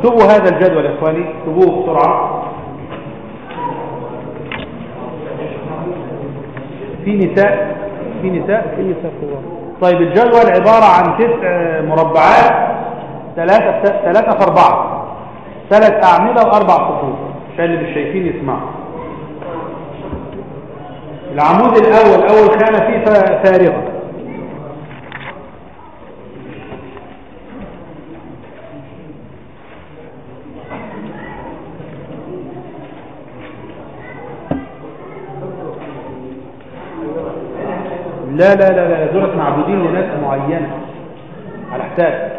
اكتبوا هذا الجدول يا إخواني. اكتبوه بسرعة. في نساء في نساء في نساء كبار. طيب الجدول عبارة عن تسع مربعات ثلاثة ثلاثة في أربعة. ثلاث أعمدة وأربع خطوط عشان اللي مش شايفين يسمعوا. العمود الأول أول خانة فيه فارغة. لا لا لا لا دولت معبودين لناس معينة. على حساب.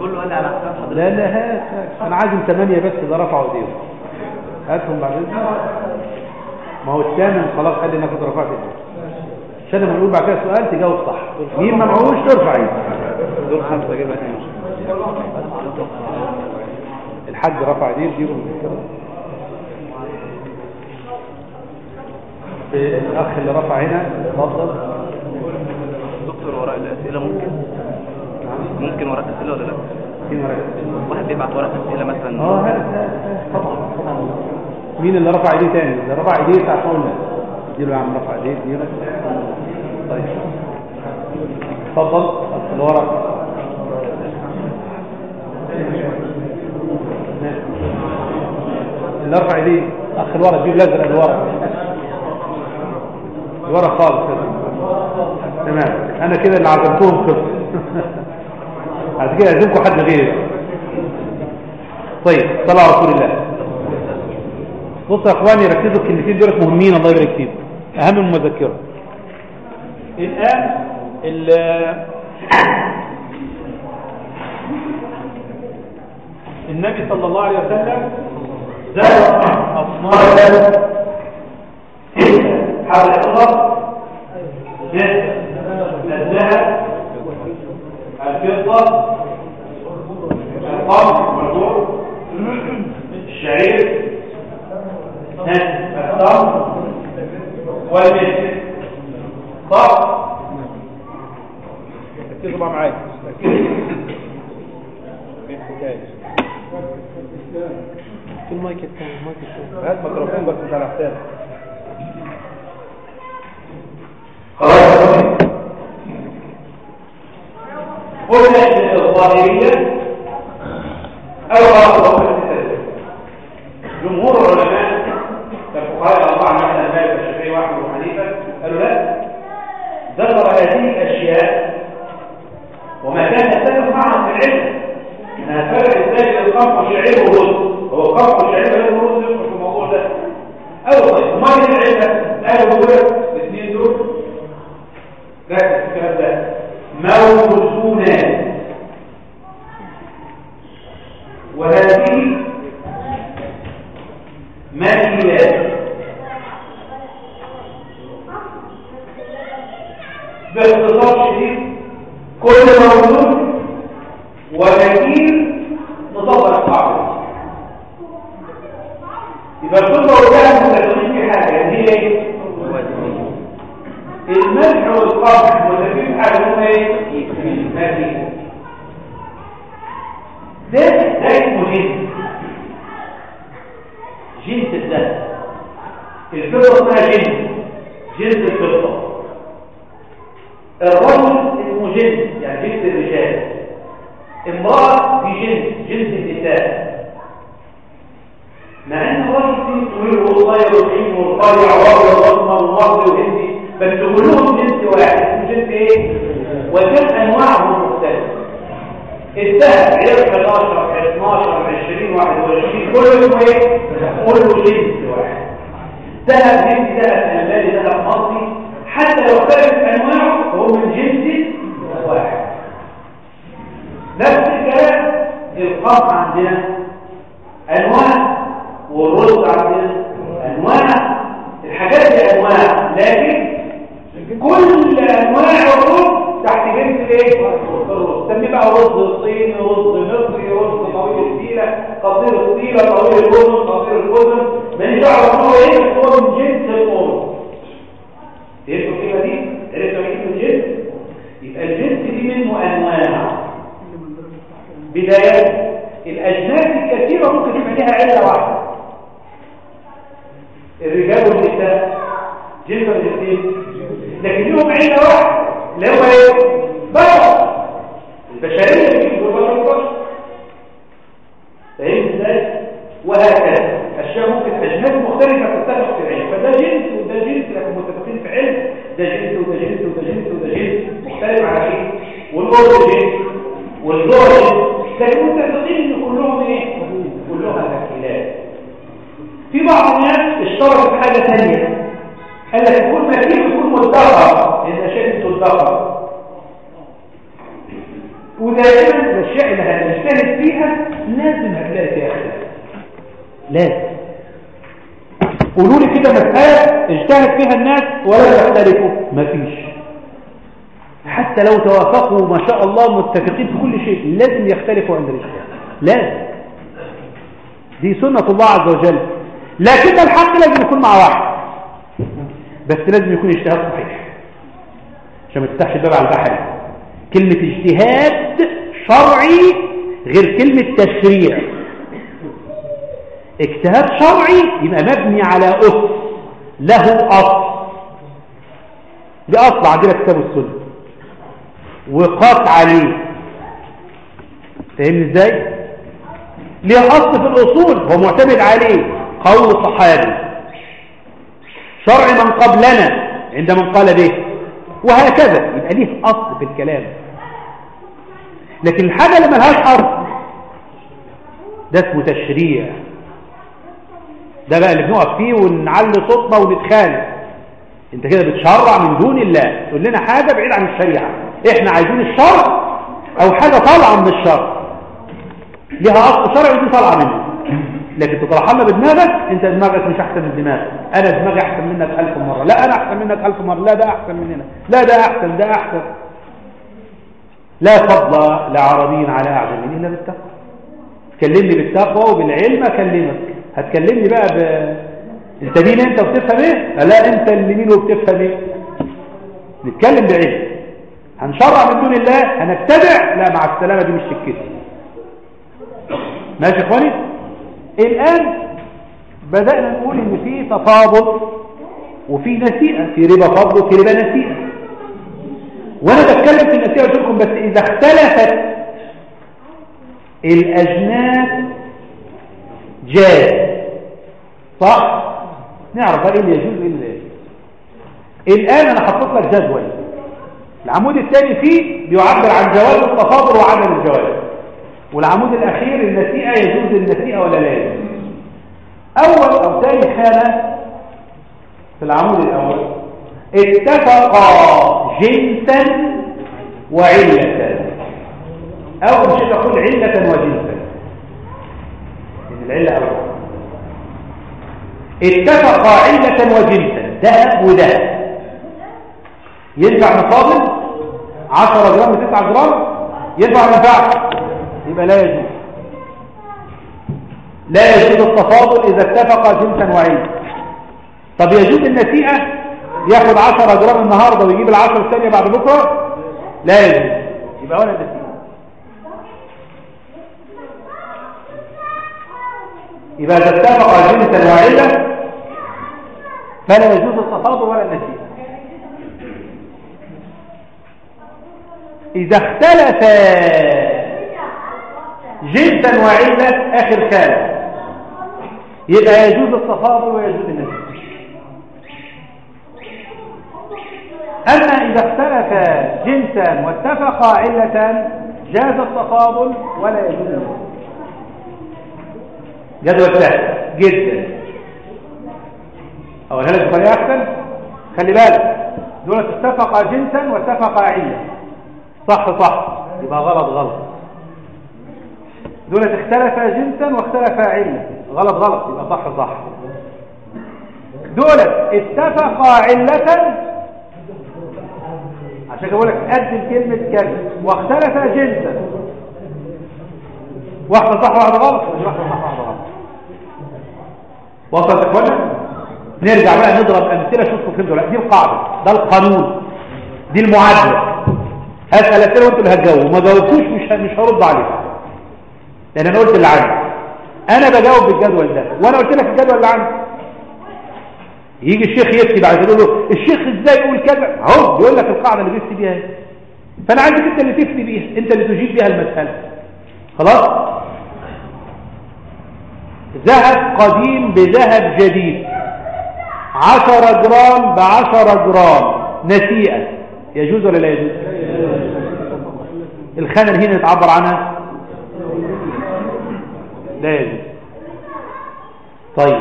كله قال على حساب حضرتك. لا لا هات. أنا عايزهم ثمانية بس ده رفعوا إيديهم. هاتهم بعد إذنك. ما هو الثامن خلاص قال لي إنك كنت رفعت ايديك عشان لما نقول بعد كده سؤال تجاوب صح. مين ما معهوش ترفع إيدك دول خمسة جيبها تاني الحاج رفع ايديه دي الأخ اللي رفع هنا اتفضل. دكتور وراء الأسئلة ممكن؟ ممكن وراء أسئلة ولا لا؟ واحد بيبعت وراء أسئلة مثلا. آه. طبعا طبعا. مين اللي رفع إيديه تاني؟ اللي رفع إيديه ساعه قلنا اديله يا عم رفع إيديه اديله طيب. اتفضل اللي ورا اللي رفع إيديه اخ اللي ورا جيب الازرق اللي ورا ورا خالص كده تمام. أنا كده اللي عزمتهم خلص. بعد كده اعزمكم حد غيري. طيب على رسول الله. بصوا يا إخواني ركزوا الكلمتين دول مهمين الله يبارك فيكم. أهم المذكره الآن ال- النبي صلى الله عليه وسلم زاد أصناف. حول الأرض زاد الذهب الفضة القمح والبر الشعير التمر والملح صح ركزوا بقى معايا. في المايك الثاني المايك الثاني هات ميكروفون بس مش على حساب خلاص. قلنا ان الظاهرية أو خلاص جمهور العلماء كالفقهاء الاربعه مثلا مالك والشافعي واحمد وحنيفه قالوا لا. ذكر هذه الأشياء وما كان يتفق معها في العلم. إنها فرق إزاي بين القمح والشعير والرز هو القمح والشعير والرز يدخل في الموضوع ده. أو طيب ما هي العلم؟ قالوا دول الاثنين دول. ركز الكلام ده موزونات وهذه مكيلات باختصار شديد كل موجود ومكيل نطبق القاعده يبقى الفضه والذهب متفقين في حاجة يعني هي إيه؟ الملح والقمح متفقين حاجة هم إيه؟ مكيل ده ده اسمه جنس جنس الذهب الفضة اسمها جنس. جنس الفضة. الرجل اسمه جنس يعني جنس الرجال. امرأة في جنس جنس النساء. مع إن الرجل فيه طويل وقصير وطويل ورفيع وابيض واسمر ومصري وهندي بس كلهم جنس واحد جنس إيه؟ وكان انواعهم مختلفة. الذهب عيار 11 12 20 21 كله إيه؟ كله جنس واحد. ذهب هندي ذهب المالي ذهب مصري حتى لو اختلفت أنواعه فهو من جنس واحد. نفس الكلام القمح عندنا. أنواع والرز عندنا. أنواع الحاجات دي أنواع لكن كل انواع الرز تحت جنس إيه الرز سميه بقى رز صيني رز مصري رز طويل السيله قصير السيله طويل الاذن قصير الاذن ماليش دعوه هو إيه؟ هو من جنس الرز فهمتوا الكلمة دي؟ عرفتوا كلمه الجنس؟ يبقى الجنس دي منه أنواع. بداية. الأجناس الكثيرة ممكن يبقى لها علة واحدة. الرجال والنساء. جنس الجنسين لكن لهم علة واحدة اللي هو إيه؟ بشر بشر فاهم إزاي؟ وهكذا. الاشياء ممكن اجناس مختلفة تتفق في العلم. فده جنس وده جنس لكن متفقين في علم. ده جنس وده جنس وده جنس وده جنس. مختلف على إيه؟ والأرض جنس والدور جنس. لكن متفقين إن كلهم إيه؟ كلهم تكميلات في بعض الناس اشتركوا في حاجة ثانية قال لك ما فيه يكون مدخر ان الاشياء تدخر ودائما الاشياء اللي هنجتهد فيها لازم هتلاقي فيها خلاف لازم. قولوا لي كده مسألة اجتهد فيها الناس ولا يختلفوا؟ مفيش حتى لو توافقوا ما شاء الله متفقين في كل شيء لازم يختلفوا عند الاجتهاد. لازم. دي سنة الله عز وجل. لكن الحق لازم يكون مع واحد. بس لازم يكون اجتهاد صحيح. عشان ما تفتحش الباب على البحر كلمة اجتهاد شرعي غير كلمة تشريع. اجتهاد شرعي يبقى مبني على أس له أصل. لأصل عندنا كتاب السنة. وقاس عليه. فاهمني إزاي؟ ليه أصل في الأصول؟ هو معتمد عليه. قول صحابي. شرع من قبلنا عند من قال به. وهكذا يبقى ليه أصل في الكلام. لكن الحاجة اللي ملهاش أصل ده اسمه تشريع. ده بقى اللي بنقف فيه ونعلي صوتنا ونتخانق. انت كده بتشرع من دون الله. تقول لنا حاجة بعيد عن الشريعة. إحنا عايزين الشرع أو حاجة طالعة من الشرع. ليها أصل شرعي ودي طالعة منه لكن تطرح بدماغك انت دماغك مش أحسن من دماغك. أنا دماغي أحسن منك ألف مرة. لا أنا أحسن منك ألف مرة. لا ده أحسن مننا لا ده أحسن ده أحسن. لا فضل لعربي على اعجمي إلا بالتقوى. تكلمني بالتقوى وبالعلم أكلمك. هتكلمني بقى ب... انت مين أنت وبتفهم إيه؟ لا أنت اللي مين وبتفهم إيه؟ نتكلم بعلم. هنشرع من دون الله هنتبع. لا مع السلامة دي مش سكتي ماشي يا إخواني؟ الآن بدأنا نقول إن في تفاضل وفي نسيئة في ربا فضل وفي ربا نسيئة. وأنا بتكلم في النسيئة قلت لكم بس إذا اختلفت الاجناس جاز. صح؟ نعرف إيه اللي يجوز اللي الآن أنا حطيت لك جدول. العمود الثاني فيه بيعبر عن جواز التفاضل وعدم الجواز. والعمود الأخير النسيئة يجوز النسيئة ولا لا أول أو ثاني خانة في العمود الأول اتفقا جنسا وعلة. أو مش تقول علة وجنسا. العلة اول اتفقا علة وجنسا. ذهب وذهب. ينفع نفاضل 10 جرام و 9 جرام ينفع ما ينفعش يبقى لا يجوز. لا يجوز التفاضل إذا اتفق جنسا وعلة طب يجوز النسيئة؟ ياخد 10 جرام النهارده ويجيب العشرة الثانية بعد بكرة؟ لا يجوز. يبقى ولا النسيئة. يبقى إذا اتفق جنسا وعلة فلا يجوز التفاضل ولا النسيئة. إذا اختلف جنسا وعلة آخر خالة يبقى يجوز التفاضل ويجوز النسيئة أما إذا اختلف جنسا واتفقا علة جاز التفاضل ولا يجوز النسيئة جدول سهل جدا. أو هل بطريقة أحسن؟ خلي بالك. دول اتفقا جنسا واتفقا علة. صح صح. يبقى غلط غلط. دول اختلفا جنسا واختلفا عله غلط غلط. يبقى صح صح. دول اتفقا علة. عشان أقول لك قدم كلمة كذا واختلفا جنسا. واحدة صح واحدة غلط. مش واحدة صح واحدة غلط. وصلت إخوانا؟ نرجع بقى نضرب أمثلة. شوفوا فين دول. دي القاعدة. ده القانون. دي المعادلة. هسأل أسئلة وأنتوا اللي هتجاوبوا. ما جاوبتوش مش مش هرد عليكم. لأن أنا قلت اللي عندي. أنا بجاوب بالجدول ده. وأنا قلت لك الجدول اللي عندي. يجي الشيخ يفتي بعد يقول له الشيخ إزاي يقول كذا؟ أهو يقول لك القاعدة اللي بيفتي بيها. فأنا عايزك انت اللي تفتي بيها. أنت اللي تجيب بيها المسألة. خلاص؟ ذهب قديم بذهب جديد. عشرة جرام بعشرة جرام. نسيئة. يجوز ولا لا يجوز؟ الخانة هنا يتعبر عنها؟ لا يجوز طيب.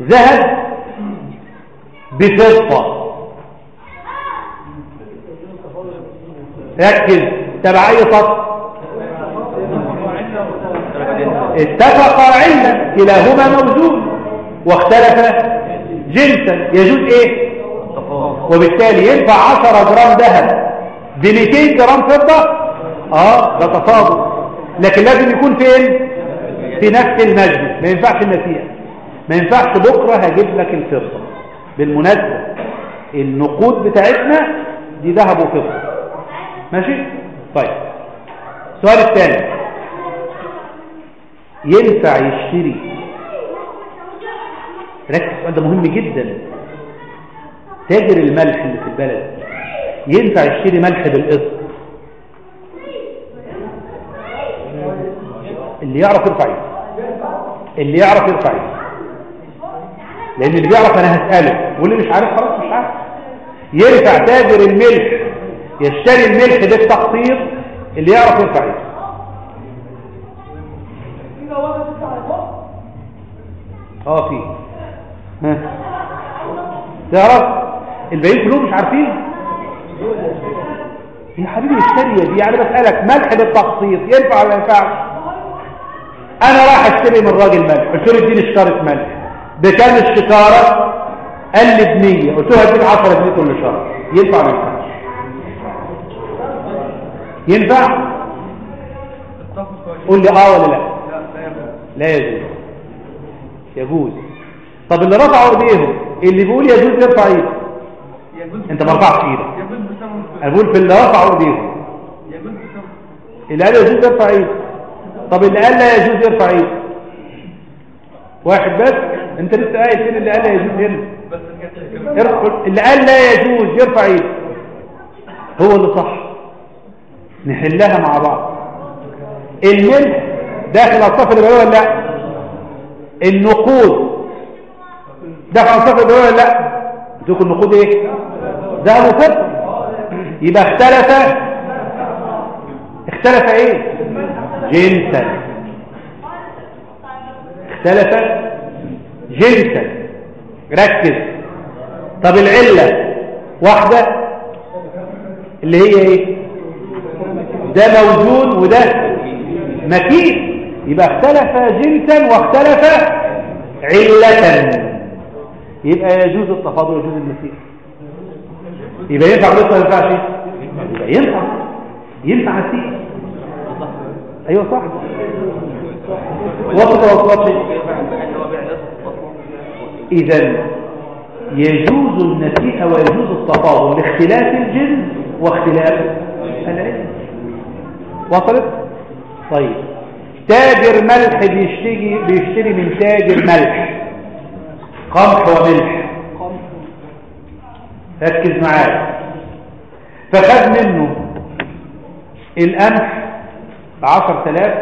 ذهب بفضة. ركز. تبع أي سطر اتفق علما كلاهما موجود. واختلف جنسا. يجوز إيه؟ وبالتالي ينفع 10 جرام ذهب. ب 200 جرام فضة؟ آه ده تفاضل لكن لازم يكون فين في نفس المجلس. ما ينفعش النسيئة ما ينفعش بكرة هجيب لك الفضة. بالمناسبة النقود بتاعتنا دي ذهب وفضة. ماشي؟ طيب. السؤال الثاني. ينفع يشتري؟ ركز السؤال ده مهم جدا. تاجر الملح اللي في البلد ينفع يشتري ملح بالقسط؟ اللي يعرف يرفع ايده اللي يعرف يرفع ايده لأن اللي بيعرف أنا هسأله. واللي مش عارف خلاص مش عارف. ينفع تاجر الملح يشتري الملح بالتقسيط اللي يعرف يرفع ايده آه في. ها. تعرف؟ الباقيين كلهم مش عارفين؟ يا حبيبي اشتري دي يعني بسألك ملح بالتقسيط ينفع ولا ما ينفعش؟ أنا راح أشتري من راجل ملح قلت له اديني شكارة ملح بكام الشكارة؟ قال لي ب 100 قلت له هديك 10 جنيه كل شهر ينفع ولا ما ينفعش؟ ينفع؟ قول لي آه ولا لا؟ لا يجوز. يجوز. طب اللي رفعوا إيديهم اللي بيقول يجوز يرفع إيده. أنت ما رفعتش إيدك. أنا بقول في اللي رفعوا إيديهم. اللي قال يجوز يرفع إيده. طب اللي قال لا يجوز يرفع ايده واحد بس. أنت لسه قايل فين اللي قال لا يجوز هنا اللي قال لا يجوز يرفع ايده هو اللي صح. نحلها مع بعض. الملح داخل الصف اللي ولا لا؟ النقود. داخل الصف اللي ولا لا؟ ذوق النقود إيه؟ ذهب وفضة. يبقى اختلف. اختلف إيه؟ جنسا. اختلف؟ جنسا. ركز. طب العلة واحدة اللي هي إيه؟ ده موجود وده مكين يبقى اختلف جنسا واختلف علة. يبقى يجوز التفاضل ويجوز المسيح. يبقى ينفع بس ولا ينفعش؟ يبقى ينفع. ينفع السيح أيوه صح. ولا وصلتش اذا يجوز النسيء ويجوز التفاضل لاختلاف الجنس واختلاف العلم وصلت؟ طيب. تاجر ملح بيشتري بيشتري من تاجر ملح. قمح وملح. ركز معايا. فخد منه القمح بعشر تلاف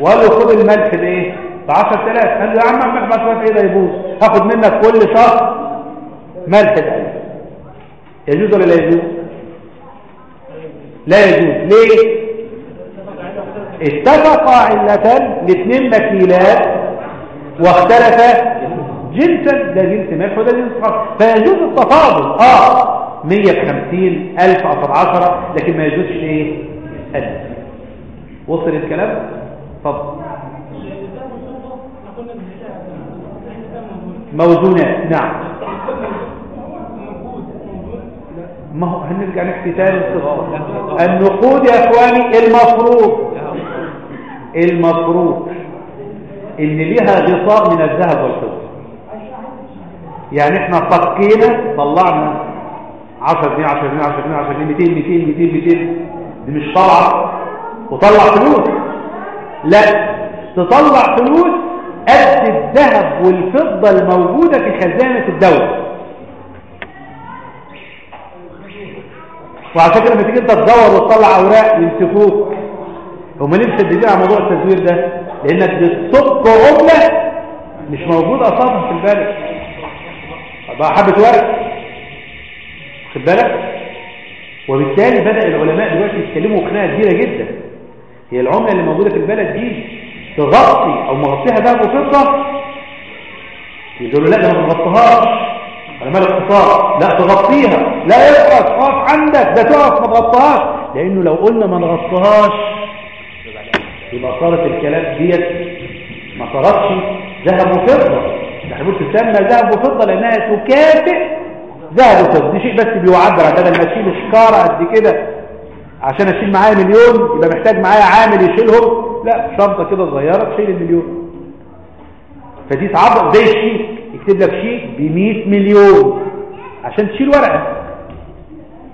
وقال له خد الملح بإيه؟ بعشر تلاف قال له يا عم الملح بعشر تلاف إيه ده يبوظ. هاخد منك كل شهر ملح بألف يجوز ولا لا يجوز؟ لا يجوز. ليه؟ اتفق علتان الاثنين مكيلات واختلف جنسا. ده جنس ملح وده جنس خاص. فيجوز التفاضل. آه 150 ألف أصل عشرة لكن ما يجوزش إيه؟ ألف. وصل الكلام؟ طب. موزونات نعم. ما هو هنرجع نحكي تاني. القصة النقود يا إخواني المفروض المفروض إن ليها غطاء من الذهب والفضة. يعني إحنا فكينا طلعنا 10 جنيه 10 جنيه 10 جنيه 10 جنيه 200 200 200 200 دي مش طالعه وطلع فلوس. لا تطلع فلوس قد الذهب والفضة الموجودة في خزانة الدولة. وعلى فكرة لما تيجي انت تدور وتطلع أوراق يمسكوك هم ليه مشددين على موضوع التزوير ده لأنك بتصك عملة مش موجودة أصلا في البلد. بقى حبة ورق. خد بالك؟ وبالتالي بدأ العلماء دلوقتي يتكلموا خناقة كبيرة جدا. هي العملة اللي موجودة في البلد دي تغطي أو مغطيها ذهب وفضة يقولوا لا ده ما تغطيهاش علماء الاقتصاد لا تغطيها. لا يقف اقف عندك. ده تقف ما تغطيهاش. لأنه لو قلنا ما نغطيهاش يبقى صارت الكلام ديت ما صارتش ذهب وفضة. إحنا بنقول تسمى ذهب وفضة لأنها تكافئ ذهب وفضة. دي شيء بس بيعبر بدل ما اشيل شكارة قد كده. عشان أشيل معايا مليون يبقى محتاج معايا عامل يشيلهم. لا شنطة كده صغيرة تشيل المليون. فدي تعبر زي الشيك يكتب لك شيك ب 100 مليون عشان تشيل ورقة.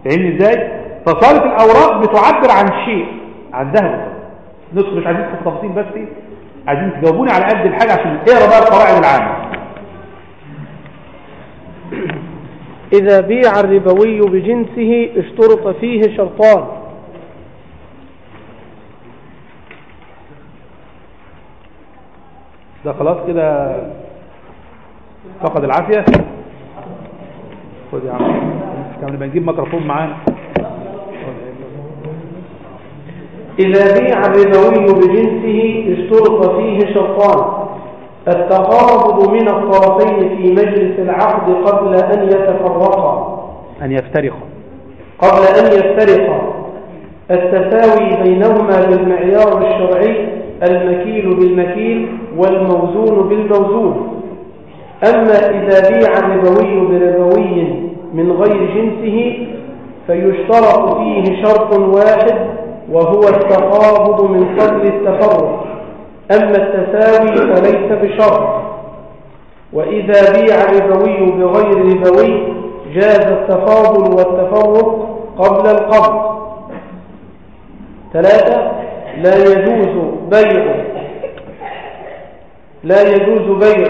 فاهمني إزاي؟ فصارت الأوراق بتعبر عن شيء عن ذهب. ندخل مش عايزين في التفاصيل بس عايزين تجاوبوني على قد الحاجة عشان اقرأ بقى القواعد العامة. إذا بيع الربوي بجنسه اشترط فيه شرطان. ده خلاص كده. فقد العافية. خد يا عم. كمان بنجيب ميكروفون معانا. إذا بيع الربوي بجنسه اشترط فيه شرطان التقارب من الطرفين في مجلس العقد قبل أن يتفرقا. أن يفترقوا قبل أن يفترقا. التساوي بينهما بالمعيار الشرعي المكيل بالمكيل والموزون بالموزون. أما إذا بيع الربوي بربوي من غير جنسه فيشترط فيه شرط واحد وهو التقابض من قبل التفرق. أما التساوي فليس بشرط. وإذا بيع الربوي بغير ربوي جاز التفاضل والتفرق قبل القبض. ثلاثة لا يجوز بيع. لا يجوز بيع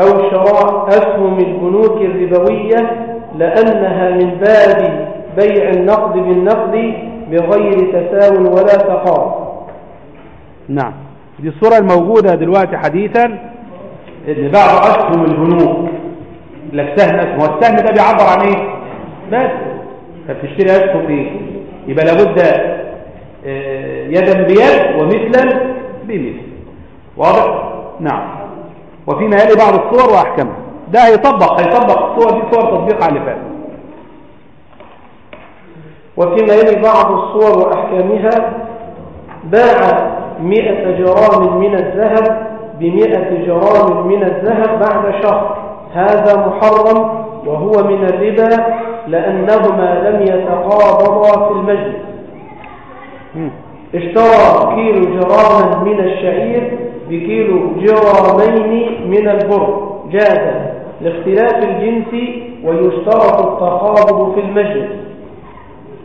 أو شراء أسهم البنوك الربوية لأنها من باب بيع النقد بالنقد بغير تساو ولا تقارب نعم. دي الصورة الموجودة دلوقتي حديثا إن بعض أسهم البنوك. لك سهم أسهم. هو السهم ده بيعبر عن إيه؟ بس. فبتشتري أسهم إيه؟ يبقى لابد آه، يدا بيد ومثلا بمثل. واضح؟ نعم. وفيما يلي بعض الصور واحكامها ده هيطبق هيطبق الصور دي صور تطبيق على فات. وفيما يلي بعض الصور وأحكامها باع مئة جرام من الذهب بمئة جرام من الذهب بعد شهر. هذا محرم وهو من الربا لأنهما لم يتقابضا في المجلس. اشترى كيلو جراما من الشعير بكيلو جرامين من البر. جاز لاختلاف الجنس ويشترط التقابض في المجلس.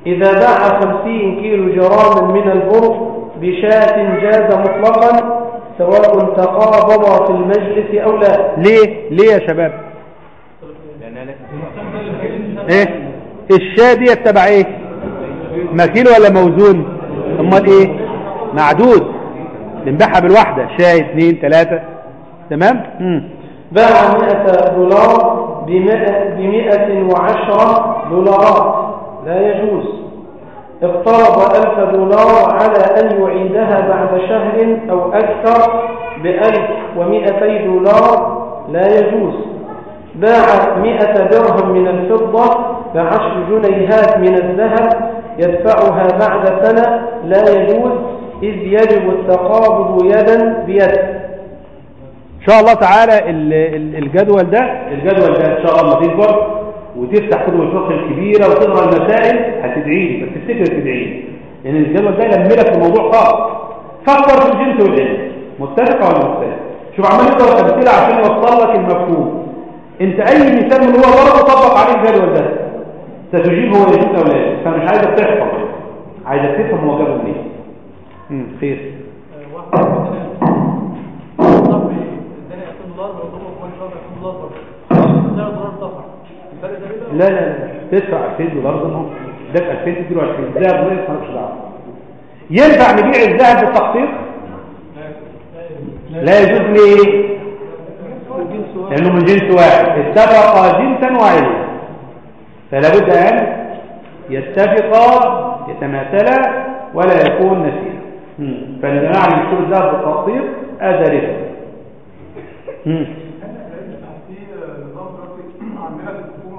إذا باع خمسين كيلو جراما من البر بشاة جاز مطلقا سواء تقابض في المجلس أو لا. ليه؟ ليه يا شباب؟ إيه؟ الشاة دي تبع إيه؟ مكيل ولا موزون؟ امال إيه؟ معدود. بنبيعها بالواحدة. شاي اتنين تلاتة. تمام؟ مم. باع مئة دولار بمئة, بمئة وعشرة دولارات. لا يجوز. اقترض ألف دولار على أن يعيدها بعد شهر أو أكثر بألف ومئتي دولار. لا يجوز. باع مئة درهم من الفضة بعشر جنيهات من الذهب يدفعها بعد سنة لا يجوز إذ يجب التقابض يدا بيد. إن شاء الله تعالى ال- ال- الجدول ده الجدول ده إن شاء الله تكبر وتفتح كتب الفقه الكبيرة وتقرا المسائل هتدعي لي بس تفتكر تدعي لي لأن الجدول ده يلملك الموضوع خالص. فكر في الجنس والعلم متفق ولا مختلف شوف عمال يضرب أمثلة عشان يوصل لك المفهوم. أنت أي مثال من هو برضه طبق عليه الجدول ده؟ ستجيب هو أو لا؟ فمش عايزك تحفظ عايزك تفهم هو جابه امم خير. واحد لا لا لا. تدفع 2000 دولار ده 2000 تديله 2000 الذهب ما يصرفش دعوة. ينفع نبيع الذهب بالتقسيط؟ لا يجوز. ليه؟ لأنه من جنس واحد. اتفقا جنسا واحدا فلا بد أن يتفقا يتماثلا ولا يكون نسيا فالجماعة اللي يشتروا الذهب بالتقسيط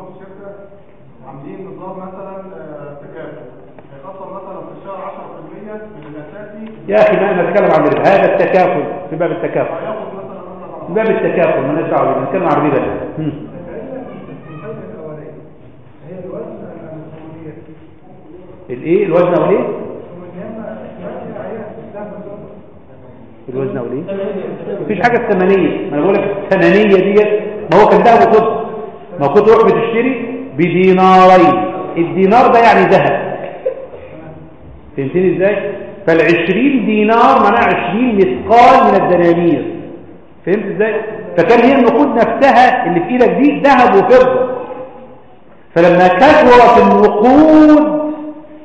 الشركة عاملين نظام مثلا تكافل هيخصم مثلا في الشهر 10% من الاساسي يا أخي ما أنا اتكلم عن هذا التكافل. في باب التكافل. في باب التكافل. ما نرجع به نتكلم عن الربا ده. مم. الايه؟ الوزن أو الايه؟ الوزن أو الايه؟ مفيش حاجة الثمنيه ما أنا بقول لك الثمنيه ديت ما هو كان ذهب وفضه ما كنت تروح بتشتري بدينارين. الدينار ده يعني ذهب. فهمتني إزاي؟ فالعشرين دينار معناها عشرين مثقال من الدنانير. فهمت إزاي؟ فكان هي النقود نفسها اللي في إيدك دي ذهب وفضة. فلما كثرت النقود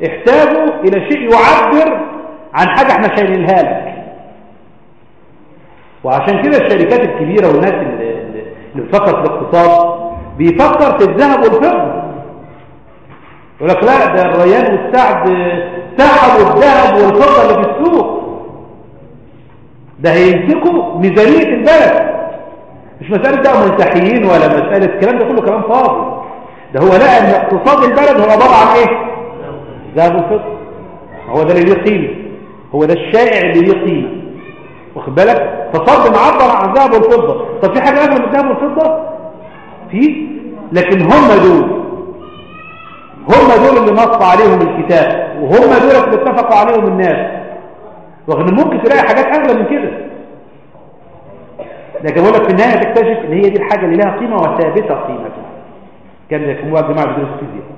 احتاجوا إلى شيء يعبر عن حاجة إحنا شايلينها لك. وعشان كده الشركات الكبيرة والناس اللي, بتفكر في الاقتصاد بيفكر في الذهب والفضة. يقول لك لا ده الريان والسعد سحبوا الذهب والفضة اللي في السوق. ده هيمسكوا ميزانية البلد. مش مسألة بقى منتحيين ولا مسألة الكلام ده كله كلام فاضي. ده هو لقى إن اقتصاد البلد هو عبارة عن إيه؟ ذهب وفضه هو ده اللي ليه قيمة. هو ده الشائع اللي ليه قيمة. واخد بالك؟ معبر عن الذهب والفضة. طب في حاجة اغلى من الذهب والفضة؟ في؟ لكن هم دول هم دول اللي نص عليهم الكتاب وهم دول اللي اتفقوا عليهم الناس. رغم ممكن تلاقي حاجات اغلى من كده. لكن بقول لك في النهاية تكتشف إن هي دي الحاجة اللي لها قيمة وثابتة قيمتها كان يكون يا جماعة بيدرسوا فيزياء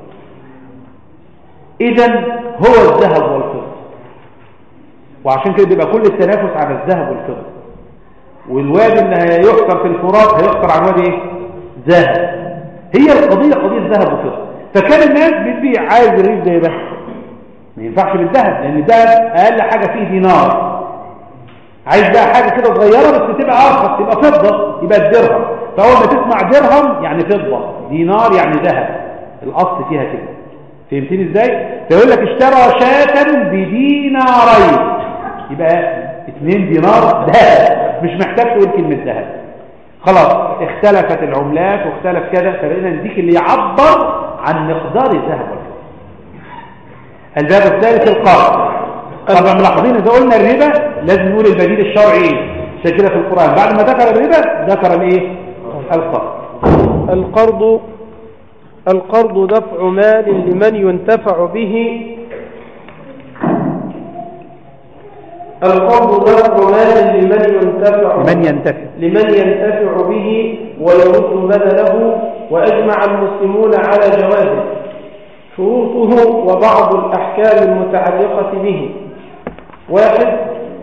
اذا هو الذهب والفضة. وعشان كده بيبقى كل التنافس على الذهب والفضة. والواد اللي هيحفر في الفرات هيحفر عن واد إيه؟ ذهب. هي القضية قضية ذهب وفضة. فكان الناس بتبيع عايز الريف ده ما ينفعش بالذهب لأن الذهب أقل حاجة فيه دينار. عايز بقى حاجة كده صغيرة بس تبقى أرخص تبقى فضة يبقى الدرهم. فأول ما تسمع درهم يعني فضة دينار يعني ذهب. الأصل فيها كده. فهمتني إزاي؟ فيقول لك اشترى شاة بدينارين. يبقى 2 دينار ذهب. مش محتاج تقول كلمة ذهب. خلاص اختلفت العملات واختلف كذا فبقينا نديك اللي يعبر عن مقدار الذهب والفضة. الباب الثالث القرض طبعا ملاحظين إذا قلنا الربا لازم نقول البديل الشرعي إيه؟ كده في القرآن. بعد ما ذكر الربا ذكر الإيه؟ القرض. القرض القرض دفع مال لمن ينتفع به. القرض دفع مال لمن ينتفع من ينتفع. لمن ينتفع به ويرد بدله وأجمع المسلمون على جوازه. شروطه وبعض الأحكام المتعلقة به. واحد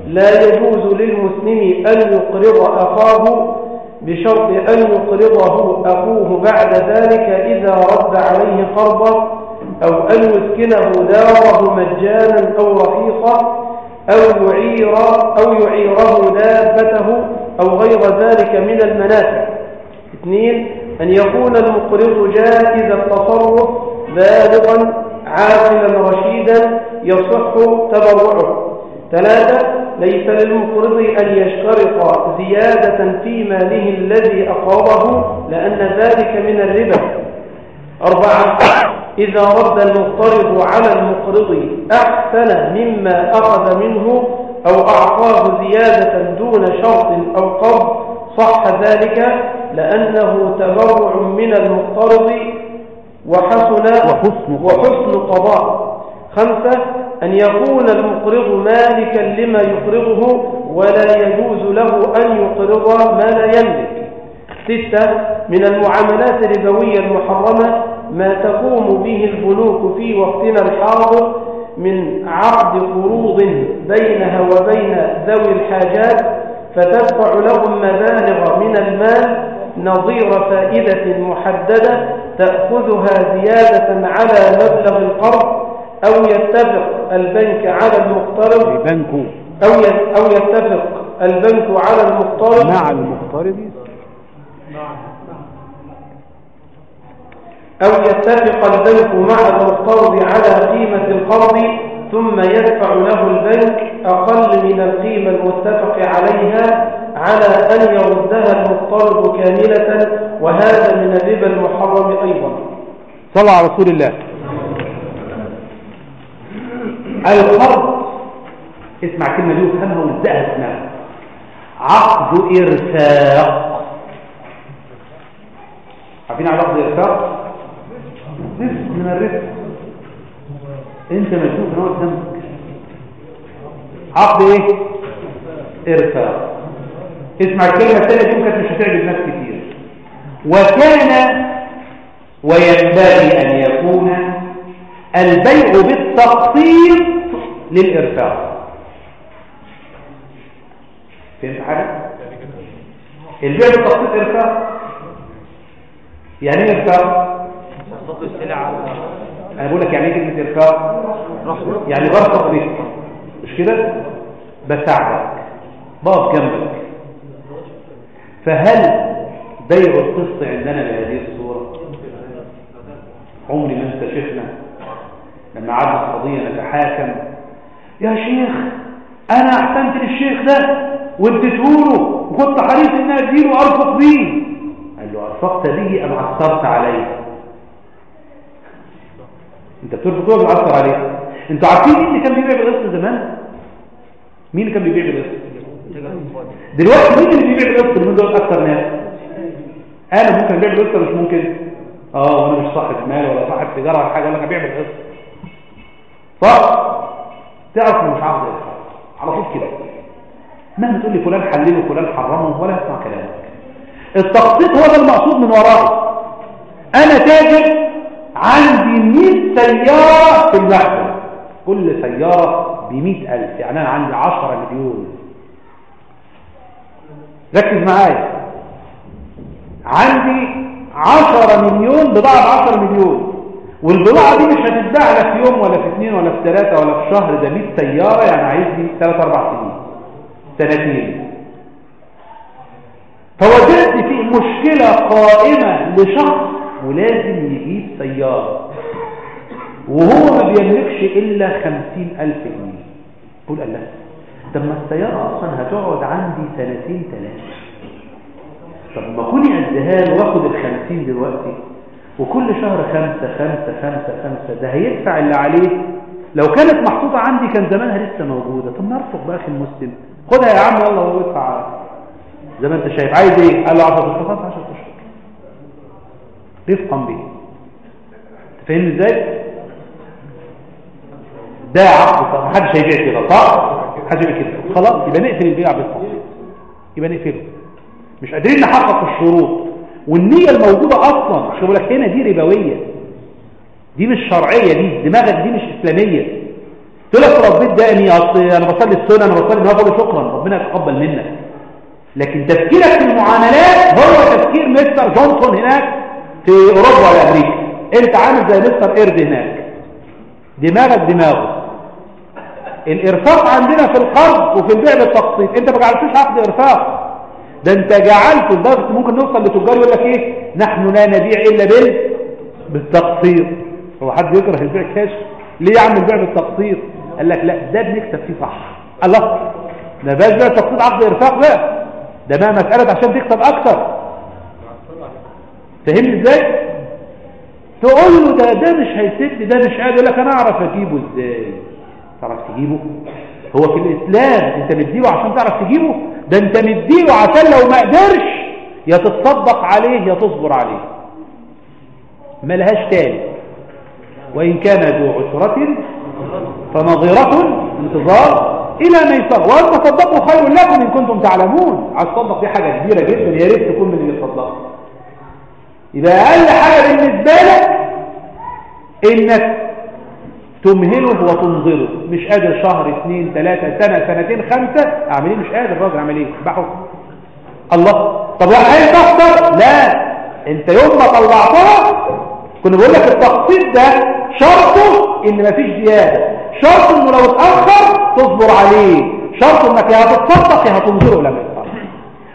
لا يجوز للمسلم أن يقرض أخاه بشرط أن يقرضه أخوه بعد ذلك إذا رد عليه قرضا أو أن يسكنه داره مجانا أو رخيصا أو يعير أو يعيره دابته أو غير ذلك من المنافع. اثنين أن يكون المقرض جائز التصرف بالغا عاقلا رشيدا يصح تبرعه. ثلاثة ليس للمقرض أن يشترط زيادة في ماله الذي أقرضه لأن ذلك من الربا. أربعة إذا رد المقترض على المقرض أحسن مما أخذ منه أو أعطاه زيادة دون شرط أو قرض صح ذلك لأنه تبرع من المقترض وحسن وحسن وحسن قضاء. خمسة أن يكون المقرض مالكا لما يقرضه ولا يجوز له أن يقرض ما لا يملك. ستة من المعاملات الربوية المحرمة ما تقوم به البنوك في وقتنا الحاضر من عقد قروض بينها وبين ذوي الحاجات فتدفع لهم مبالغ من المال نظير فائدة محددة تأخذها زيادة على مبلغ القرض أو يتفق البنك على المقترض. بنكو أو أو يتفق البنك على المقترض. مع المقترض. أو يتفق البنك مع المقترض على قيمة القرض ثم يدفع له البنك أقل من القيمة المتفق عليها على أن يردها المقترض كاملة وهذا من الربا المحرم أيضا. صلى على رسول الله. القرض اسمع كلمة دي وفهمها وابدأها دماغك عقد إرفاق عارفين على عقد إرفاق؟ رزق من الرزق. انت مشوف ان هو قدامك عقد إيه؟ إرفاق اسمع الكلمة الثانية دي كانت مش هتعجب ناس كتير. وكان وينبغي أن يكون البيع بالتقسيط للإرفاق فهمت حاجة؟ البيع بالتقسيط إرفاق يعني إيه إرفاق؟ أنا بقول لك يعني إيه كلمة إرفاق؟ يعني برفق بيك مش كده؟ بساعدك بقف جنبك فهل بيع القسط عندنا بهذه الصورة عمري ما انت شيخنا لما عاد القضية نتحاكم يا شيخ أنا احسنت للشيخ ده واديته له وكنت حريص إن أديله أرفق بيه. قال له أرفقت به أم عثرت عليه؟ أنت بترفق ولا بتعثر عليه؟ أنتوا عارفين مين اللي كان بيبيع بالقسط زمان؟ مين اللي كان بيبيع بالقسط؟ دلوقتي مين اللي بيبيع بالقسط من دول أكتر ناس؟ أنا ممكن أبيع بالقسط مش ممكن. آه وأنا مش صاحب مال ولا صاحب تجارة ولا حاجة أقول لك ابيع بالقسط. تعرف مش عارف إيه. على طول كده. مهما تقول لي فلان حلله وفلان حرمه ولا يسمع كلامك. التخطيط هو ده المقصود من ورائه أنا تاجر عندي 100 سيارة في المخزن كل سيارة ب 100000 يعني أنا عندي 10 مليون. ركز معايا. عندي 10 مليون بضاعة 10 مليون. والبضاعة دي مش هتتباع لا في يوم ولا في اثنين ولا في ثلاثة ولا في شهر ده 100 سيارة يعني عايز لي 3 4 سنين سنتين. فوجدت في مشكلة قائمة لشخص ولازم يجيب سيارة وهو ما بيملكش إلا 50000 جنيه. تقول الله طب ما السيارة أصلا هتقعد عندي سنتين ثلاثة طب ما كوني اديها له وآخد الخمسين دلوقتي؟ وكل شهر خمسة خمسة خمسة خمسة. ده هيدفع اللي عليه. لو كانت محطوطة عندي كان زمانها لسه موجودة. طب ما ارفق بقى أخي المسلم. خدها يا عم يلا وادفع زي ما أنت شايف. عايز إيه؟ قال له 10 اشهر 10 أشهر. رفقا به فاهمني إزاي؟ ده عقد طب محدش هيبيع كده صح؟ هيبيع كده. خلاص يبقى نقفل البيع بالتقسيط يبقى نقفله. مش قادرين نحقق الشروط. والنية الموجودة أصلا. بقول لك هنا دي ربوية. دي مش شرعية دي دماغك دي مش إسلامية. تقول لك ربيت دقني أصل أنا بصلي السنة أنا بصلي النهارده شكرا ربنا يتقبل منك. لكن تفكيرك في المعاملات هو تفكير مستر جونسون هناك في أوروبا ولا أمريكا. أنت عامل زي مستر إيرد هناك. دماغك دماغه. الإرفاق عندنا في القرض وفي البيع بالتقسيط أنت ما جعلتوش عقد إرفاق. ده انت جعلت لدرجه ممكن نوصل لتجار يقول لك إيه؟ نحن لا نبيع إلا بال بالتقسيط هو حد يكره البيع كاش؟ ليه يا عم البيع بالتقسيط قال لك لا ده بنكسب فيه صح. الله ده بقى بيع تقسيط عقد إرفاق بقى. ده بقى مساله عشان تكسب أكتر. فاهمني إزاي؟ تقول له ده ده مش هيسد ده مش قادر يقول لك أنا أعرف أجيبه إزاي؟ تعرف تجيبه؟ هو في الإسلام أنت مديله عشان تعرف تجيبه؟ ده انت مديله عشان لو ما قدرش يا تتصدق عليه يا تصبر عليه. ملهاش تاني. وإن كان ذو عسرة فنظرة انتظار إلى ميسر وأن تصدقوا خير لكم إن كنتم تعلمون. عايز تصدق دي حاجة كبيرة جدا. يا ريت تكون من اللي تصدق يبقى أقل حاجة بالنسبة لك إنك تمهله وتنظره. مش قادر شهر اثنين ثلاثة سنة سنتين خمسة. اعمل إيه؟ مش قادر الراجل اعمل إيه؟ بحكم الله. طب وحين تخسر لا. انت يوم ما طلعتها كنا بقول لك التخطيط ده شرطه ان مفيش زيادة. شرط انه لو اتأخر تصبر عليه. شرط انك يا هتتصدق يا هتنظره لما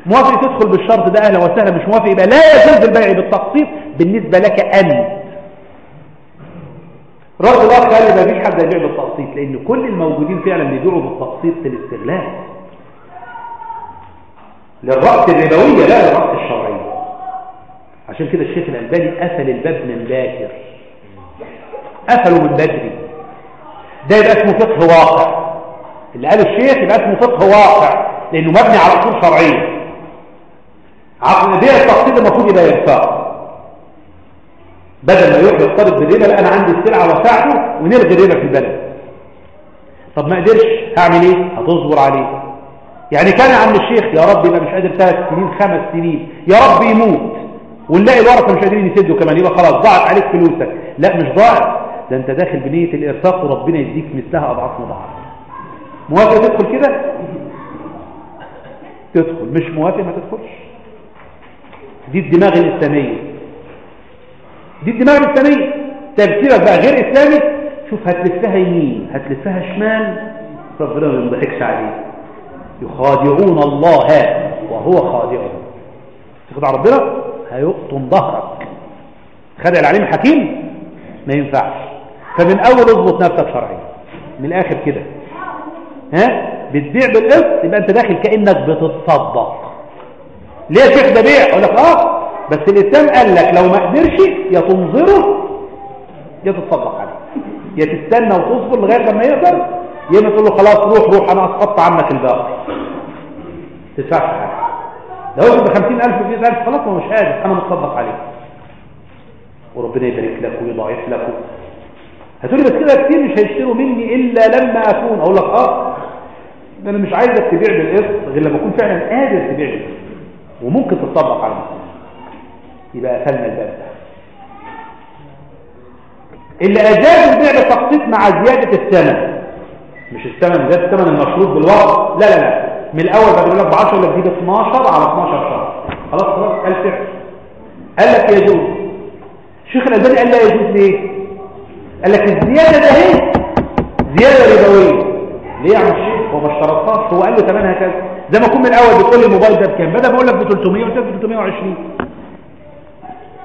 موافق تدخل بالشرط ده أهلا وسهلا مش موافق؟ يبقى لا يجوز البيع بالتقسيط بالنسبة لك أنت. رد قال ما فيش حد يبيع بالتقسيط لأن كل الموجودين فعلا بيبيعوا بالتقسيط في الاستغلال. للرأس الربوية لا للرأس الشرعية عشان كده الشيخ الألباني قفل الباب من باكر قفله من بدري. ده يبقى اسمه فقه واقع. اللي قاله الشيخ يبقى اسمه فقه واقع لأنه مبني على أصول شرعية. عقل بيع التقسيط المفروض يبقى ينفع بدل ما يروح يضطرب بالربا لا أنا عندي السلعة وسعته ونلغي الربا في البلد. طب ما قدرش هعمل إيه؟ هتصبر عليه. يعني كان عم الشيخ يا رب يبقى مش قادر ثلاث سنين خمس سنين. يا رب يموت. ونلاقي الورثه مش قادرين يسدوا كمان. يبقى خلاص ضاعت عليك فلوسك. لا مش ضاعت. ده أنت داخل بنية الارفاق وربنا يديك مثلها أضعاف مضاعفة. موافق تدخل كده؟ تدخل. مش موافق ما تدخلش. دي الدماغ الإسلامية. دي الدماغ الإسلامية. تفسيرك بقى غير إسلامي. شوف هتلفها يمين هتلفها شمال. ربنا ما يضحكش عليه. يخادعون الله وهو خادعهم. تخدع ربنا؟ هيقطن ظهرك. خدع العليم الحكيم؟ ما ينفعش. فمن أول اضبط نفسك شرعيا. من الآخر كده. ها؟ بتبيع بالقسط يبقى أنت داخل كأنك بتتصدق. ليه يا شيخ ده بيع أقول لك آه بس الإسلام قال لك لو ما قدرش يا تنظره يا تتصدق عليه. يا تستنى وتصبر لغاية لما يقدر يا إما تقول له خلاص روح روح أنا أسقطت عنك الباقي. تدفعش حاجة. لو ياخد ب 50000 و 100000 خلاص هو مش قادر. أنا متصدق عليه. وربنا يبارك لك ويضاعف لك. هتقول لي بس كده كتير مش هيشتروا مني إلا لما أكون. أقول لك أه أنا مش عايزك تبيع بالقسط غير لما أكون فعلا قادر تبيع بالقسط. وممكن تتصدق عليه. يبقى قفلنا الباب ده اللي أجاز البيع بالتقسيط مع زيادة الثمن. مش الثمن ده الثمن المشروط بالوقت. لا لا لا. من الأول بدل لك ب 10 ولا جديد 12 على 12 شهر. خلاص خلاص قال فعل قال لك يجوز. الشيخ الألباني قال لا يجوز. ليه؟ قال لك الزيادة ده هي زيادة ربوية. ليه يا عم الشيخ؟ هو ما اشترطهاش. هو قال له ثمنها كذا. زي ما اكون من الأول بتقول لي الموبايل ده بكام بدل ما أقول لك ب 300 وانت ب 320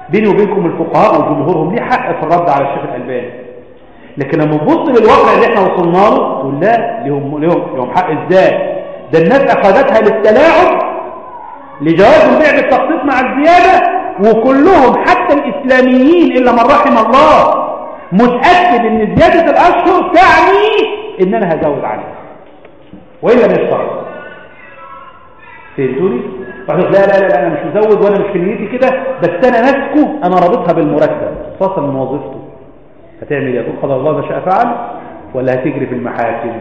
بيني وبينكم الفقهاء وجمهورهم ليه حق في الرد على الشيخ الألباني. لكن لما نبص للواقع اللي إحنا وصلنا له تقول لا لهم لهم لهم حق إزاي؟ ده الناس أخذتها للتلاعب لجواز البيع بالتخصيص مع الزيادة وكلهم حتى الإسلاميين إلا من رحم الله متأكد إن زيادة الأشهر تعني ان أنا هزود عليه وإلا مش شرط فهمتوني واحد لا لا لا أنا مش مزود وأنا مش في نيتي كده بس أنا ماسكه أنا رابطها بالمرتب. فصل من وظيفته. هتعمل إيه؟ تقول قضى الله ما شاء فعل ولا هتجري في المحاكم.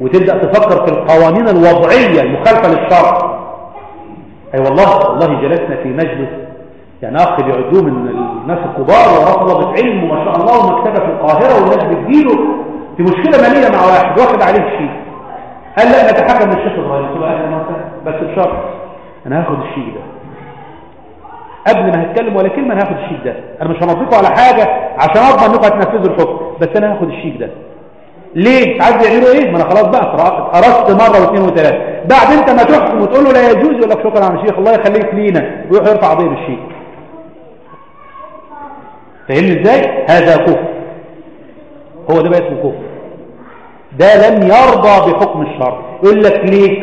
وتبدأ تفكر في القوانين الوضعية المخالفة للشرع. أي أيوة والله والله جلسنا في مجلس يعني اخ بيعدوه من الناس الكبار وراه علم وما شاء الله ومكتبة في القاهرة والناس بتجيله. في مشكلة مالية مع واحد واخد عليه شيء. قال لا نتحكم للشيخ إبراهيم؟ قلت له أهلا وسهلا. بس بشرط أنا هاخد الشيك ده. قبل ما هتكلم ولا كلمه أنا هاخد الشيك ده. أنا مش هنطقه على حاجة عشان أضمن إنكم هتنفذوا الحكم. بس أنا هاخد الشيك ده. ليه؟ عايز يعملوا إيه؟ ما أنا خلاص بقى قرصت مرة واثنين وثلاثة. بعد أنت ما تحكم وتقول له لا يجوز يقول لك شكرا يا شيخ الله يخليك لينا ويروح يرفع قضية بالشيك فاهمني إزاي؟ هذا كفر. هو ده بقى اسمه كفر. ده لم يرضى بحكم الشرع. يقول لك ليه؟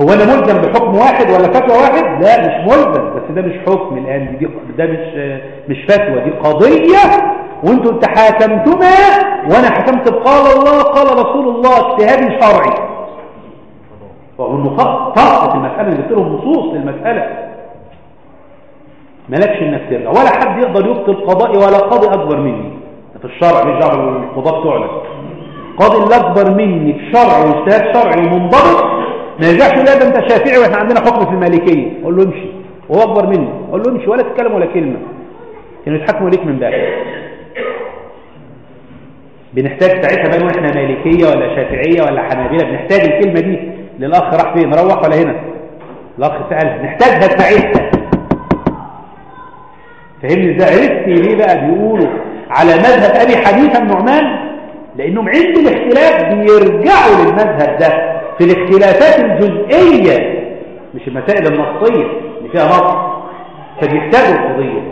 هو أنا ملزم بحكم واحد ولا فتوى واحد؟ لا مش ملزم. بس ده مش حكم الآن. دي ده مش مش فتوى. دي قضية وانتوا تحاكمتما وأنا حكمت بقال الله قال رسول الله اجتهاد شرعي. انه فرق في المسألة اللي لهم نصوص للمسألة. مالكش إنك ترجع. ولا حد يقدر يبطل قضائي ولا قاضي أكبر مني. في الشرع مش دعوه بالقضاء بتوعنا قاضي اللي اكبر مني في شرع واجتهاد شرعي ومنضبط ما يرجعش لا ده أنت شافعي وإحنا عندنا حكم في المالكية. أقول له امشي. وهو أكبر مني. أقول له امشي ولا تتكلم ولا كلمة. كانوا يتحكموا ليك من بعد. بنحتاج ساعتها بقى نقول إحنا مالكية ولا شافعية ولا حنابلة. بنحتاج الكلمة دي. للأخ راح فين؟ مروح ولا هنا؟ الأخ سأل. نحتاجها ساعتها. فهمني إزاي؟ عرفت ليه بقى؟ بيقولوا على مذهب أبي حنيفة النعمان لأنهم عند الاختلاف بيرجعوا للمذهب ده في الاختلافات الجزئية مش المسائل النصية اللي فيها نص فبيحتاجوا القضية.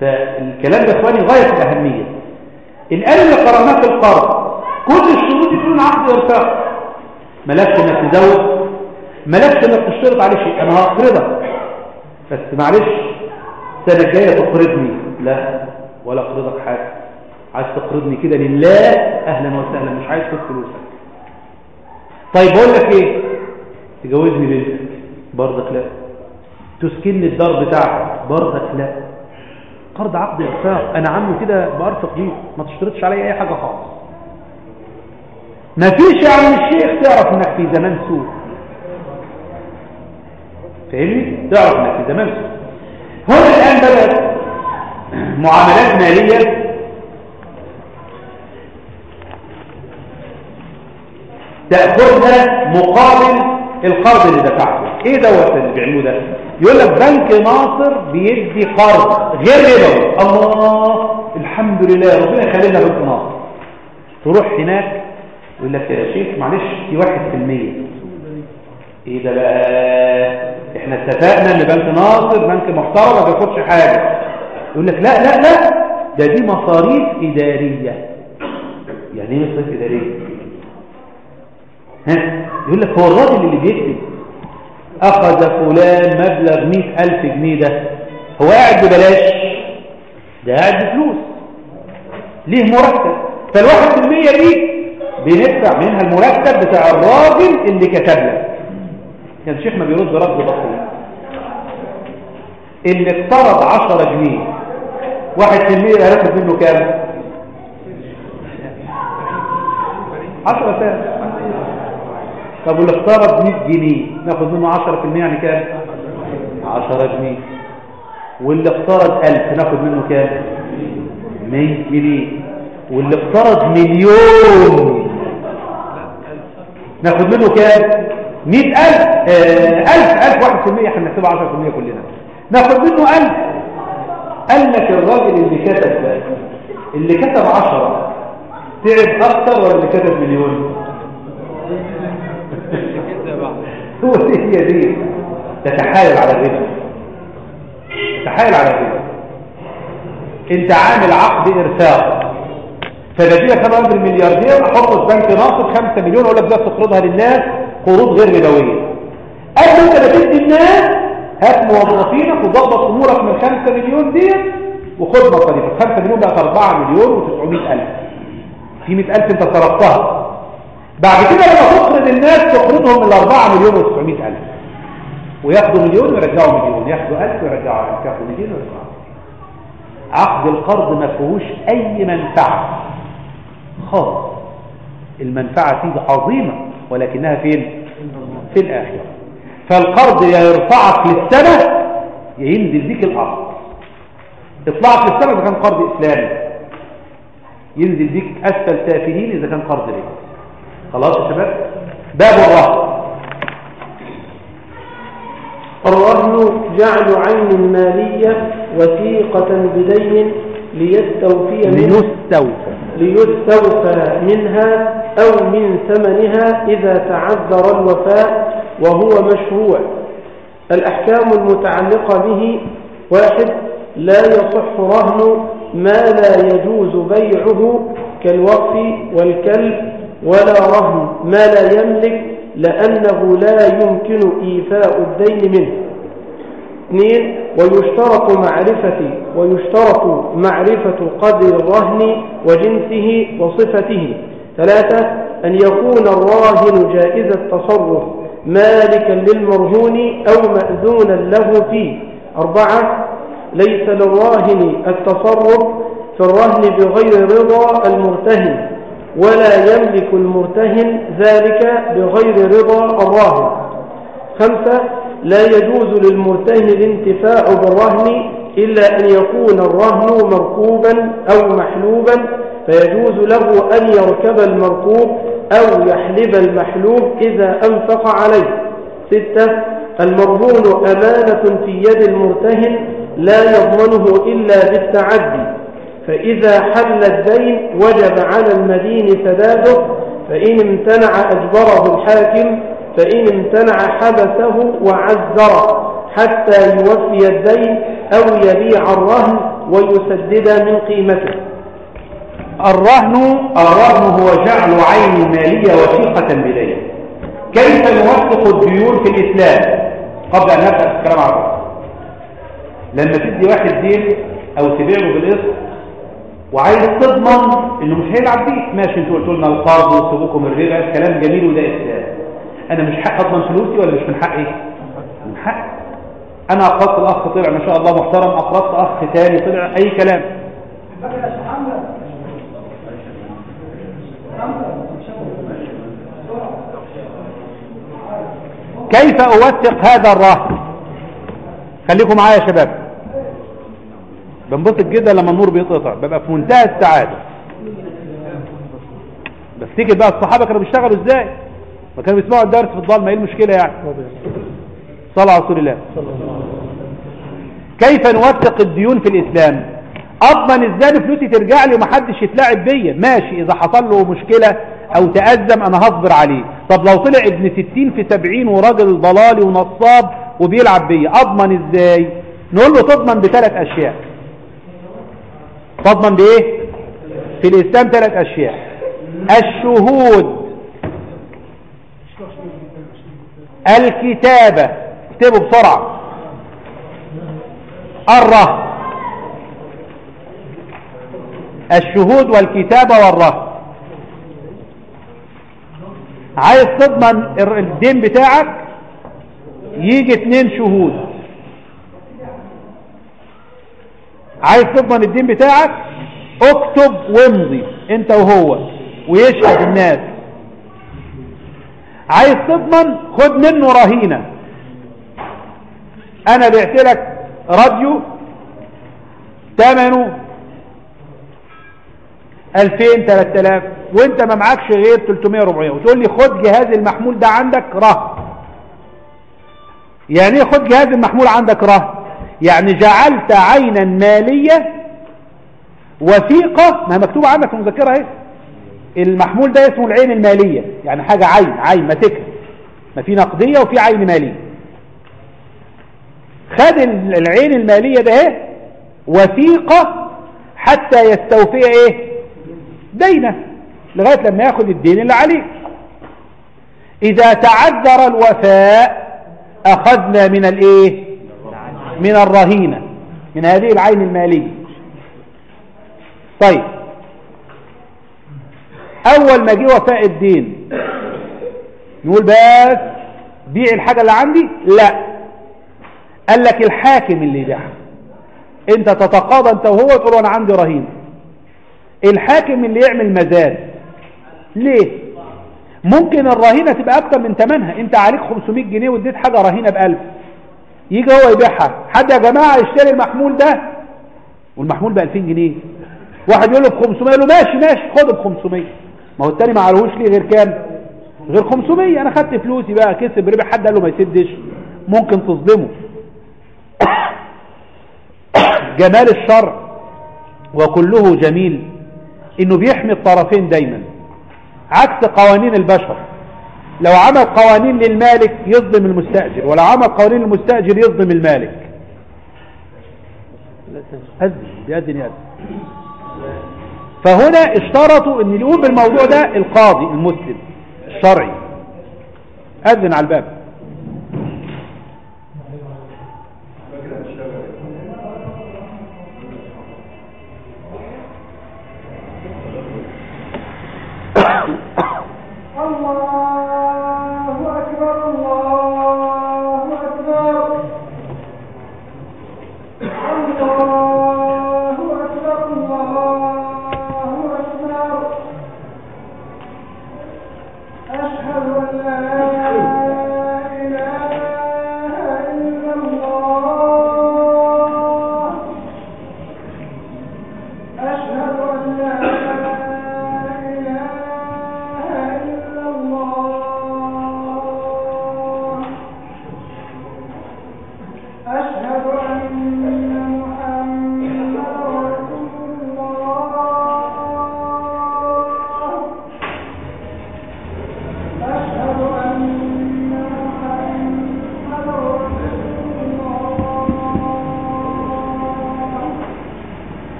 فالكلام ده إخواني غاية الأهمية. الآن اللي قرأناه في القرض كل الشروط يكون عقد ارتاق ملكش إنك تزود ملكش إنك تشترط عليه شيء. أنا هقرضك بس معلش السنة الجاية تقرضني لا ولا اقرضك حاجة. عايز تقرضني كده لله أهلا وسهلا مش عايز خد فلوسك. طيب بقول لك إيه؟ تجوزني بنتك برضك لا. تسكنني الدار بتاعك برضك لا. قرض عقد ارفاق أنا عامله كده بارفق ليه ما تشترطش عليا أي حاجة خالص. ما فيش يا عم الشيخ تعرف إنك في زمان سوء. فاهمني؟ تعرف إنك في زمان سوء. هنا الآن بدأت معاملات مالية تاخذها مقابل القرض اللي دفعته. إيه دوت اللي بيعملوه ده؟ يقول لك بنك ناصر بيدي قرض غير ربوي. الله الحمد لله. ربنا يخلينا بنك ناصر. تروح هناك يقول لك يا شيخ معلش في المية. إيه ده بقى؟ إحنا اتفقنا إن بنك ناصر بنك محترم ما بياخدش حاجة. يقول لك لا لا لا. ده دي مصاريف إدارية. يعني إيه مصاريف إدارية؟ ها؟ يقول لك هو الراجل اللي بيكتب أخذ فلان مبلغ مئة ألف جنيه ده هو قاعد ببلاش ده قاعد بفلوس ليه مرتب؟ فالواحد في المية دي بندفع منها المرتب بتاع الراجل اللي كتب لك. كان الشيخ ما بيرد رد بسيط اللي اقترض عشرة جنيه واحد في المية هياخد منه كام؟ عشرة سنة طب واللي اقترض 100 جنيه ناخد منه 10% يعني كام؟ 10 جنيه. واللي اقترض 1000 ناخد منه كام؟ 100 جنيه. واللي اقترض مليون ناخد منه كام؟ 100000 آه 1000 1000 1% إحنا نحسبها 10% كلنا. ناخد منه 1000 قال لك الراجل اللي كتب اللي كتب 10 تعب أكتر ولا اللي كتب مليون؟ هو هي دي تتحايل على الربا تتحايل على الربا انت عامل عقد ارساق فبدي لك أنا راجل ملياردير احطه في بنك ناصر 5 مليون أقول لك ده تقرضها للناس قروض غير ربويه قبل انت تدي الناس هات موظفينك وظبط امورك من 5 مليون دي وخد مصاريفك. 5 مليون بقت 4 مليون و900 ألف. في 100 ألف انت صرفتها. بعد كده لما تقرض الناس تقرضهم من 4 مليون و900 ألف. وياخدوا مليون ويرجعوا مليون. ياخدوا 1000 ويرجعوا 1000 ياخدوا 200 ويرجعوا عقد القرض ما فيهوش أي منفعة. خالص. المنفعة فيه عظيمة ولكنها فين؟ في الآخرة. فالقرض يا يرفعك للسنه يا ينزل بيك الأرض. اطلعك للسنه إذا كان قرض إسلامي. ينزل بيك أسفل سافلين إذا كان قرض ليه. خلاص يا شباب؟ باب الرهن. الرهن جعل عين مالية وثيقة بدين ليستوفي ليستوفى. ليستوفى منها أو من ثمنها إذا تعذر الوفاء وهو مشروع. الأحكام المتعلقة به واحد لا يصح رهن ما لا يجوز بيعه كالوقف والكلب ولا رهن ما لا يملك لأنه لا يمكن إيفاء الدين منه. اثنين ويشترط معرفة ويشترط معرفة قدر الرهن وجنسه وصفته. ثلاثة أن يكون الراهن جائز التصرف مالكا للمرهون أو مأذونا له فيه. أربعة ليس للراهن التصرف في الرهن بغير رضا المرتهن. ولا يملك المرتهن ذلك بغير رضا الراهن خمسة لا يجوز للمرتهن الانتفاع بالرهن إلا أن يكون الرهن مركوبا أو محلوبا فيجوز له أن يركب المركوب أو يحلب المحلوب إذا أنفق عليه. ستة المرهون أمانة في يد المرتهن لا يضمنه إلا بالتعدي. فإذا حل الدين وجب على المدين سداده فإن امتنع أجبره الحاكم فإن امتنع حبسه وعزره حتى يوفي الدين أو يبيع الرهن ويسدد من قيمته. الرهن الرهن هو جعل عين المالية وثيقة بدين كيف نوثق الديون في الإسلام؟ قبل أن نبدأ الكلام عن لما تدي واحد دين أو تبيعه بالقسط وعايز تضمن إنه مش هيلعب بيك ماشي أنتوا قلتوا لنا القاضي وسيبوكم الربا كلام جميل وده إسلام. أنا مش حق أضمن فلوسي ولا مش من حقي؟ من حقي. أنا اقرضت الأخ طلع ما شاء الله محترم. اقرضت أخ تاني طلع. أي كلام؟ كيف أوثق هذا الرهن خليكم معايا يا شباب. بنبسط جدا لما النور بيتقطع. ببقى في منتهى السعادة. بفتكر بقى الصحابة كانوا بيشتغلوا إزاي؟ ما كانوا بيسمعوا الدرس في الضلمة. إيه المشكلة يعني؟ صلى على رسول الله. كيف نوثق الديون في الإسلام؟ أضمن إزاي فلوسي ترجع لي ومحدش يتلاعب بيا؟ ماشي. إذا حصل له مشكلة أو تأزم أنا هصبر عليه. طب لو طلع ابن ستين في سبعين وراجل ضلالي ونصاب وبيلعب بيا أضمن إزاي؟ نقول له تضمن بثلاث أشياء. تضمن بإيه؟ في الإسلام ثلاث أشياء. الشهود. الكتابة. اكتبوا بسرعة. الرهن. الشهود والكتابة والرهن. عايز تضمن الدين بتاعك؟ يجي اتنين شهود. عايز تضمن الدين بتاعك؟ اكتب وامضي انت وهو ويشهد الناس. عايز تضمن؟ خد منه رهينة. أنا بعت لك راديو ثمنه 2000 3000 وانت ما معكش غير 300 400 وتقول لي خد جهاز المحمول ده عندك رهن يعني إيه خد جهاز المحمول عندك رهن يعني جعلت عينا مالية وثيقة ما مكتوب عندك في المذكرة اهي. المحمول ده اسمه العين المالية يعني حاجة عين عين ماسكها. ما في نقدية وفي عين مالية. خد العين المالية ده اهي وثيقة حتى يستوفي إيه؟ دينه لغاية لما ياخد الدين اللي عليه. إذا تعذر الوفاء أخذنا من الإيه؟ من الرهينة من هذه العين المالية. طيب. أول ما جه وفاء الدين. نقول بس بيع الحاجة اللي عندي؟ لا. قال لك الحاكم اللي يبيعها أنت تتقاضى أنت وهو تقول أنا عندي رهين. الحاكم اللي يعمل مزاد. ليه؟ ممكن الرهينة تبقى أكتر من ثمنها أنت عليك 500 جنيه واديت حاجة رهينة ب 1000 يجي هو يبيعها. حد يا جماعة يشتري المحمول ده؟ والمحمول ب 2000 جنيه. واحد يقول له ب 500 يقول له ماشي ماشي خده ب 500 ما هو التاني ما عليهوش ليه غير كام؟ غير 500 أنا خدت فلوسي بقى كسب ربح حد قال له ما يسدش. ممكن تصدمه. جمال الشرع وكله جميل. إنه بيحمي الطرفين دايما. عكس قوانين البشر. لو عمل قوانين للمالك يظلم المستأجر ولو عمل قوانين للمستأجر يظلم المالك. أذن بيأذن يأذن فهنا اشترطوا إن يقوم بالموضوع ده القاضي المسلم الشرعي. أذن على الباب. الله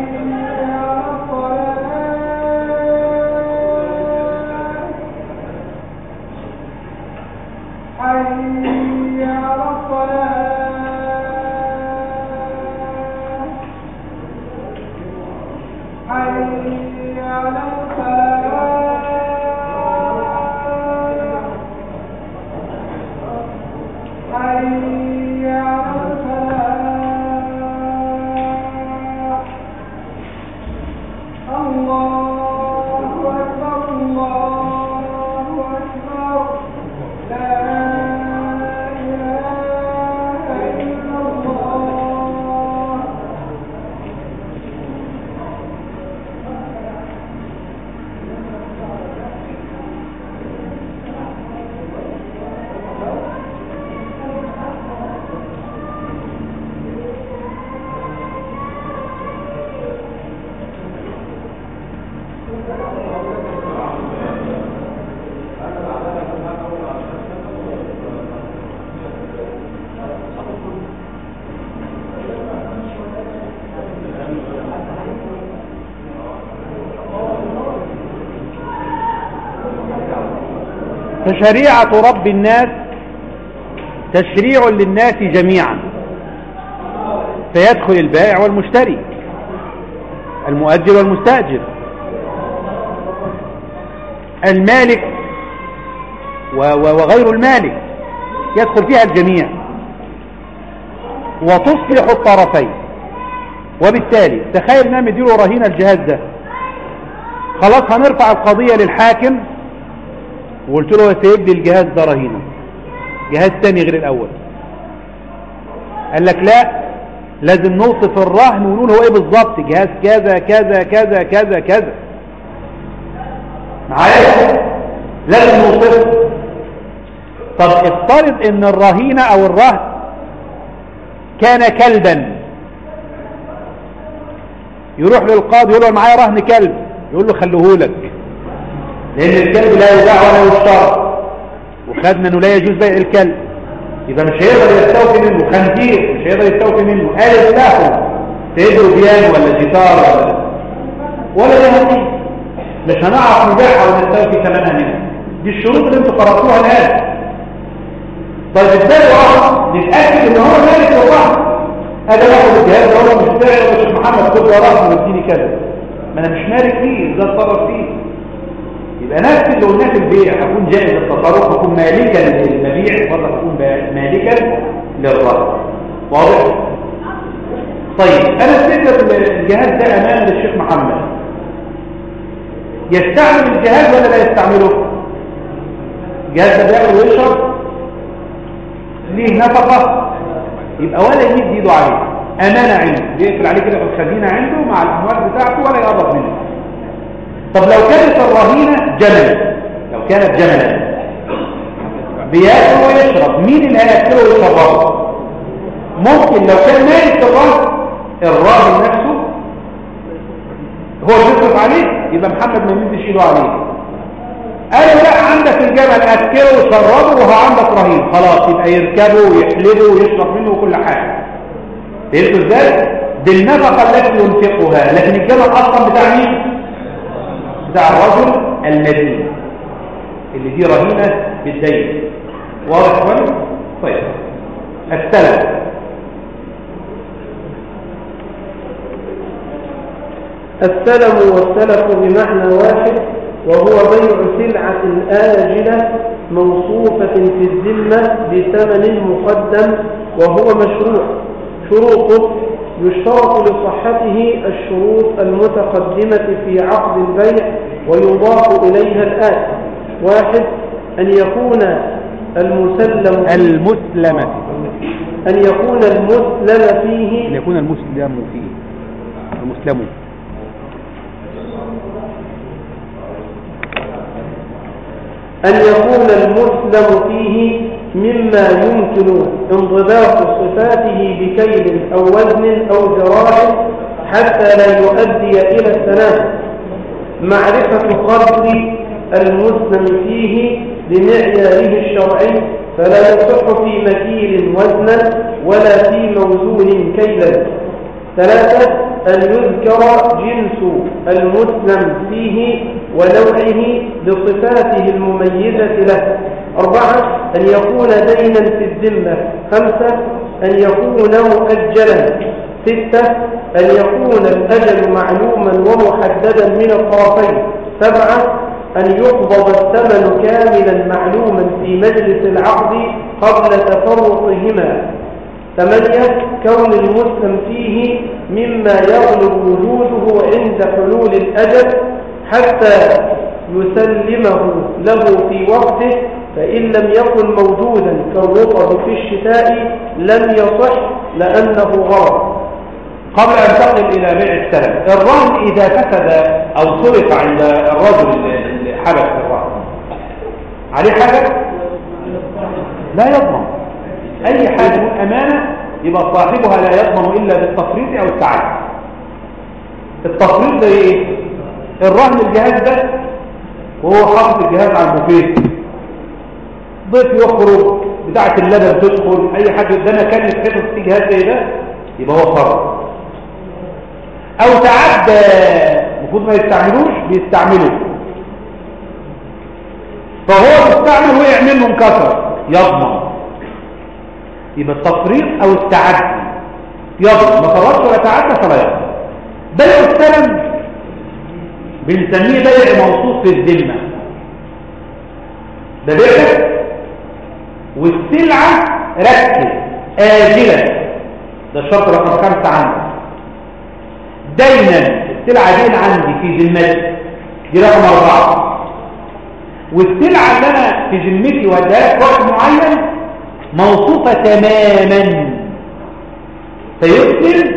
Thank you. فشريعة رب الناس تشريع للناس جميعا. فيدخل البائع والمشتري المؤجر والمستأجر المالك وغير المالك يدخل فيها الجميع. وتصلح الطرفين. وبالتالي تخيل اننا مديله رهينة الجهاز ده. خلاص هنرفع القضية للحاكم وقلت له سيب لي الجهاز ده رهينة. جهاز تاني غير الأول. قال لك لا لازم نوصف الرهن ونقول هو إيه بالظبط. جهاز كذا كذا كذا كذا كذا. معايا؟ لازم نوصفه. طب افترض إن الرهينة أو الرهن كان كلبا. يروح للقاضي يقول له معايا رهن كلب. يقول له خلوهولك لأن الكلب لا يباع ولا يشترى. وخدنا إنه لا يجوز بيع الكلب. يبقى مش هيقدر يستوفي منه. خنزير مش هيقدر يستوفي منه. آلة له سيدرو بيانو ولا جيتار ولا ولا. لها دي مش هنعرف نبيعها ونستوفي ثمنها منها دي الشروط اللي أنتوا قرأتوها الآن. طيب إزاي وراح نتأكد إن هو مالك والله أنا باخد الجهاز ده هو مش بتاعي شيخ محمد خد وراه واديني كذا. ما أنا مش مالك فيه إزاي اتصرف فيه. يبقى نفس اللي قلناه في البيع هكون جائز التصرف هكون مالكا للمبيع ولا هكون مالكا للرهن. واضح؟ طيب أنا استخدم الجهاز ده أمان للشيخ محمد. يستعمل الجهاز ولا لا يستعمله؟ الجهاز ده بياكل ويشرب؟ ليه نفقة؟ يبقى ولا يمد إيده عليه. أمانة عنده بيقفل عليه كده في الخزينه عنده مع الأموال بتاعته ولا يقرب منه. طب لو كانت الرهينة جملا لو كانت جملا بياكل ويشرب. مين اللي هياكله ويشربه؟ ممكن لو كان مالك الرهن الراهن نفسه. هو اللي يصرف عليه يبقى محمد ما يمدش ايده عليه. قالوا لا عندك الجمل أكله وشربه وهو عندك رهين خلاص يبقى يركبه ويحلبه ويشرب منه وكل حاجة. فهمتوا إزاي؟ بالنفقة التي ينفقها. لكن الجمل أصلا بتاع مين؟ بتاع الرجل. المدين اللي دي رهينة بالدين. واضح ولا طيب. السلف السلم والسلف بمعنى واحد وهو بيع سلعة آجلة موصوفة في الذمة بثمن مقدم وهو مشروع. شروطه يشترط لصحته الشروط المتقدمة في عقد البيع ويضاف إليها الآن واحد أن يكون المسلم المسلمة أن يكون المسلم فيه. أن يكون المسلم فيه. المسلم. أن يكون المسلم فيه مما يمكن انضباط صفاته بكيل أو وزن أو ذراع حتى لا يؤدي إلى التنافس معرفة قدر المسلم فيه بمعياره الشرعي فلا يصح في مكيل وزنا ولا في موزون كيلا. ثلاثة أن يذكر جنس المسلم فيه ونوعه بصفاته المميزة له. أربعة أن يكون دينا في الذمة. خمسة أن يكون مؤجلا ستة أن يكون الأجل معلوما ومحددا من الطرفين. سبعة أن يقبض الثمن كاملا معلوما في مجلس العقد قبل تفرقهما ثمانية كون المسلم فيه مما يغلب وجوده عند حلول الأجل حتى يسلمه له في وقته فإن لم يكن موجودا كالرطب في الشتاء لم يصح لأنه غرض قبل أن تقل إلى بيع السلم. الرهن إذا فسد أو سرق عند الرجل اللي حبس في الرهن عليه حاجة؟ لا يضمن. أي حاجة من أمانة يبقى صاحبها لا يضمن إلا بالتفريط أو التعدي التفريط ده إيه؟ الرهن الجهاز ده وهو حاطط الجهاز على البوفيه ضيف يخرج بتاعة اللبن تدخل أي حاجة ده مكان يتحفظ فيه جهاز زي ده يبقى هو فرض أو تعدى المفروض ما يستعملوش بيستعملوا فهو بيستعمل وقع منه انكسر يضمن. يبقى التفريط أو التعدي. يضمن. ما فرطش ولا تعدى فلا يضمن. بيع السلم بنسميه بيع موصوف في الذمة. ده بيع والسلعة ركز اجله ده الشرط رقم خمسة عندي دايما السلعة دي عندي في ذمتي دي رقم أربعة. والسلعة اللي أنا في ذمتي واديها في وقت معين موصوفة تماما. فيسلم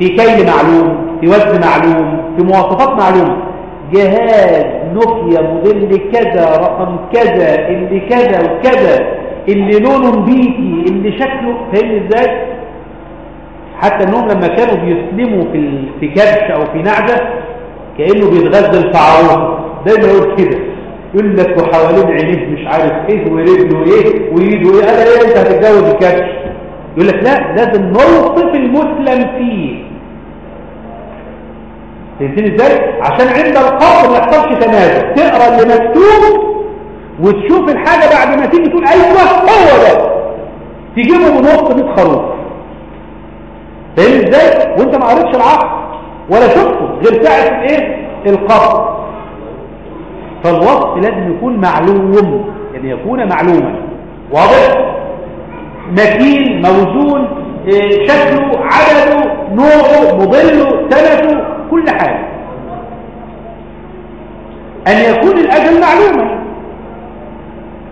في كيل معلوم في وزن معلوم في مواصفات معلومة. جهاز نوكيا موديل كذا رقم كذا اللي كذا وكذا اللي لونه بيتي اللي شكله فاهم إزاي؟ حتى انهم لما كانوا بيسلموا في في كبش أو في نعجة كأنه بيتغذى الفعرون دايما يقول كده. يقول لك وحوالين عينيه مش عارف إيه ورجله إيه وايده إيه. أنا إيه انت هتتجوز الكبش. يقول لك لا لازم نوصف المسلم فيه. فهمتني إزاي؟ عشان عند القبض ما يحصلش تنازل. تقرأ اللي مكتوب وتشوف الحاجة بعد ما تيجي تقول أيوه هو ده. تجيبه بنص 100 خروف. فاهم إزاي؟ وأنت ما قريتش العقد ولا شفته غير ساعة الايه القبض فالوصف لازم يكون معلوم يعني يكون معلوما. واضح؟ مكين موزون إيه، شكله عدده نوعه مضله سنته كل حاجة. أن يكون الأجل معلوما.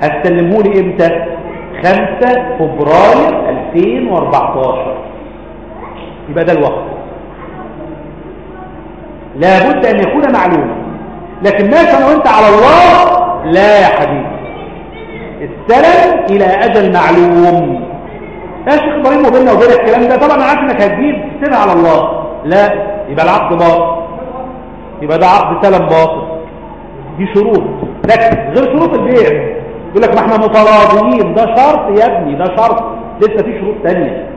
هتسلمه لي إمتى؟ 5 فبراير 2014 يبقى ده الوقت لابد أن يكون معلوما لكن ماشي أنا وانت على الله؟ لا يا حبيبي. السلم إلى أجل معلوم يا شيخ إبراهيم وبيننا وبين الكلام ده طبعا أنا عارف إنك هتجيب سيبها على الله. لا يبقى العقد باطل. يبقى ده عقد سلم باطل. دي شروط. لكن غير شروط البيع. يقول لك ما إحنا متراضيين. ده شرط يا ابني ده شرط. لسه في شروط تانية.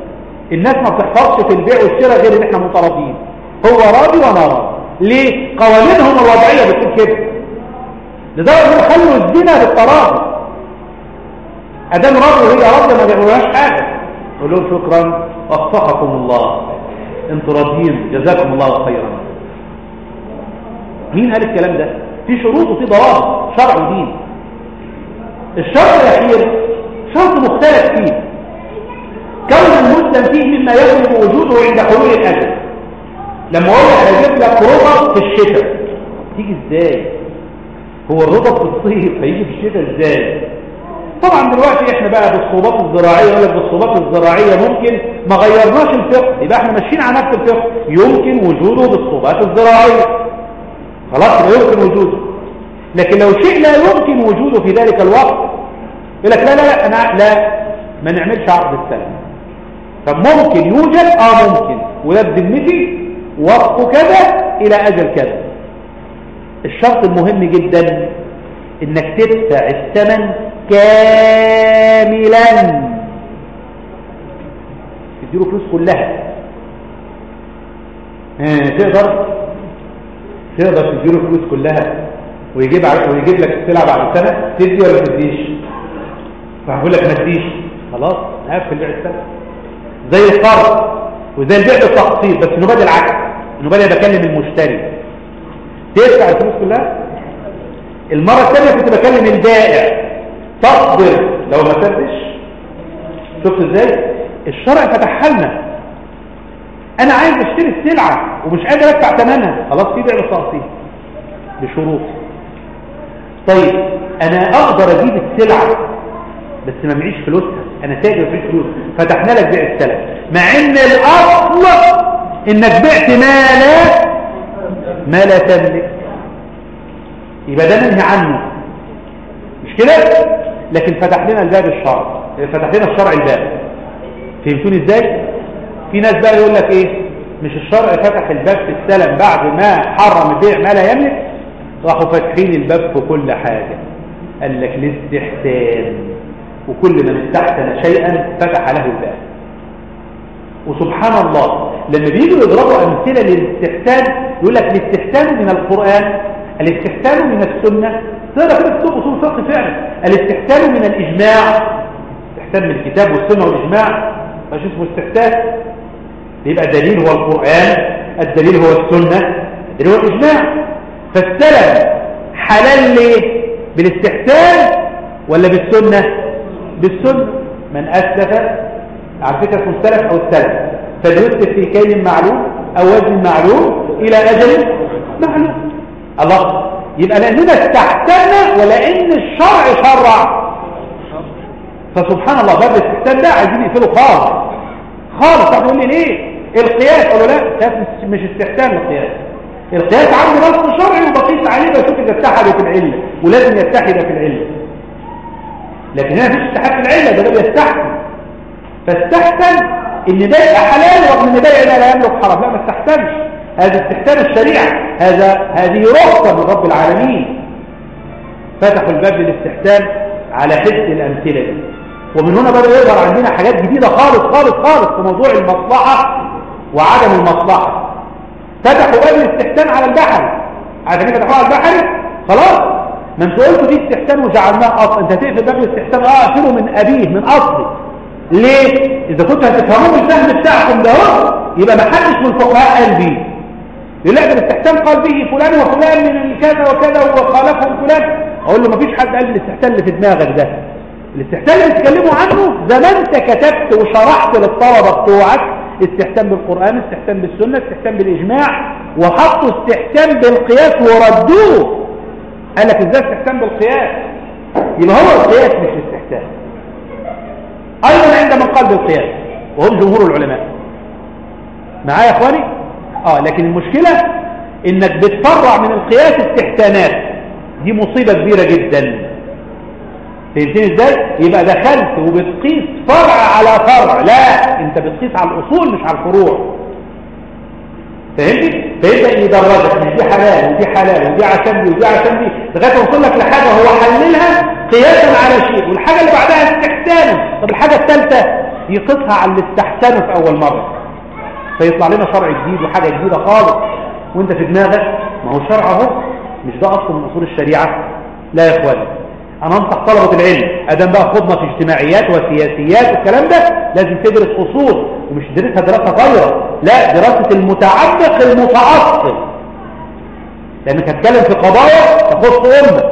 الناس ما بتحفظش في البيع والشراء غير ان إحنا متراضيين هو راضي وأنا راضي. ليه؟ قوانينهم الوضعية بتقول كده. لدرجة ان خلوا الزنا بالتراضي أدام راضي وهي راضية ما بيعملوهاش حاجة. قول لهم شكرا وفقكم الله. أنتوا راضيين. جزاكم الله خيرا. مين قال الكلام ده؟ في شروط وفي ضوابط. شرع ودين. الشرط الأخير شرط مختلف فيه. كون المسلم فيه مما يجب وجوده عند حلول الاجل لما أقول لك هجيب لك رطب في الشتاء. تيجي إزاي؟ هو الرطب في الصيف هيجي في الشتاء إزاي؟ طبعا دلوقتي إحنا بقى بالصوبات الزراعية يقول لك بالصوبات الزراعية ممكن ما غيرناش الفقه. يبقى إحنا ماشيين على نفس الفقه. يمكن وجوده بالصوبات الزراعية. خلاص لا يمكن وجوده. لكن لو شيء لا يمكن وجوده في ذلك الوقت. يقول لك لا لا لا أنا لا ما نعملش عقد السلام. طب ممكن يوجد آه ممكن. وده بذمتي وقته كذا إلى أجل كذا. الشرط المهم جدا إنك تدفع الثمن كاملا. تديله فلوس كلها. آه تقدر؟ تقدر تديله فلوس كلها ويجيب ويجيب لك السلعة بعد سنة؟ تدي ولا تديش؟ فهقول لك ما تديش. خلاص نقفل بيع السلف زي القرض وزي البيع بالتقسيط بس نبادل العكس نبادل بكلم المشتري. تدفع الفلوس كلها؟ المرة الثانية كنت بكلم البائع. تصبر لو ما سدش شفت إزاي؟ الشرع فتحها لنا أنا عايز أشتري السلعة ومش قادر أدفع ثمنها خلاص في بيع بالتقسيط بشروط. طيب أنا أقدر أجيب السلعة بس ما معيش فلوسها. أنا تاجر مفيش فلوس فتحنا لك بيع السلف. مع إن الأصل إنك بعت ما لا ما لا تملك. يبقى ده ننهي عنه. مش كده؟ لكن فتح لنا الباب الشرع فتح لنا الشرع الباب. فهمتوني إزاي؟ في ناس بقى يقول لك إيه؟ مش الشرع فتح الباب في السلم بعد ما حرم البيع ما لا يملك؟ راحوا فاتحين الباب في كل حاجة. قال لك الاستحسان وكل من استحسن شيئا فتح له الباب. وسبحان الله لما بييجوا يضربوا أمثلة للاستحسان يقول لك الاستحسان من القرآن الاستحسان من السنة. تقرا كده كتب أصول فقه فعلا. الاستحسان من الإجماع. الاستحسان من الكتاب والسنة والإجماع. مش اسمه استحسان. يبقى الدليل هو القرآن الدليل هو السنة الدليل هو الإجماع. فالسلف حلال ليه؟ بالاستحسان ولا بالسنة؟ بالسنة من أسلف على فكرة السلف أو السلف فليسلف في كيل معلوم أو وزن معلوم إلى أجل معلوم. الله. يبقى لأننا استحسنا ولأن الشرع شرع. فسبحان الله باب الاستحسان ده عايزين يقفلوا خالص. خالص. طب يقول لي ليه؟ القياس قالوا لا؟ مش استحسان القياس. القياس عنده نص شرعي وبقيس عليه بشوف إذا اتحد في العلة ولازم يتحد في العلة. لكن هنا مفيش في العله ده بيستحسن فاستحسن إن ده يبقى حلال رغم إن ده يبقى لا يملك حرام. لا ما استحسنش. هذا استحسان الشريعة. هذا هذه رخصه من رب العالمين. فتحوا الباب للاستحسان على حس الأمثلة دي. ومن هنا بدأ يظهر عندنا حاجات جديدة خالص خالص خالص في موضوع المصلحة وعدم المصلحة. فتحوا باب الاستحسان على البحر عارفين فتحوها على البحر خلاص. ما أنتوا قلتوا دي استحسان وجعلناه اصل أنت هتقفل باب الاستحسان آه اقفله من أبيه من اصله ليه؟ إذا كنتوا هتفهموه بالفهم بتاعكم ده اهو يبقى ما حدش من الفقهاء قال بيه. يقول لك الاستحسان قال به فلان وفلان من كذا وكذا وخالفهم فلان. أقول له ما فيش حد قال الاستحسان اللي في دماغك ده. الاستحسان اللي بتتكلموا عنه زي ما أنت كتبت وشرحت للطلبة بتوعك استحسان بالقرآن استحسان بالسنة استحسان بالإجماع وحطوا استحسان بالقياس وردوه. قال لك إزاي استحسان بالقياس؟ يبقى هو القياس مش الاستحسان أيضا عند من قال بالقياس وهم جمهور العلماء. معايا يا إخواني؟ آه لكن المشكلة إنك بتفرع من القياس استحسانات دي مصيبة كبيرة جدا. فهمتني إزاي؟ يبقى دخلت وبتقيس فرع على فرع. لا أنت بتقيس على الأصول مش على الفروع. فهمتي فيبدا يدرجك مش دي حلال ودي حلال ودي عشان دي ودي عشان دي. لغاية ما يوصل لك لحاجه هو حللها قياسا على شيء. والحاجة اللي بعدها استحسانا طب الحاجة الثالثة يقيسها على اللي استحسنه في أول مرة. فيطلع لنا شرع جديد وحاجة جديدة خالص. وأنت في دماغك ما هو الشرع أهو. مش ده أصل من أصول الشريعة. لا يا إخواني. أنا أنصح طلبة العلم أدام بقى خضنا في اجتماعيات وسياسيات والكلام ده لازم تدرس أصول ومش تدرسها دراسة طايرة لا دراسة المتعمق المتعصب. لانك هتكلم في قضايا تخص أمة.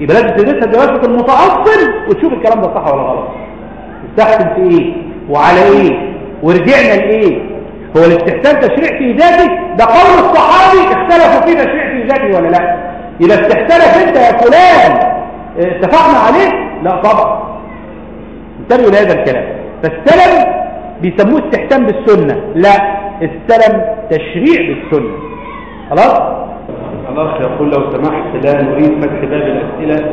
يبقى لازم تدرسها دراسة المتعصب وتشوف الكلام ده صح ولا غلط. تستحسن في إيه؟ وعلى إيه؟ ورجعنا لإيه؟ هو الاستحسان تشريع في ذاته ده قول الصحابي اختلفوا في تشريع في ذاته ولا لا؟ يبقى استحسنك أنت يا فلان اتفقنا عليه؟ لا طبعا. انتبهوا لهذا الكلام. فالسلم بيسموه استحسان بالسنة. لا السلم تشريع بالسنة. خلاص؟ الأخ يقول لو سمحت لا نريد فتح باب الأسئلة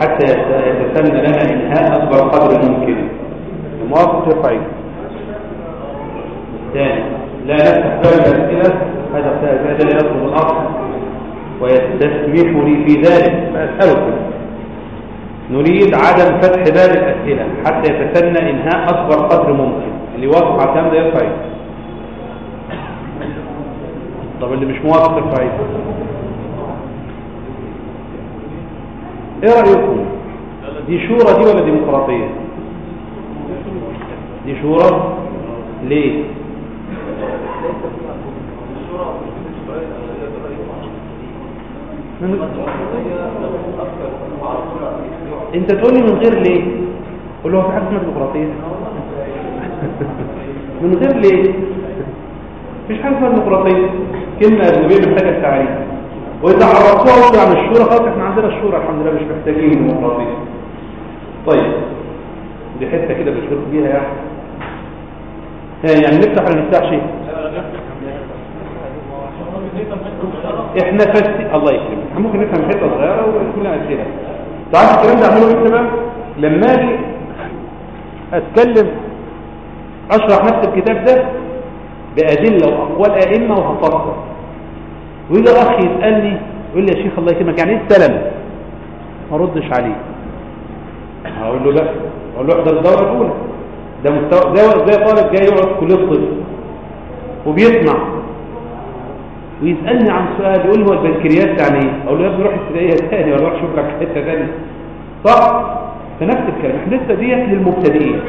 حتى يتسنى لنا إنهاء أكبر قدر ممكن. يرفع ايده الثاني لا نفتح باب الأسئلة هذا هذا لا يطلب الأصل ويستسمح لي في ذلك. فأسألكم نريد عدم فتح باب الأسئلة حتى يتسنى إنهاء أكبر قدر ممكن. اللي وافق على الكلام ده يرفع ايده طب اللي مش موافق يرفع ايده إيه رأيكم؟ دي شورى دي ولا ديمقراطية؟ دي شورى؟ ليه. انت تقول لي من غير ليه؟ قول له في حاجة اسمها ديمقراطيه من غير ليه؟ مفيش حاجة اسمها ديمقراطيه كلمة اجنبيه محتاجة تعريف. وإذا عرفتوها وضع عن الشورى خلاص إحنا عندنا الشورى الحمد لله مش محتاجين ديمقراطية. طيب. دي حتة كده بشوف بيها يعني. يعني نفتح ولا ما نفتحش إحنا فس الله يكرمك. ممكن نفهم حتة صغيرة وكلها اسئله تعرف الكلام ده اعمله إمتى بقى لما أجي أتكلم أشرح نفس الكتاب ده بأدلة وأقوال أئمة وهفكر ويجي اخ يسألني يقول لي يا شيخ الله يكرمك يعني إيه السلم ما ردش عليه. هقول له لا. أقول له احضر الدورة الأولى. ده مستوى زي زي طالب جاي يقعد كلية الطب. وبيسمع. ويسألني عن سؤال يقول لي هو البنكرياس يعني إيه أقول له يا ابني روح ابتدائيه ثاني ولا روح شوف لك حتة ثانية صح فنفس الكلام. إحنا لسه ديت للمبتدئين.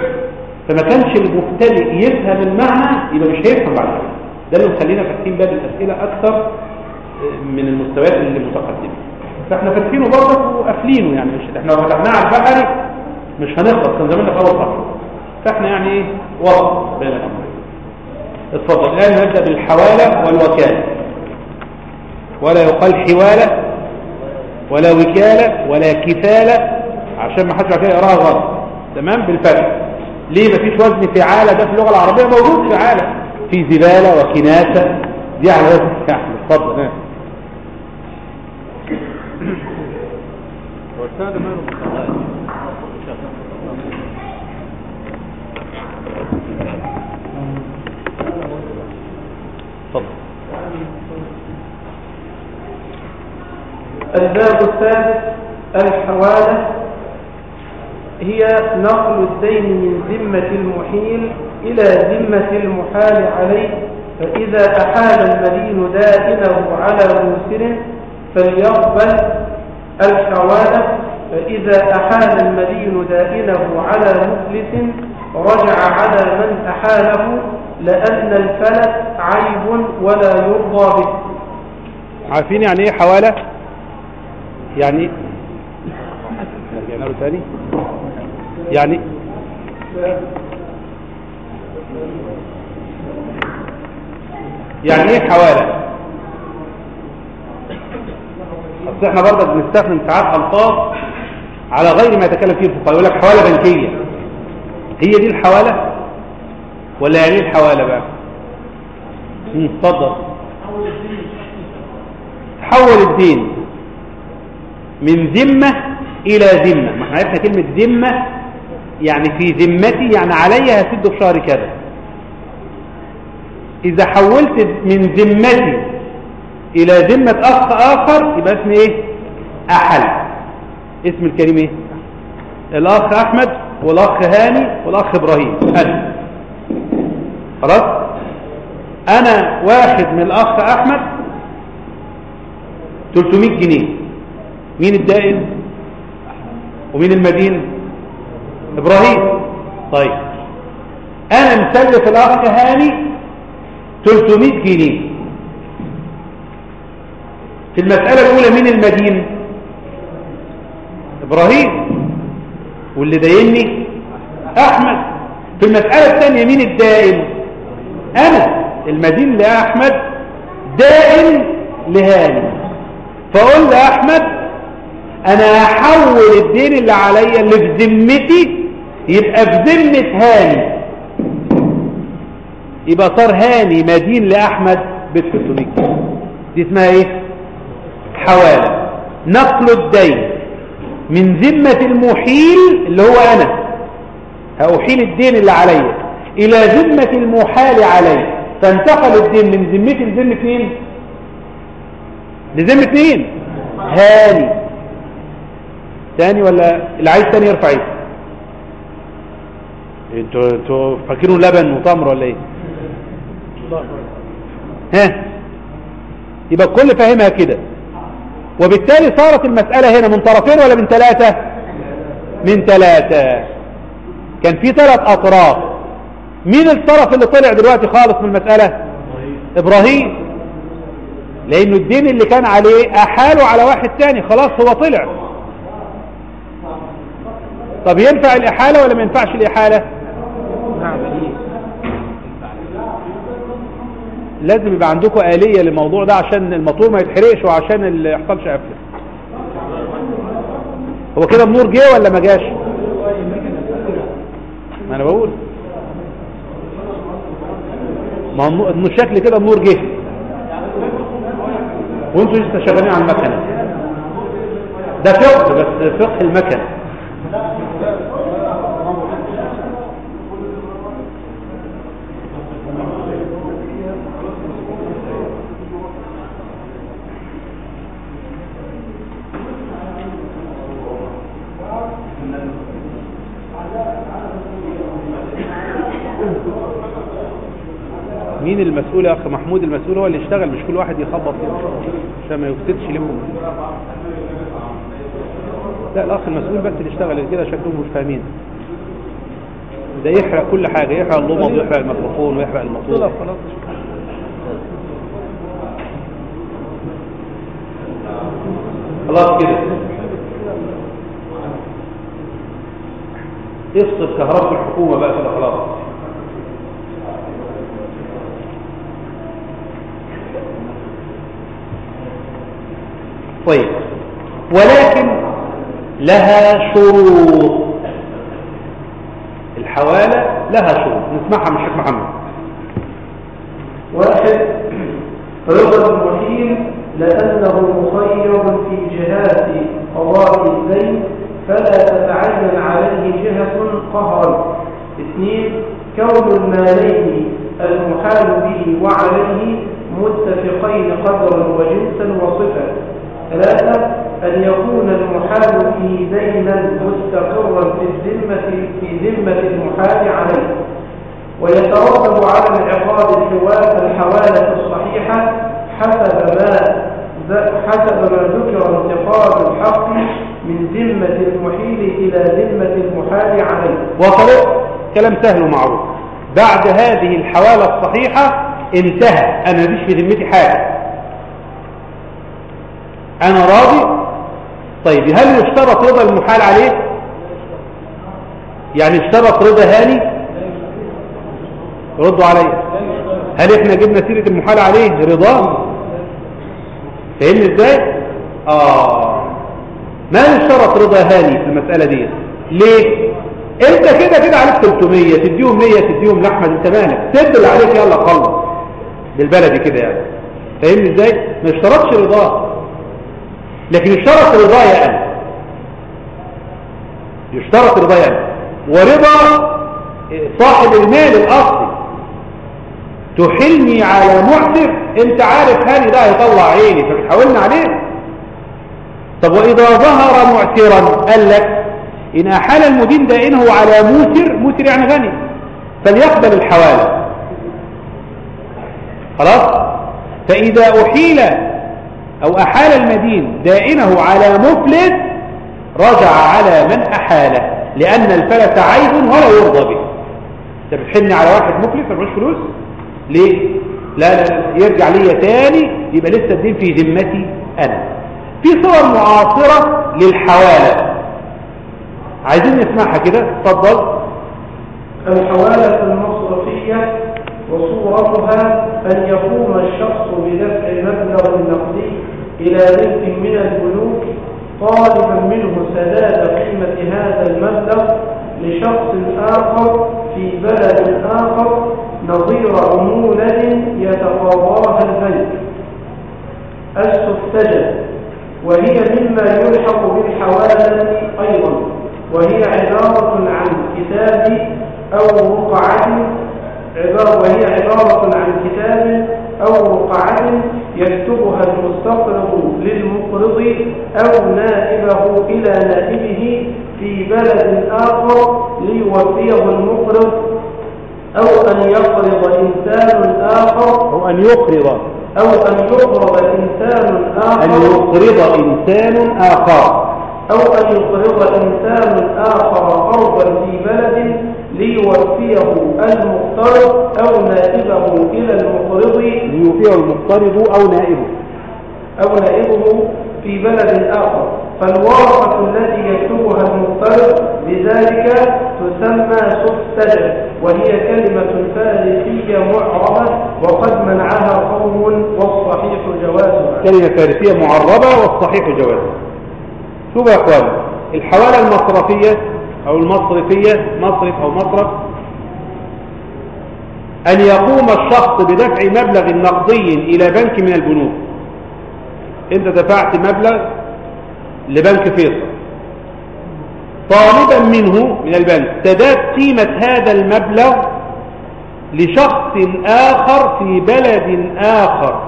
فما كانش المبتدئ يفهم المعنى يبقى مش هيفهم بعد كده. ده اللي مخلينا فاتحين باب الأسئلة أكثر من المستويات اللي متقدمة. فإحنا فاتحينه برضه وقافلينه يعني مش إحنا لو فتحناه على البحري مش هنخلص. كان زماننا في اول صفحه فإحنا يعني إيه وسط بين الامرين اتفضل. الآن نبدأ بالحوالة والوكالة. ولا يقال حوالة ولا وكالة ولا كفاله عشان ما حدش بعد يقراها غلط. تمام؟ بالفتح ليه مفيش وزن فعاله ده في اللغة العربية موجود فعاله في زبالة وكناسة. دي على وزن فعل اتفضل. ها. الباب الثالث الحوالة هي نقل الدين من ذمة المحيل إلى ذمة المحال عليه فإذا أحال المدين دائنه على موسر فليقبل الحوالة فإذا أحال المدين دائنه على مفلس رجع على من أحاله لأن الفلس عيب ولا يرضى به. عارفين يعني إيه حواله يعني له تاني يعني يعني إيه حواله أصل إحنا برضه بنستخدم ساعات ألفاظ على غير ما يتكلم فيه الفقهاء يقول لك حواله بنكية. هي دي الحواله ولا يعني إيه الحواله بقى؟ اتفضل. تحول الدين. من ذمة إلى ذمة. ما إحنا عرفنا كلمة ذمة يعني في ذمتي يعني علي هسده في شهر كذا. إذا حولت من ذمتي إلى ذمة أخ آخر يبقى اسمه إيه؟ أحل. اسم الكريم إيه؟ الأخ أحمد والأخ هاني والأخ إبراهيم. أنا خلاص؟ أنا واحد من الأخ أحمد 300 جنيه. مين الدائن ومين المدين؟ إبراهيم. طيب. أنا مسلف الأخ هاني 300 جنيه. في المسألة الأولى مين المدين؟ إبراهيم. واللي دايني أحمد. في المسألة الثانية مين الدائن أنا. المدين لأحمد دائن لهاني. فقول لأحمد أنا هحول الدين اللي عليا اللي في ذمتي يبقى في ذمة هاني. يبقى صار هاني مدين لأحمد ب 300 دي اسمها إيه؟ حوالة. نقل الدين من ذمة المحيل اللي هو أنا. هأحيل الدين اللي عليا. إلى ذمة المحال علي فانتقل الدين من ذمتي لذمة مين لذمة مين هاني. تاني ولا اللي عايز تاني يرفع ايده؟ أنتوا أنتوا فاكرين لبن وتمر ولا إيه؟ ها؟ يبقى الكل فاهمها كده. وبالتالي صارت المسألة هنا من طرفين ولا من ثلاثة؟ من ثلاثة. كان في ثلاث أطراف. مين الطرف اللي طلع دلوقتي خالص من المسألة؟ إبراهيم. لأنه الدين اللي كان عليه أحاله على واحد تاني. خلاص هو طلع. طب ينفع الإحالة ولا ما ينفعش الإحالة؟ لازم يبقى عندكم آلية للموضوع ده عشان الموتور ما يتحرقش وعشان اللي يحصلش قفله هو كده النور جه ولا ما جاش؟ ما أنا بقول. ما هو النور- النور- شكل كده النور جه. وانتوا لسه شغالين على المكنة. ده فقه بس فقه المكنة مين المسؤول يا اخ محمود المسؤول هو اللي يشتغل مش كل واحد يخبط كده عشان ما يفسدش لكم لا الأخ المسؤول بس اللي يشتغل كده شكلهم مش فاهمين. ده يحرق كل حاجة يحرق اللمض ويحرق الميكروفون ويحرق الموتور. خلاص. خلاص كده. افصل كهرباء الحكومة بقى كده خلاص. طيب. ولكن لها شروط. الحوالة لها شروط. نسمعها من الشيخ محمد. واحد رضا المحيل لأنه مخير في جهات قضاء الدين فلا تتعين عليه جهة قهرا. اثنين كون المالين المحال به وعليه متفقين قدرا وجنسا وصفة. ثلاثة أن يكون المحال به دينا مستقرا في الذمة في ذمة المحال عليه. ويترتب على انعقاد الحوالة الحوالة الصحيحة حسب ما حسب ما ذكر انتقال الحق من ذمة المحيل إلى ذمة المحال عليه. وصلت كلام سهل ومعروف. بعد هذه الحوالة الصحيحة انتهى. أنا مفيش في ذمتي حاجة. أنا راضي؟ طيب هل يشترط رضا المحال عليه؟ يعني اشترط رضا هاني؟ ردوا علي هل إحنا جبنا سيرة المحال عليه رضاه فهمني إزاي؟ آه. ما يشترط رضا هاني في المسألة دي؟ ليه؟ أنت كده كده عليك 300 تديهم 100 تديهم لحمة أنت مالك؟ سد اللي عليك يلا خلص بالبلدي كده يعني. فاهمني إزاي؟ ما يشترطش رضاه لكن يشترط رضايا أنا يشترط رضايا أنا ورضا صاحب المال الأصلي. تحلني على معسر أنت عارف هاني ده هيطلع عيني فبتحاولنا عليه. طب وإذا ظهر معسرا قال لك إن أحال المدين دائنه على موسر موسر يعني غني. فليقبل الحوالة. خلاص؟ فإذا أحيل أو أحال المدين دائنه على مفلس رجع على من أحاله لأن الفلس عيب ولا يرضى به. انت بتحن على واحد مفلس ملوش فلوس؟ ليه؟ لا لا يرجع ليا تاني يبقى لسه الدين في ذمتي أنا. في صور معاصرة للحوالة. عايزين نسمعها كده؟ اتفضل. الحوالة المصرفية وصورتها أن يقوم الشخص بدفع مبلغ نقدي إلى بنك من البنوك طالبا منه سداد قيمة هذا المبلغ لشخص آخر في بلد آخر نظير عمولة يتقاضاها البنك السفتجة وهي مما يلحق بالحوالة أيضا وهي عبارة عن كتاب أو رقعة وهي عبارة عن كتاب أو رقعة يكتبها المستقرض للمقرض أو نائبه إلى نائبه في بلد آخر ليوفيه المقرض أو أن يقرض إنسان آخر أو أن يقرض. أو أن يقرض إنسان أن آخر يقرض إنسان آخر. أو أن يقرض إنسان آخر قرضا في بلد ليوفيه المقترض أو نائبه إلى المقرض ليوفيه المقترض أو نائبه. أو نائبه في بلد آخر. فالورقة التي يكتبها المقترض بذلك تسمى سفتجة وهي كلمة فارسية معربة وقد منعها قوم والصحيح جوازها. كلمة فارسية معربة والصحيح جوازها. شوفوا يا أخوان الحوالة المصرفية أو المصرفية مصرف أو مصرف أن يقوم الشخص بدفع مبلغ نقدي إلى بنك من البنوك. أنت دفعت مبلغ لبنك فيصل. طالبا منه من البنك. سداد قيمة هذا المبلغ لشخص آخر في بلد آخر.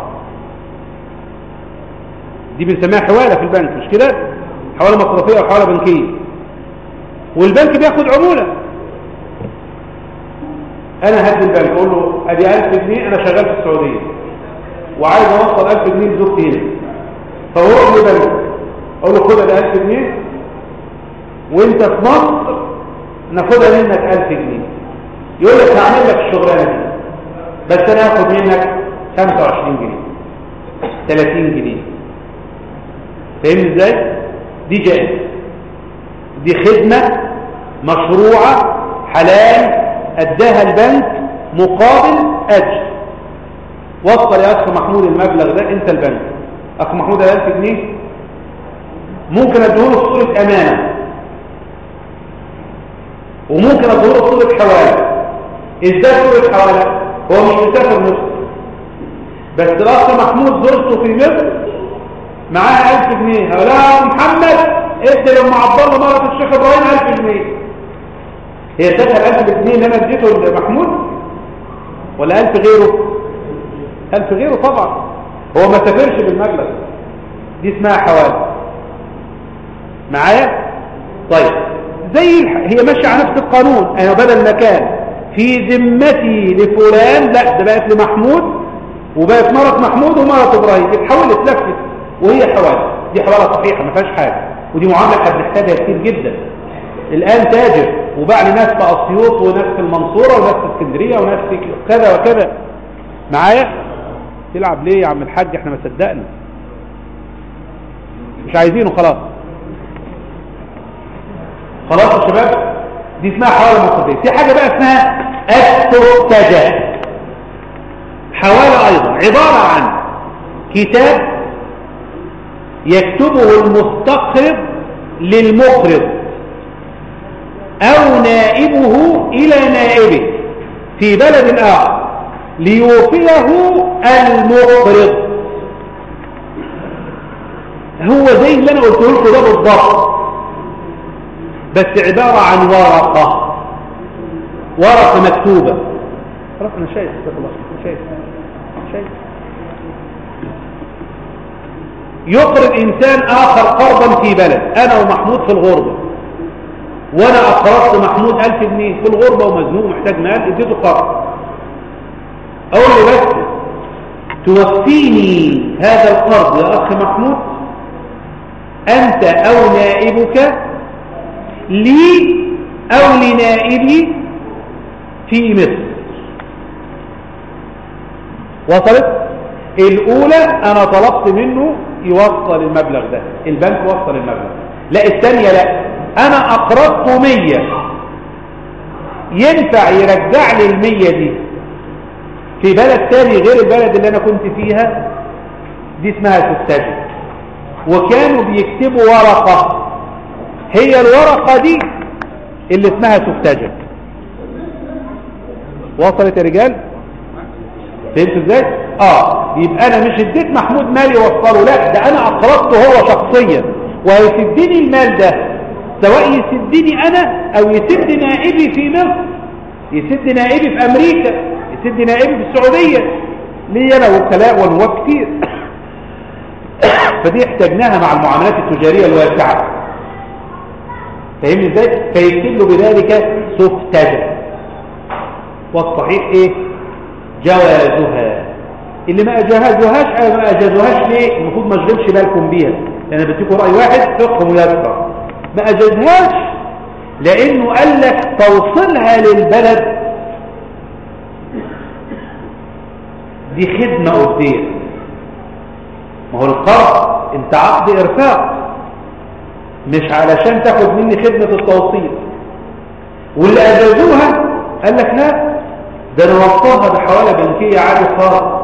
دي بنسميها حوالة في البنك مش كده؟ حوالة مصرفية أو حوالة بنكية. والبنك بياخد عمولة. أنا هدي البنك أقول له أدي 1000 جنيه أنا شغال في السعودية. وعايز أوصل 1000 جنيه لزوجتي هنا. فهو لي بنك أقول له خد أدي 1000 جنيه. وأنت في مصر ناخدها منك 1000 جنيه. يقول لك هعمل لك الشغلانة دي. بس أنا هاخد منك 25 جنيه. 30 جنيه. فاهمني إزاي؟ دي جائز دي خدمة مشروعة حلال أداها البنك مقابل أجر. وصل يا أخ محمود المبلغ ده أنت البنك. أخ محمود 1000 جنيه؟ ممكن اديهوله في صورة أمانة. وممكن اديهوله في صورة حوالة. إزاي صورة حوالة؟ هو مش مسافر مصر. بس الاخ محمود زرته في مصر معاه 1000 جنيه. هقول يا محمد ادي لما عبد الله مرة الشيخ إبراهيم 1000 جنيه. هي تدفع 1000 جنيه اللي أنا اديته لمحمود؟ ولا 1000 غيره؟ 1000 غيره طبعا. هو ما سافرش بالمبلغ. دي اسمها حوالي معايا؟ طيب. زي. هي ماشية على نفس القانون. أنا بدل ما كان في ذمتي لفلان لا ده بقت لمحمود وبقت مرة محمود ومرة إبراهيم. اتحولت لفت. وهي حوالي دي حوالة صحيحة ما فيهاش حاجة. ودي معاملة إحنا بنحتاجها كتير جدا. الآن تاجر وباع لناس في أسيوط وناس في المنصورة وناس في اسكندرية وناس في كذا وكذا. معايا؟ تلعب ليه يا عم الحاج؟ إحنا ما صدقنا. مش عايزينه خلاص. خلاص يا شباب؟ دي اسمها حوالة مصرفية في حاجة بقى اسمها الترتجة حوالة أيضا عبارة عن كتاب يكتبه المستقرض للمقرض أو نائبه إلى نائبه في بلد آخر ليوفيه المقرض هو زي اللي أنا قلته لكم ده بالضبط بس عبارة عن ورقة ورقة مكتوبة. خلاص أنا شايف شايف شايف. يقرض إنسان آخر قرضا في بلد. أنا ومحمود في الغربة. وأنا أقرضت محمود ألف جنيه في الغربة ومزنوق محتاج مال إديته قرض. أقول له بس توفيني هذا القرض يا أخ محمود؟ أنت أو نائبك لي أو لنائبي في مصر. وصلت؟ الأولى أنا طلبت منه يوصل المبلغ ده. البنك وصل المبلغ. لا الثانية لا. أنا أقرضته مية. ينفع يرجع لي المية دي في بلد تاني غير البلد اللي أنا كنت فيها؟ دي اسمها تستجد وكانوا بيكتبوا ورقة. هي الورقة دي اللي اسمها تستجد وصلت يا رجال؟ فهمت إزاي؟ آه. يبقى أنا مش اديت محمود مالي وصله لا ده أنا اقرضته هو شخصيا. وهيسدني المال ده سواء يسدني أنا أو يسد نائبي في مصر يسد نائبي في أمريكا يسد نائبي في السعودية. لي أنا وكلاء ونواب كتير؟ فدي احتاجناها مع المعاملات التجارية الواسعة. فاهمني إزاي؟ فيكتب له بذلك سفتجة والصحيح إيه؟ جوازها. اللي ما أجازوهاش ما أجازوهاش ليه؟ المفروض ما أشغلش بالكم بيها. لأن بديكم رأي واحد فقه ميسر ما أجازهاش لأنه قال لك توصيلها للبلد. دي خدمة قدام ما هو القرض أنت عقد إرفاق. مش علشان تاخد مني خدمة التوصيل. واللي أجازوها قال لك لا. ده أنا وصلها بحوالة بنكية عادي خالص.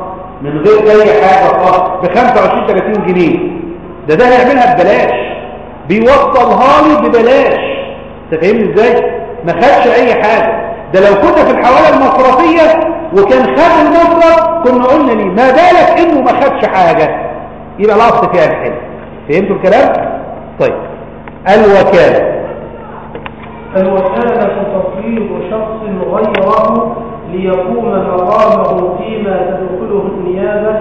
من غير اي حاجة خالص ب 25 30 جنيه. ده ده هيعملها ببلاش. بيوصلها لي ببلاش. انت فاهمني إزاي؟ ما خدش أي حاجة. ده لو كنا في الحوالة المصرفية وكان خد المصرف كنا قلنا ليه؟ ما بالك إنه ما خدش حاجة. يبقى الاصل فيها الحل فهمتوا الكلام؟ طيب. الوكالة. الوكالة تفويض شخص غيره ليقوم مقامه فيما تدخله النيابة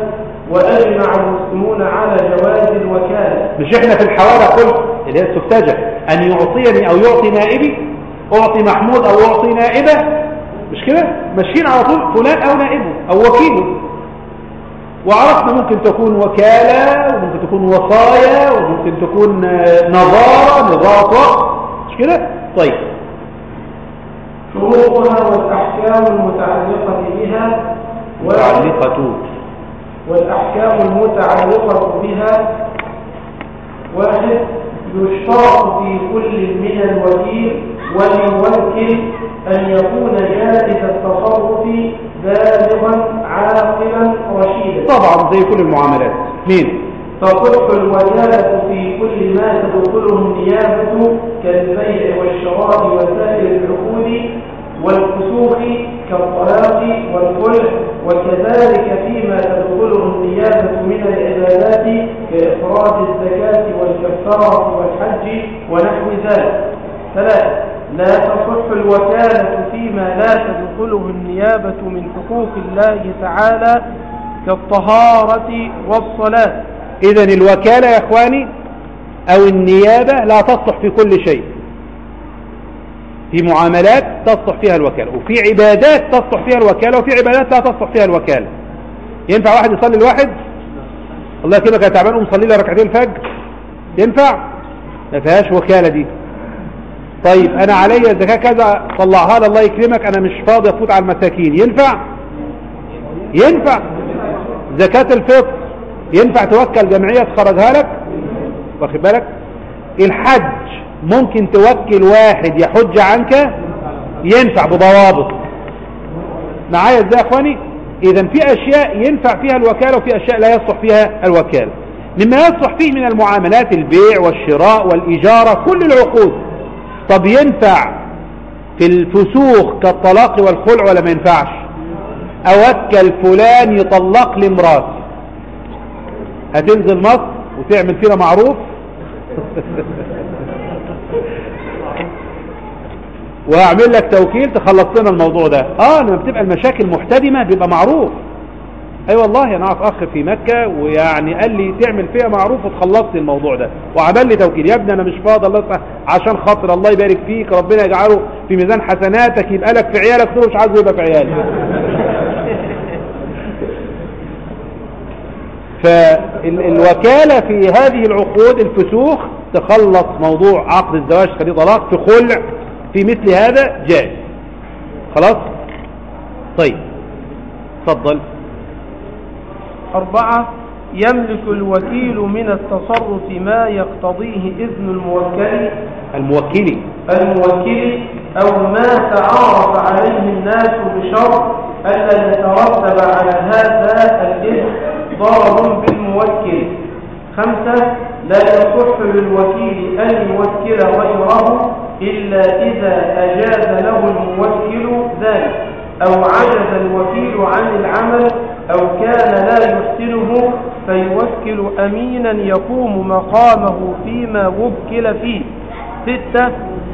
وأجمع المسلمون على جواز الوكالة. مش إحنا في الحوالة قلت اللي هي السفتجة أن يعطيني أو يعطي نائبي أعطي محمود أو أعطي نائبة. مش كده؟ ماشيين على طول فلان أو نائبه أو وكيله. وعرفنا ممكن تكون وكالة وممكن تكون وصايا وممكن تكون نظارة وقت مش كده؟ طيب. شروطها والأحكام المتعلقة بها متعلقة والأحكام. المتعلقة بها واحد يشترط في كل من الوكيل والموكل أن يكون جائز التصرف بالغا عاقلا رشيدا. طبعا زي كل المعاملات. اثنين تصح الوكالة في كل ما تدخله النيابة كالبيع والشراء وسائر العقود والفسوق كالطلاق والخلع وكذلك فيما تدخله النيابة من العبادات كإخراج الزكاة والكفارة والحج ونحو ذلك. ثلاثة لا تصح الوكالة فيما لا تدخله النيابة من حقوق الله تعالى كالطهارة والصلاة. اذا الوكالة يا إخواني أو النيابة لا تصلح في كل شيء. في معاملات تصلح فيها الوكالة وفي عبادات تصلح فيها الوكالة وفي عبادات لا تصلح فيها الوكالة. ينفع واحد يصلي لواحد؟ الله يكرمك يا تعبان قوم صلي لي ركعتين الفجر. ينفع؟ ما فيهاش وكالة دي. طيب أنا عليا زكاة كذا طلعها لي الله يكرمك أنا مش فاضي أفوت على المساكين. ينفع؟ ينفع. زكاة الفطر ينفع توكل جمعية تخرجها لك؟ واخد بالك؟ الحج ممكن توكل واحد يحج عنك ينفع بضوابط. معايا إزاي يا إخواني؟ اذا في أشياء ينفع فيها الوكالة وفي أشياء لا يصلح فيها الوكالة. مما يصلح فيه من المعاملات البيع والشراء والإجارة كل العقود. طب ينفع في الفسوق كالطلاق والخلع ولا ما ينفعش؟ أوكل فلان يطلق لي مراتي هتنزل مصر وتعمل فينا معروف؟ وهعمل لك توكيل تخلص لنا الموضوع ده. آه لما بتبقى المشاكل محتدمة بيبقى معروف. أي أيوة والله أنا أعرف أخ في مكة ويعني قال لي تعمل فيها معروف وتخلص لي الموضوع ده. وعمل لي توكيل. يا ابني أنا مش فاضي الله عشان خاطر الله يبارك فيك ربنا يجعله في ميزان حسناتك يبقى لك في عيالك تقول مش عايزه يبقى في عيالي. فالوكالة في هذه العقود الفسوخ تخلص موضوع عقد الزواج خليه طلاق في خلع. في مثل هذا جائز. خلاص؟ طيب. تفضل. أربعة يملك الوكيل من التصرف ما يقتضيه إذن الموكل. الموكلي الموكل أو ما تعارف عليه الناس بشرط ألا يترتب على هذا الإذن ضرر بالموكل. خمسة لا يصح للوكيل أن يوكل غيره إلا إذا أجاز له الموكل ذلك أو عجز الوكيل عن العمل أو كان لا يحسنه فيوكل أمينا يقوم مقامه فيما وكل فيه. ستة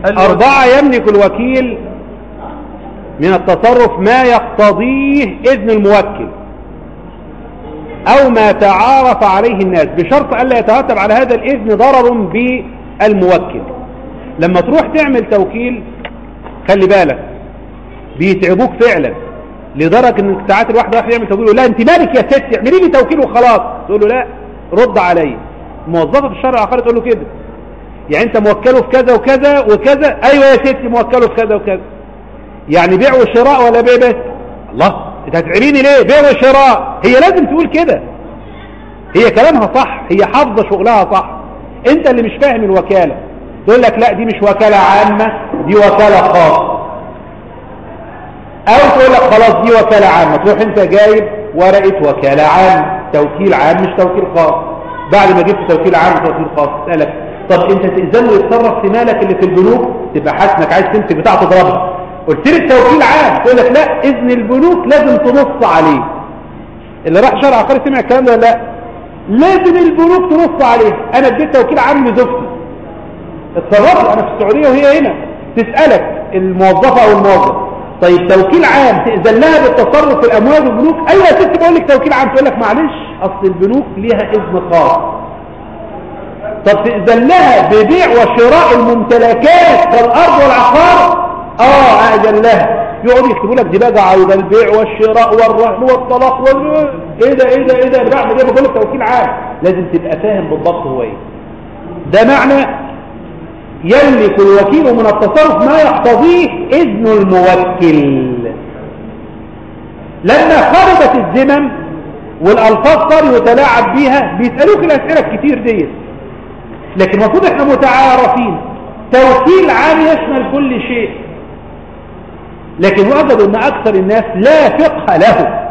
أربعة يملك الوكيل من التصرف ما يقتضيه إذن الموكل أو ما تعارف عليه الناس بشرط ألا يترتب على هذا الإذن ضرر بالموكل. لما تروح تعمل توكيل خلي بالك بيتعبوك فعلا. لدرجة ان ساعات الواحد راح يعمل توكيل يقول لا أنت مالك يا ست؟ اعملي لي توكيل وخلاص. تقول له لا رد علي. موظفة في الشرع العقاري تقول له كده. يعني أنت موكله في كذا وكذا وكذا؟ أيوه يا ستي موكله في كذا وكذا. يعني بيع وشراء ولا بيع بس؟ الله أنت هتعيبيني ليه؟ بيع وشراء. هي لازم تقول كده. هي كلامها صح هي حافظة شغلها صح. أنت اللي مش فاهم الوكالة. تقول لك لا دي مش وكالة عامة دي وكالة خاصة. أو تقول لك خلاص دي وكالة عامة. تروح أنت جايب ورقة وكالة عامه توكيل عام مش توكيل خاص. بعد ما جبت توكيل عام وتوكيل خاص اسالك طب أنت تأذنه يتصرف في مالك اللي في البنوك؟ تبقى حاسس عايز تمسك بتاع تضربها قلت لك توكيل عام. تقول لك لا إذن البنوك لازم تنص عليه. اللي راح شرع عقاري سمع الكلام ده ولا لا؟ لازم البنوك تنص عليه. أنا اديت توكيل عام لزوجتي. اتصرفت أنا في السعودية وهي هنا. تسألك الموظفه أو الموظف طيب توكيل عام تأذن لها بالتصرف في الأموال والبنوك؟ أيوه يا ست بقول لك توكيل عام. تقول لك معلش أصل البنوك ليها إذن خاص. طب تأذن لها ببيع وشراء الممتلكات كالأرض والعقار؟ آه أأذن لها. يقعدوا يكتبوا لك دي بقى عاوزة البيع والشراء والرهن والطلاق وال... إيه ده إيه ده إيه ده بعمل إيه؟ بقول لك توكيل عام. لازم تبقى فاهم بالضبط هو إيه. ده معنى يملك الوكيل من التصرف ما يقتضيه إذن الموكل. لما خربت الذمم والألفاظ صار يتلاعب بيها بيسألوك الأسئلة الكتير ديت. لكن المفروض إحنا متعارفين. توكيل عام يشمل كل شيء. لكن وجدوا إن أكثر الناس لا فقه له.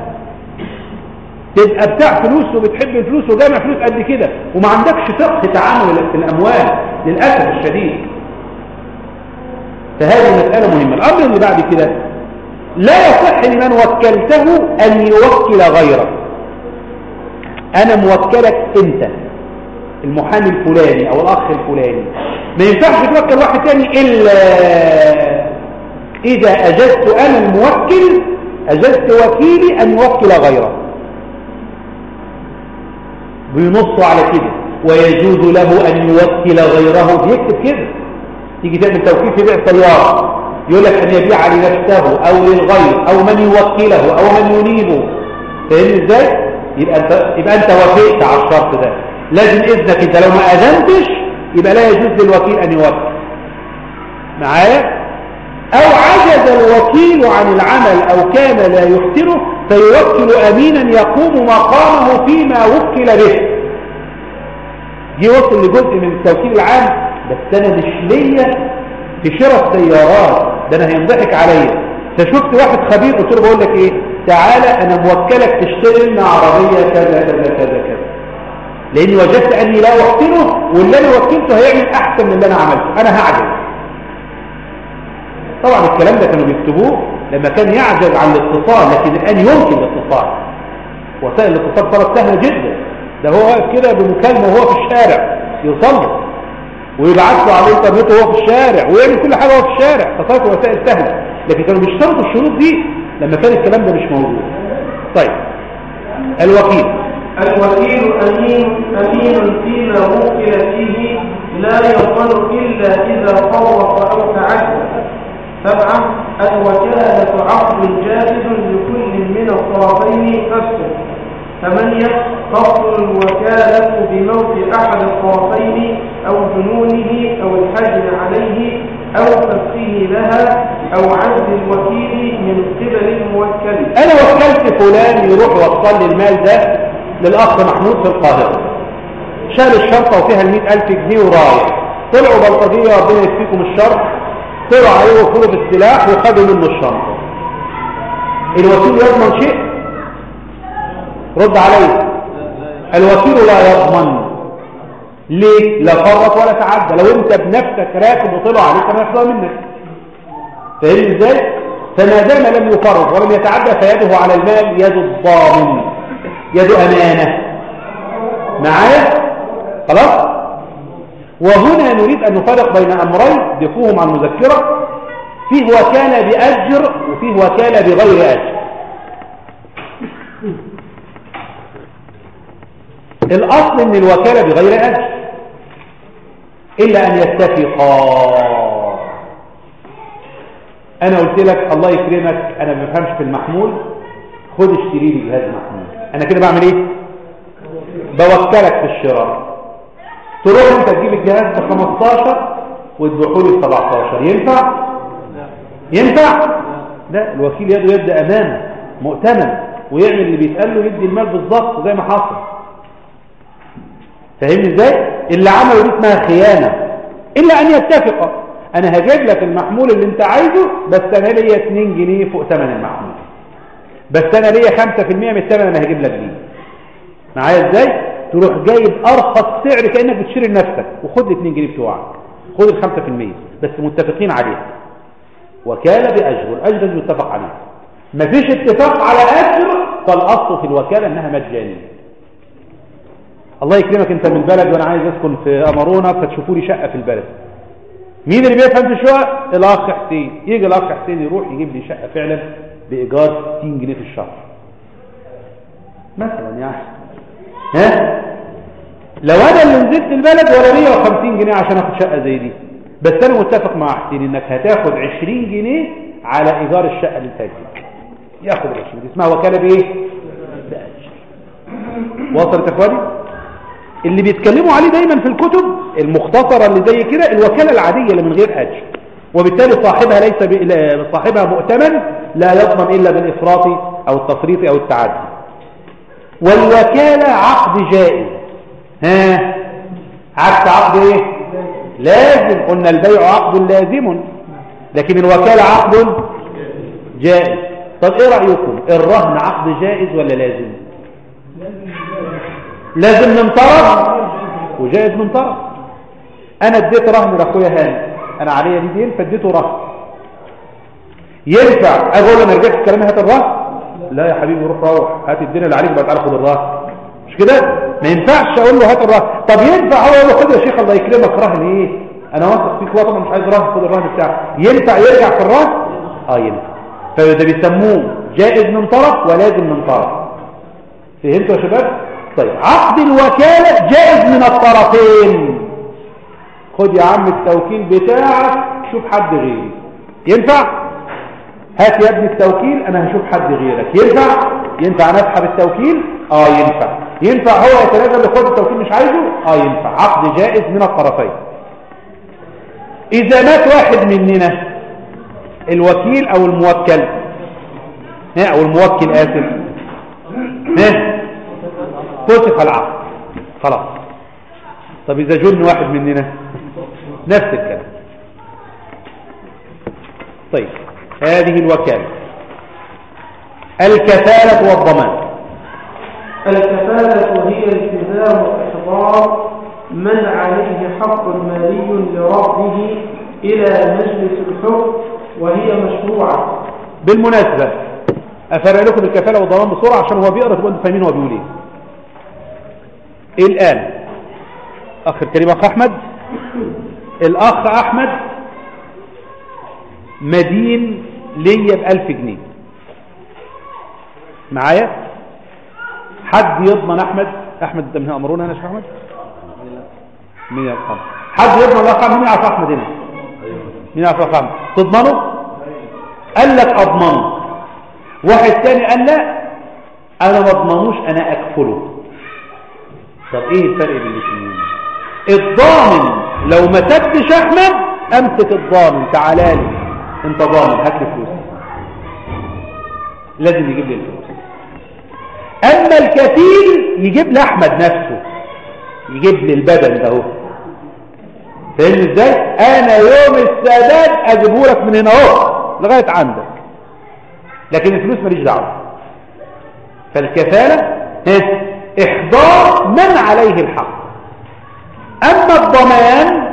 تبقى بتاع فلوس وبتحب الفلوس وجامع فلوس قد كده وما عندكش فقه تعامل في الاموال للأسف الشديد. فهذه مسألة مهمة. الأمر اللي بعد كده لا يصح لمن وكلته أن يوكل غيره. أنا موكلك أنت المحامي الفلاني أو الأخ الفلاني. ما ينفعش توكل واحد تاني إلا إذا أجزت أنا الموكل أجزت وكيلي أن يوكل غيره. بينصوا على كده ويجوز له أن يوكل غيره. بيكتب كده. تيجي تعمل توكيل في بيع سياره يقول لك أن يبيع لنفسه أو للغير أو من يوكله أو من ينيبه. فاهم إزاي؟ يبقى انت يبقى أنت وافقت على الشرط ده. لازم إذنك أنت لو ما أذنتش يبقى لا يجوز للوكيل أن يوكل. معايا؟ أو عجز الوكيل عن العمل أو كان لا يحسنه فيوكل أمينا يقوم مقامه فيما وكل به. دي وصل لجزء من التوكيل العام بس أنا مش ليا في شراء السيارات ده أنا هينضحك عليا. فشفت واحد خبير قلت له بقول لك إيه؟ تعالى أنا موكلك تشتري لنا عربية كذا كذا كذا كذا. لأني وجدت أني لا أوكله واللي أنا وكلته هيعمل أحسن من اللي أنا عملته. أنا هعجز طبعا الكلام ده كانوا بيكتبوه. لما كان يعجز عن الاتصال لكن الآن يمكن الاتصال. وسائل الاتصال صارت سهله جدا. ده هو واقف كده بمكالمة وهو في الشارع يصلي. ويبعت له على الانترنت وهو في الشارع ويعمل كل حاجة وهو في الشارع. فصارت وسائل سهلة. لكن كانوا بيشترطوا الشروط دي لما كان الكلام ده مش موجود. طيب. الوكيل. الوكيل أمين أمين فيما وكل فيه لا يضمن إلا إذا فرط أو تعدى سبعة الوكالة عقد جائز لكل من الطرفين نفسه. ثمانية تبطل الوكالة بموت أحد الطرفين أو جنونه أو الحجر عليه أو فسخه لها أو عزل الوكيل من قبل الموكل. أنا وكلت فلان يروح يوصل لي المال ده للأخ محمود في القاهرة. شال الشنطة وفيها ال ألف جنيه ورايح. طلعوا بلطجية ربنا يكفيكم الشر. طلعوا عليه وخدوا بالسلاح وخدوا منه الشنطه الوكيل يضمن شيء؟ رد علي. الوكيل لا يضمن. ليه؟ لا فرط ولا تعدى. لو انت بنفسك راكب وطلع عليك ما يحصل منك. فاهم إزاي؟ فما دام لم يفرط ولم يتعدى فيده على المال يد الضامن يد أمانة. معايا؟ خلاص؟ وهنا نريد أن نفرق بين أمرين ضيفوهم على المذكره فيه وكاله بأجر وفيه وكاله بغير أجر. الأصل إن الوكالة بغير أجر إلا أن يتفقا أنا قلت لك الله يكرمك أنا ما بفهمش في المحمول. خد اشتري لي جهاز محمول. أنا كده بعمل إيه؟ بوكلك في الشراء. تروح انت تجيب الجهاز ب 15 وتبيعه لي ب 17 ينفع؟ ينفع؟ لا الوكيل يده يد امانه مؤتمن ويعمل اللي بيتقال له يدي المال بالظبط زي ما حصل. فاهمني إزاي؟ اللي عمله دي اسمها خيانة. إلا أن يتفقا أنا هجيب لك المحمول اللي أنت عايزه بس أنا ليا 2 جنيه فوق ثمن المحمول. بس أنا ليا 5% من الثمن أنا هجيب لك دي. معايا إزاي؟ تروح جايب أرخص سعر كأنك بتشتري لنفسك. وخد ال 2 جنيه بتوعك. خد ال 5% بس متفقين عليه وكالة بأجر. والاجر لازم يتفق عليه. مفيش اتفاق على أجر فالأصل في الوكالة إنها مجانية. الله يكرمك أنت من البلد وأنا عايز أسكن في أمارونة فتشوفوا لي شقة في البلد. مين اللي بيفهم في الشقق؟ الأخ حسين. يجي الأخ حسين يروح يجيب لي شقة فعلا بإيجار 60 جنيه في الشهر. مثلا يعني. ها؟ لو أنا اللي نزلت البلد ولا 150 جنيه عشان أخد شقة زي دي. بس أنا متفق مع حسين إنك هتاخد 20 جنيه على إيجار الشقة اللي هتجيبها ياخد 20 دي اسمها وكالة بإيه؟ وصلت إخواني؟ اللي بيتكلموا عليه دايما في الكتب المختصرة اللي زي كده الوكالة العادية اللي من غير أجر. وبالتالي صاحبها ليس صاحبها مؤتمن لا يضمن إلا بالإفراط أو التفريط أو التعدي. والوكالة عقد جائز. ها؟ عكس عقد إيه؟ لازم. قلنا البيع عقد لازم. لكن الوكالة عقد جائز. طب إيه رأيكم؟ الرهن عقد جائز ولا لازم؟ لازم من طرف. وجائز من طرف. أنا اديت رهن لأخويا هاني. أنا عليا دين فاديته رهن. ينفع أقول أنا رجعت كلامي هات الرهن؟ لا يا حبيبي روح روح. هات الدين اللي عليك بقى تعالى خد الرهن مش كده؟ ما ينفعش أقول له هات الرهن طب ينفع؟ هو يقول له خد يا شيخ الله يكرمك. رهن إيه أنا واثق فيك وطبعا مش عايز رهن خد الرهن بتاعك. ينفع يرجع في الرهن آه ينفع. فده بيسموه جائز من طرف ولازم من طرف. فهمتوا يا شباب؟ طيب عقد الوكالة جائز من الطرفين. خد يا عم التوكيل بتاعك شوف حد غيري. ينفع؟ هات يا ابني التوكيل أنا هشوف حد غيرك. ينفع؟ ينفع أنا اسحب التوكيل آه ينفع. ينفع هو يتنازل لخد التوكيل مش عايزه؟ آه ينفع. عقد جائز من الطرفين. إذا مات واحد مننا الوكيل أو الموكل؟ ها أو الموكل آسف. ها فسخ العقد. خلاص. طب إذا جن واحد مننا؟ نفس الكلام. طيب. هذه الوكالة. الكفالة والضمان. الكفالة هي التزام إحضار من عليه حق مالي لربه إلى مجلس الحكم وهي مشروعة. بالمناسبة أفرق لكم الكفالة والضمان بسرعة عشان هو بيقرأ تبقوا أنتوا فاهمين هو بيقول إيه. الآن أخ الكريم أخ أحمد. الأخ أحمد مدين ليا بألف جنيه. معايا؟ حد يضمن أحمد؟ أحمد أنت من أمرون هنا يا شيخ أحمد؟ مين يعرف أحمد؟ حد يضمن الأخ أحمد مين يعرف أحمد هنا؟ مين يعرف أخ أحمد تضمنه؟ قال لك أضمنه. واحد تاني قال لا. أنا ما أضمنوش أنا أكفله. طب إيه الفرق بين الاثنين الضامن لو ما سدش أحمد أمسك الضامن. تعالى لي. أنت ضامن هات لي لازم يجيب لي الفلوس أما الكفيل يجيب لي أحمد نفسه. يجيب لي البدن ده فاهمني إزاي؟ أنا يوم السداد اجيبه لك من هنا أهو لغاية عندك. لكن الفلوس ماليش دعوة. فالكفالة ها إحضار من عليه الحق. أما الضمان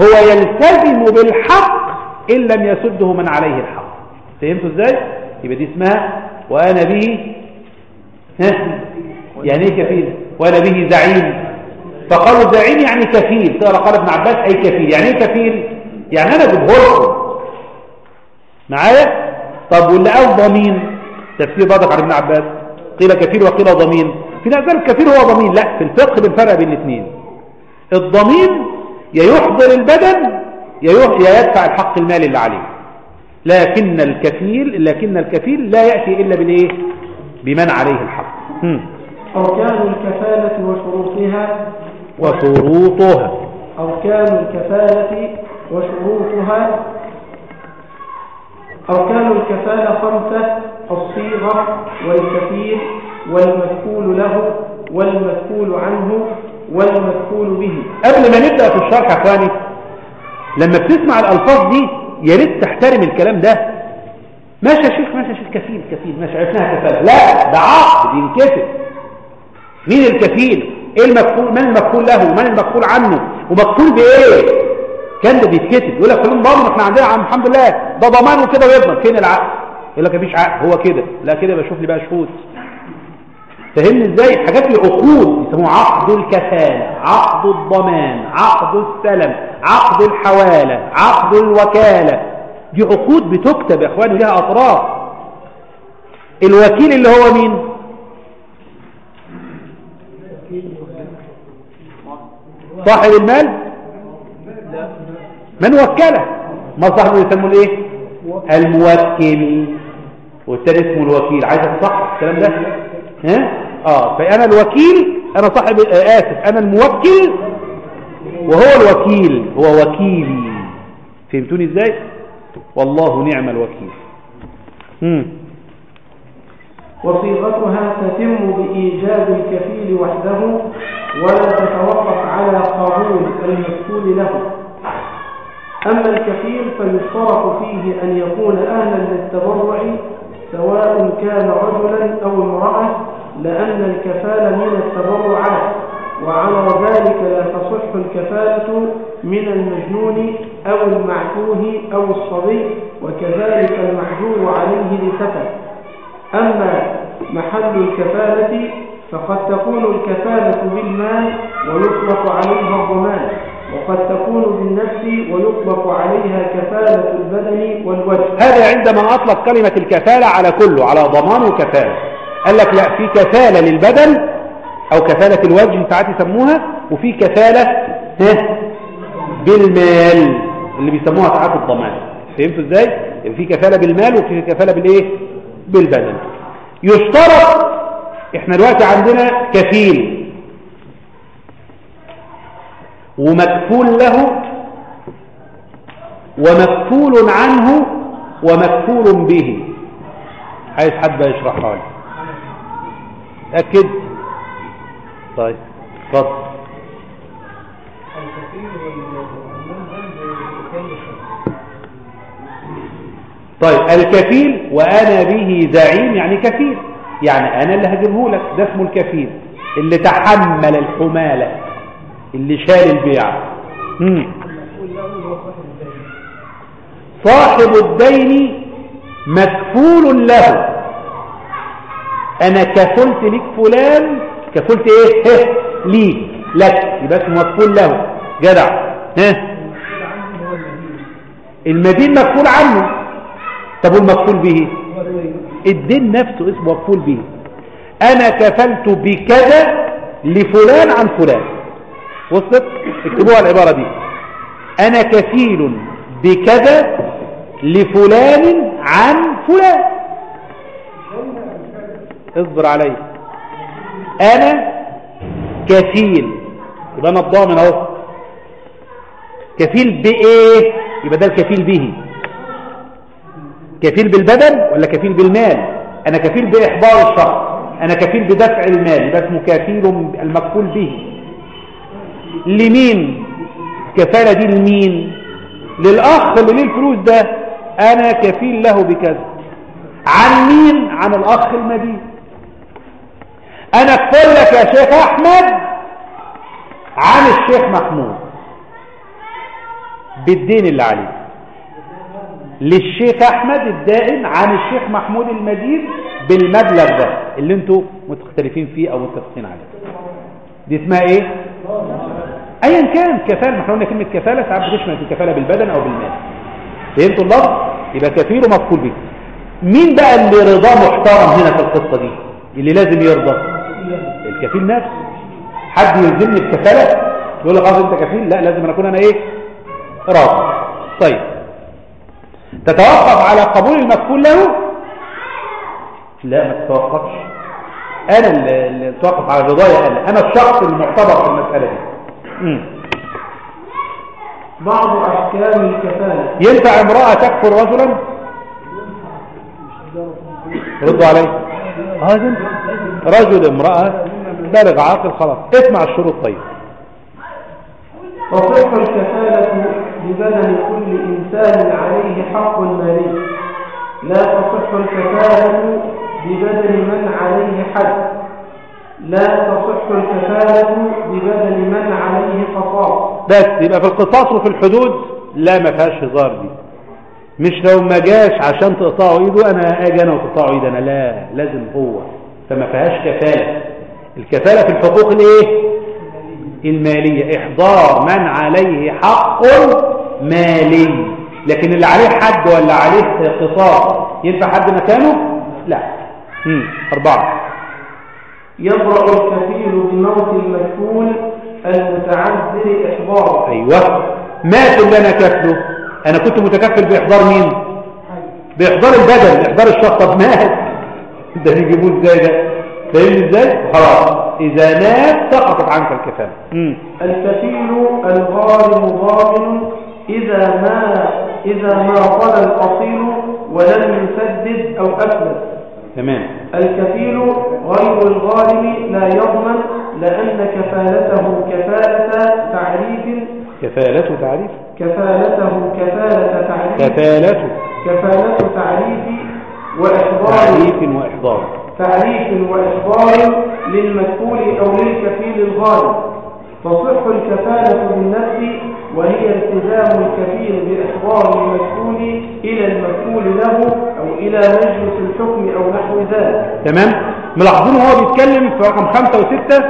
هو يلتزم بالحق إن لم يسده من عليه الحق. فهمتوا إزاي؟ يبقى دي اسمها وأنا به ها؟ يعني إيه كفيل؟ وأنا به زعيم. فقالوا زعيم يعني كفيل. تقرا قال ابن عباس أي كفيل؟ يعني إيه كفيل؟ يعني أنا اجيبه لكم معايا؟ طب واللي قال ضمين؟ تفسير برضك عن ابن عباس. قيل كفيل وقيل ضمين. في ناس قالوا الكفيل هو ضمين. لا في الفقه بنفرق بين الاثنين. الضمين يا يحضر البدن يا يدفع الحق المالي اللي عليه. لكن الكفيل لكن الكفيل لا يأتي إلا بالإيه؟ بمن عليه الحق. أركان الكفالة وشروطها. وشروطها. أركان الكفالة وشروطها. أركان الكفالة خمسة الصيغة والكفيل والمكفول له والمكفول عنه والمكفول به. قبل ما نبدأ في الشرح يا أخواني لما بتسمع الألفاظ دي يا ريت تحترم الكلام ده. ماشي يا شيخ ماشي يا شيخ كفيل كفيل ماشي عرفناها كفالة لا ده عقد ينكتب مين الكفيل؟ إيه المكفول من المكفول له؟ ومن المكفول عنه؟ ومكفول بإيه؟ كان ده بيتكتب. يقول لك كلهم ضامن إحنا عندنا عم الحمد لله. ده ضمان وكده ويضمن. فين العقد؟ يقول لك مفيش عقد. هو كده. لا كده بشوف لي بقى شهود. فهمني إزاي؟ حاجات العقود يسموها عقد الكفالة عقد الضمان عقد السلم عقد الحوالة عقد الوكالة. دي عقود بتكتب يا إخواني لها أطراف. الوكيل اللي هو مين؟ صاحب المال؟ من وكلة؟ ما صاحبه يسموه الإيه؟ الموكل. والتاني اسمه الوكيل. عايز تصح الكلام ده؟ ها؟ آه فأنا الوكيل أنا صاحب آه آسف أنا الموكل وهو الوكيل هو وكيلي. فهمتوني إزاي؟ والله نعم الوكيل. وصيغتها تتم بإيجاد الكفيل وحده ولا تتوقف على قبول المكفول له. أما الكفيل فيشترط فيه أن يكون أهلا للتبرع سواء كان رجلا أو امرأة لأن الكفالة من التبرعات وعلى ذلك لا تصح الكفالة من المجنون أو المعتوه أو الصبي وكذلك المحجور عليه لسفه. أما محل الكفالة فقد تكون الكفالة بالمال ويطلق عليها الضمان وقد تكون بالنفس ويطلق عليها كفالة البدن والوجه. هذا عندما أطلق كلمة الكفالة على كله على ضمان وكفالة قال لك لا في كفالة للبدن أو كفالة الوجه ساعات يسموها وفي كفالة بالمال اللي بيسموها ساعات الضمان. فهمتوا إزاي؟ في كفالة بالمال وفي كفالة بالإيه؟ بالبدن. يشترط إحنا دلوقتي عندنا كفيل. ومكفول له ومكفول عنه ومكفول به. عايز حد يشرحها لي؟ أكد طيب اتفضل. طيب الكفيل وأنا به زعيم يعني كفيل. يعني أنا اللي هجيبه لك ده اسمه الكفيل. اللي تحمل الحمالة اللي شال البيع. مم. صاحب الدين مكفول له. أنا كفلت لك فلان كفلت إيه؟ ها ليك لك. يبقى اسمه مكفول له. جدع. ها؟ المدين مكفول عنه. طب والمكفول به؟ الدين نفسه اسمه مكفول به. أنا كفلت بكذا لفلان عن فلان. وصلت؟ اكتبوها العبارة دي. أنا كفيل بكذا لفلان عن فلان. اصبر علي أنا كفيل. يبقى أنا الضامن أهو. كفيل بإيه؟ يبقى ده الكفيل به. كفيل بالبدن ولا كفيل بالمال؟ أنا كفيل بإحضار الشخص. أنا كفيل بدفع المال. يبقى اسمه كفيل المكفول به. لمين؟ الكفالة دي لمين؟ للأخ اللي ليه الفلوس ده. أنا كفيل له بكذا. عن مين؟ عن الأخ المدين. أنا أكفل لك يا شيخ أحمد عن الشيخ محمود. بالدين اللي عليه. للشيخ أحمد الدائن عن الشيخ محمود المدين بالمبلغ ده اللي أنتوا مختلفين فيه أو متفقين عليه. دي اسمها إيه؟ ايا كان كفالة. إحنا قلنا كلمة كفالة ساعات بتشمل الكفالة بالبدن أو بالمال. فهمتوا اللفظ يبقى كفيل ومكفول به. مين بقى اللي رضاه محترم هنا في القصة دي؟ اللي لازم يرضى؟ الكفيل نفسه. حد يلزمني بكفاله يقول لك خلاص أنت كفيل؟ لا لازم أن أكون أنا إيه؟ راضي طيب. تتوقف على قبول المكفول له؟ لا ما تتوقفش. أنا اللي اتوقف على رضايا أنا أنا الشخص المعتبر في المسألة دي. بعض أحكام الكفالة. ينفع امرأة تكفر رجلا؟ ردوا علي هذا رجل امرأة بالغ عاقل خلاص. اسمع الشروط طيب. تصح الكفالة ببدن كل إنسان عليه حق مالي لا تصح الكفالة ببدن من عليه حد. لا تصح الكفالة ببدن من عليه قصاص بس يبقى في القصاص وفي الحدود لا ما فيهاش هزار دي. مش لو ما جاش عشان تقطعوا إيده أنا أجي أنا وتقطعوا إيدي أنا لا لازم هو. فما فيهاش كفالة. الكفالة في الحقوق الايه المالية. إحضار من عليه حق مالي. لكن اللي عليه حد ولا عليه قصاص ينفع حد مكانه؟ لا. مم. أربعة. يبرأ الكفيل بموت المكفول المتعذر إحضاره. أيوه. مات اللي أنا كفله أنا كنت متكفل بإحضار مين؟ بإحضار البدن إحضار الشخص. طب مات. ده يجيبوه إزاي ده فاهمني إزاي خلاص. إذا مات سقطت عنك الكفاله الكفيل الغارم ضامن. إذا ما إذا ما قل الأصيل ولم يسدد أو أفلس تمام. الكفيل غير الغارم لا يضمن لأن كفالته كفالة تعريف. كفالته تعريف. كفالته كفالة تعريف. كفالته كفالة تعريف. وإحضار تعريف وإحضار. تعريف وإحضار للمكفول أو للكفيل الغالب. تصح الكفالة بالنفس وهي التزام الكفيل بإحضار المكفول إلى المكفول له أو إلى مجلس الحكم أو نحو ذلك. تمام؟ ملاحظين وهو بيتكلم في رقم خمسة وستة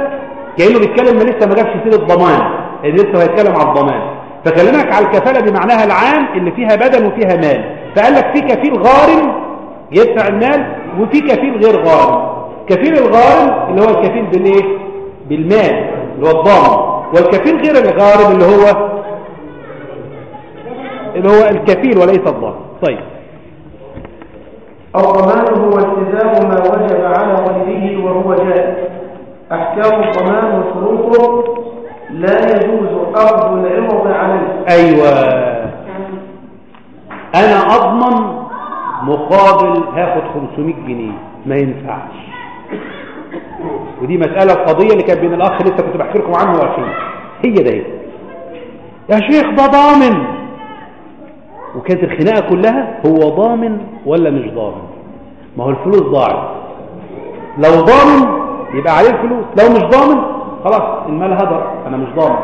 كأنه بيتكلم ما لسه ما جابش سيرة ضمان. اللي لسه هيتكلم على الضمان. فكلمك على الكفالة بمعناها العام اللي فيها بدن وفيها مال. فقال لك في كفيل غارم يدفع المال وفي كفيل غير غارم. كفيل الغارم اللي هو الكفيل بالإيه؟ بالمال اللي هو الضامن. والكفيل غير الغارم اللي هو اللي هو الكفيل وليس الضامن. طيب. الضمان هو التزام ما وجب على غيره وهو جائز. أحكام الضمان وشروطه لا يجوز أخذ العوض عليه. أيوه. أنا أضمن مقابل هاخد 500 جنيه. ما ينفعش. ودي مسألة القضية اللي كانت بين الأخ لسه كنت بحكي لكم عنه وأخيه هي ده. يا شيخ ده ضامن. وكانت الخناقة كلها هو ضامن ولا مش ضامن؟ ما هو الفلوس ضاعت. لو ضامن يبقى عليه الفلوس. لو مش ضامن خلاص المال هدر. أنا مش ضامن.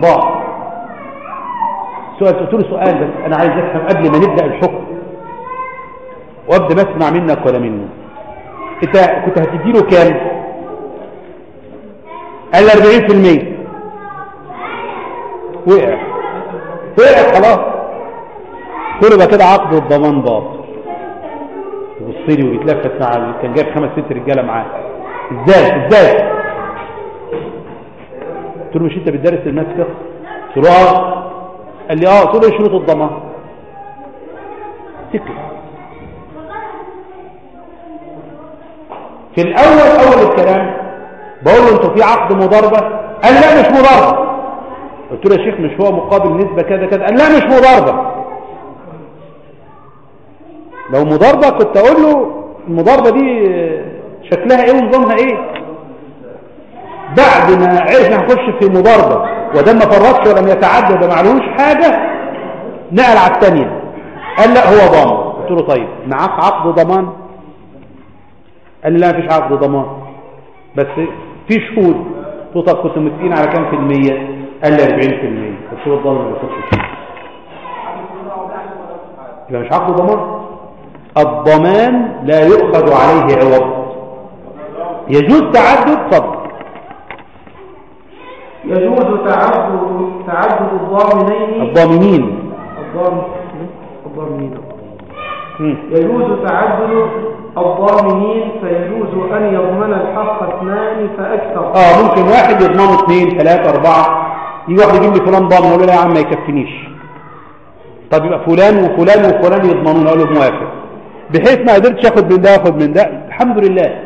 ضاع. سؤال قلت له سؤال بس أنا عايز أفهم قبل ما نبدأ الحكم. وابدأ ما اسمع منك ولا مني. انت كنت هتديله كام؟ قال لي 40% وقع. وقع خلاص. بقى كده عقد الضمان باطل. يبص لي وبيتلفت مع كان جايب خمس ست رجالة معاه. إزاي؟ إزاي؟ قلت له مش أنت بتدرس الناس فقه قلت له آه. قال لي آه. قلت له إيه شروط الضمان؟ سكت في الأول أول الكلام بقول له أنتوا في عقد مضاربة؟ قال لا مش مضاربة. قلت له يا شيخ مش هو مقابل نسبة كذا كذا؟ قال لا مش مضاربة. لو مضاربة كنت أقول له المضاربة دي شكلها إيه ونظامها إيه؟ بعد ما عرفنا هنخش في مضاربة وده ما فرطش ولم يتعدى ده معلوش حاجة نقل على الثانية قال لا هو ضامن. قلت له طيب معاك عقد ضمان؟ قال لي لا مفيش عقد ضمان بس في شهود له طب كنتوا متفقين على كام في المية؟ قال لي 40% قلت له الضامن ما ياخدش فيه يبقى مش عقد ضمان الضمان لا يؤخذ عليه عوض. يجوز تعدد صبر يجوز تعدد تعدد الضامنين. الضامنين. الضامن الضامنين. يجوز تعدد الضامنين فيجوز أن يضمن الحق اثنان فأكثر. آه ممكن واحد يضمنه اثنين ثلاثة أربعة. يجي واحد يجيب لي فلان ضامن أقول له لا يا عم ما يكفينيش طب يبقى فلان وفلان وفلان يضمنون أقول له موافق بحيث ما قدرتش آخد من ده آخد من ده. الحمد لله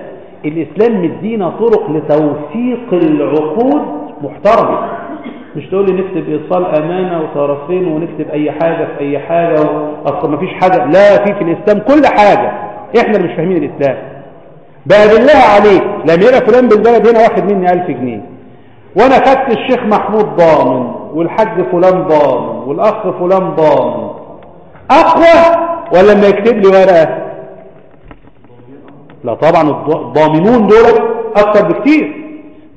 الإسلام مدينا طرق لتوثيق العقود محترمة. مش تقول لي نكتب إيصال أمانة وطرفين ونكتب أي حاجة في أي حاجة أصلا ما فيش حاجة. لا في في الإسلام كل حاجة. إحنا مش فاهمين الإسلام. بقى بالله عليك لما يبقى فلان بالبلد هنا واخد مني 1000 جنيه. وأنا خدت الشيخ محمود ضامن والحاج فلان ضامن والأخ فلان ضامن. أقوى ولا لما يكتب لي ورقة؟ لا طبعا الض- الضامنون دول أكتر بكتير.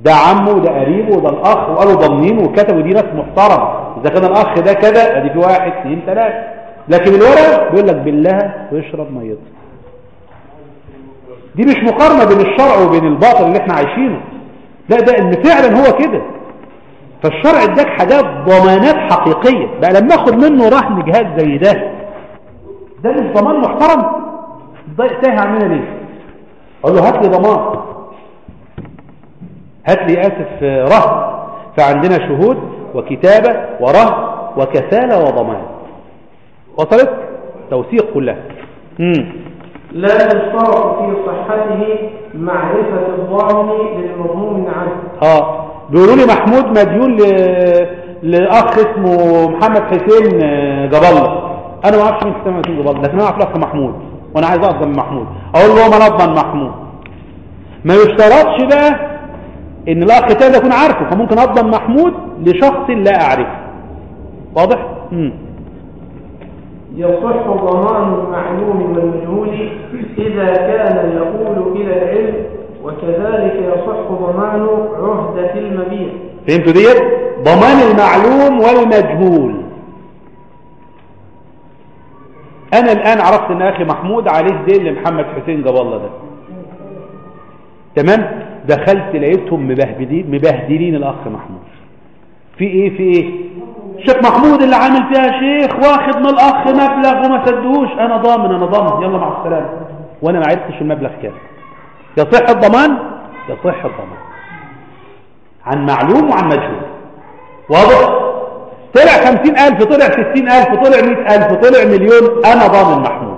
ده عمه وده قريبه وده الأخ وقالوا ضامنين وكتبوا دي ناس محترمة. إذا كان الأخ ده كذا أدي في واحد اثنين ثلاثة لكن الورقه بيقول لك بالله ويشرب ميته. دي مش مقارنة بين الشرع وبين الباطل اللي إحنا عايشينه. لا ده إن فعلا هو كده. فالشرع إداك حاجات ضمانات حقيقية. بقى لما آخد منه رهن جهاد زي ده. ده مش ضمان محترم؟ ده تايه عننا ليه؟ أقول له هات لي ضمان. هات لي آسف آه، رهن. فعندنا شهود وكتابة ورهن وكفاله وضمان. وصلت؟ توثيق كلها امم لا يشترط في صحته معرفة الضامن للمضمون عنه آه بيقولوا لي محمود مديون ل... لأخ اسمه محمد حسين آه، جاب الله أنا ما أعرفش مين حسين حسين الله لكن أنا أعرف الأخ محمود وأنا عايز اضمن محمود. أقول له ما نضمن محمود. ما يشترطش بقى إن التاني ده يكون عارفه فممكن أضمن محمود لشخص لا أعرفه. واضح؟ امم يصح ضمان المعلوم والمجهول إذا كان يقول إلى العلم وكذلك يصح ضمان عهدة المبيع. فهمتوا ديت؟ ضمان المعلوم والمجهول. أنا الآن عرفت إن أخي محمود عليه دين لمحمد حسين جاب الله ده. تمام؟ دخلت لقيتهم مبهدلين مبهدلين الأخ محمود. في إيه؟ في إيه؟ الشيخ محمود اللي عامل فيها شيخ واخد من الأخ مبلغ وما سدوش. أنا ضامن أنا ضامن. يلا مع السلامة. وأنا ما عرفتش المبلغ كام. يصح الضمان؟ يصح الضمان. عن معلوم وعن مجهول. واضح؟ طلع خمسين ألف طلع ستين ألف طلع مئة ألف طلع مليون. أنا ضامن محمود.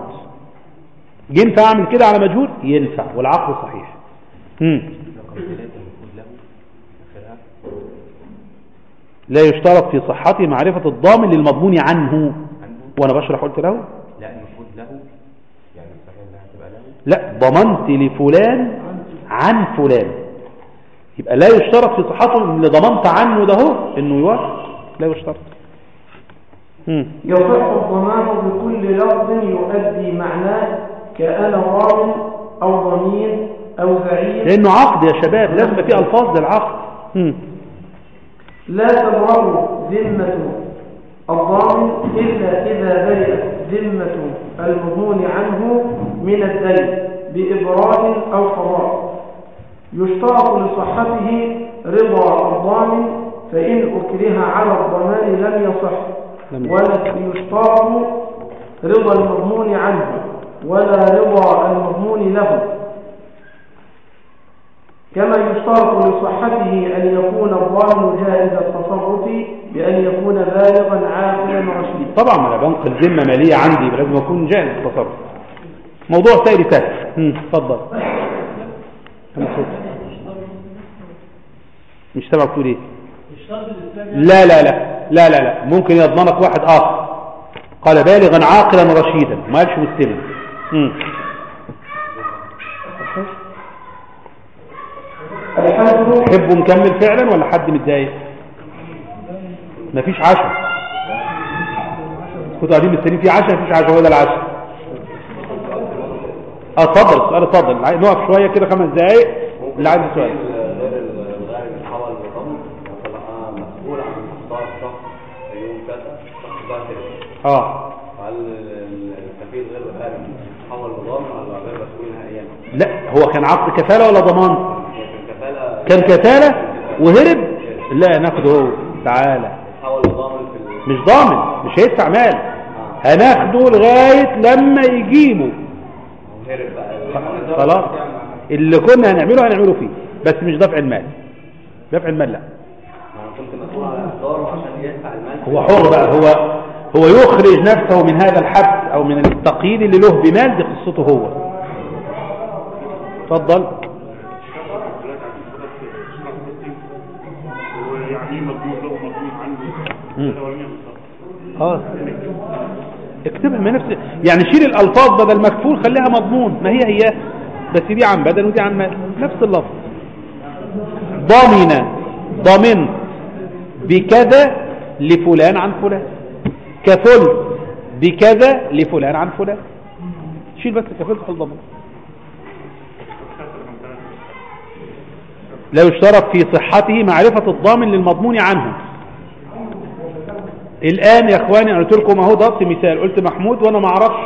ينفع أعمل كده على مجهول؟ ينفع والعقل صحيح. مم. لا يشترط في صحته معرفة الضامن للمضمون عنه. وأنا بشرح قلت له. لا المفروض له. يعني صحيح إنها تبقى له؟ لا ضمنت لفلان عن فلان. يبقى لا يشترط في صحته اللي ضمنت عنه ده هو إنه يوافق. لا يشترط. يصح الضمان بكل لفظ يؤدي معناه كأنا ضامن أو ضمين أو زعيم لأنه عقد يا شباب لازم يبقى فيه ألفاظ للعقد. لا تبرر ذمة الضامن إلا إذا برئت ذمة المضمون عنه من الدين بإبراء أو قضاء يشترط لصحته رضا الضامن فإن أكره على الضمان لم يصح. لم يصح. ولا يشترط رضا المضمون عنه ولا رضا المضمون له. كما يشترط لصحته أن يكون الضامن جائز التصرف بأن يكون بالغا عاقلا رشيدا. طبعا ما بنقل ذمة مالية عندي لازم أكون جاهز التصرف. موضوع سائل سهل. اتفضل. مش سامعك تقول إيه؟ لا لا لا لا لا لا. ممكن يضمنك واحد آخر. قال بالغا عاقلا رشيدا. ما قالش مسلما مم. الحج تحبوا نكمل فعلا ولا حد متضايق؟ مفيش عشاء. كنتوا قاعدين مستنيين في عشاء؟ مفيش عشاء ولا العشاء. آه اتفضل السؤال اتفضل. نقف شوية كده خمس دقايق. اللي عايز سؤال ده آه؟ لا هو كان عقد كفالة ولا ضمان؟ كان كفاله وهرب. لا ناخده. هو تعالى مش ضامن مش هيدفع مال. هناخده لغاية لما يجيبه. خلاص. اللي كنا هنعمله هنعمله فيه. بس مش دفع المال. دفع المال لا. هو حر بقى. هو هو يخرج نفسه من هذا الحبس أو من التقييد اللي له بمال دي قصته هو. اتفضل آه اكتبها ما نفس يعني شيل الألفاظ بدل مكفول خليها مضمون. ما هي هي؟ بس دي عن بدن ودي عن مال نفس اللفظ. ضامن. ضمنت بكذا لفلان عن فلان. كفلت بكذا لفلان عن فلان. شيل بس كفلت في الضمن. لا يشترط في صحته معرفة الضامن للمضمون عنه. الآن يا إخواني أنا قلت لكم أهو ضبط مثال. قلت محمود وأنا ما أعرفش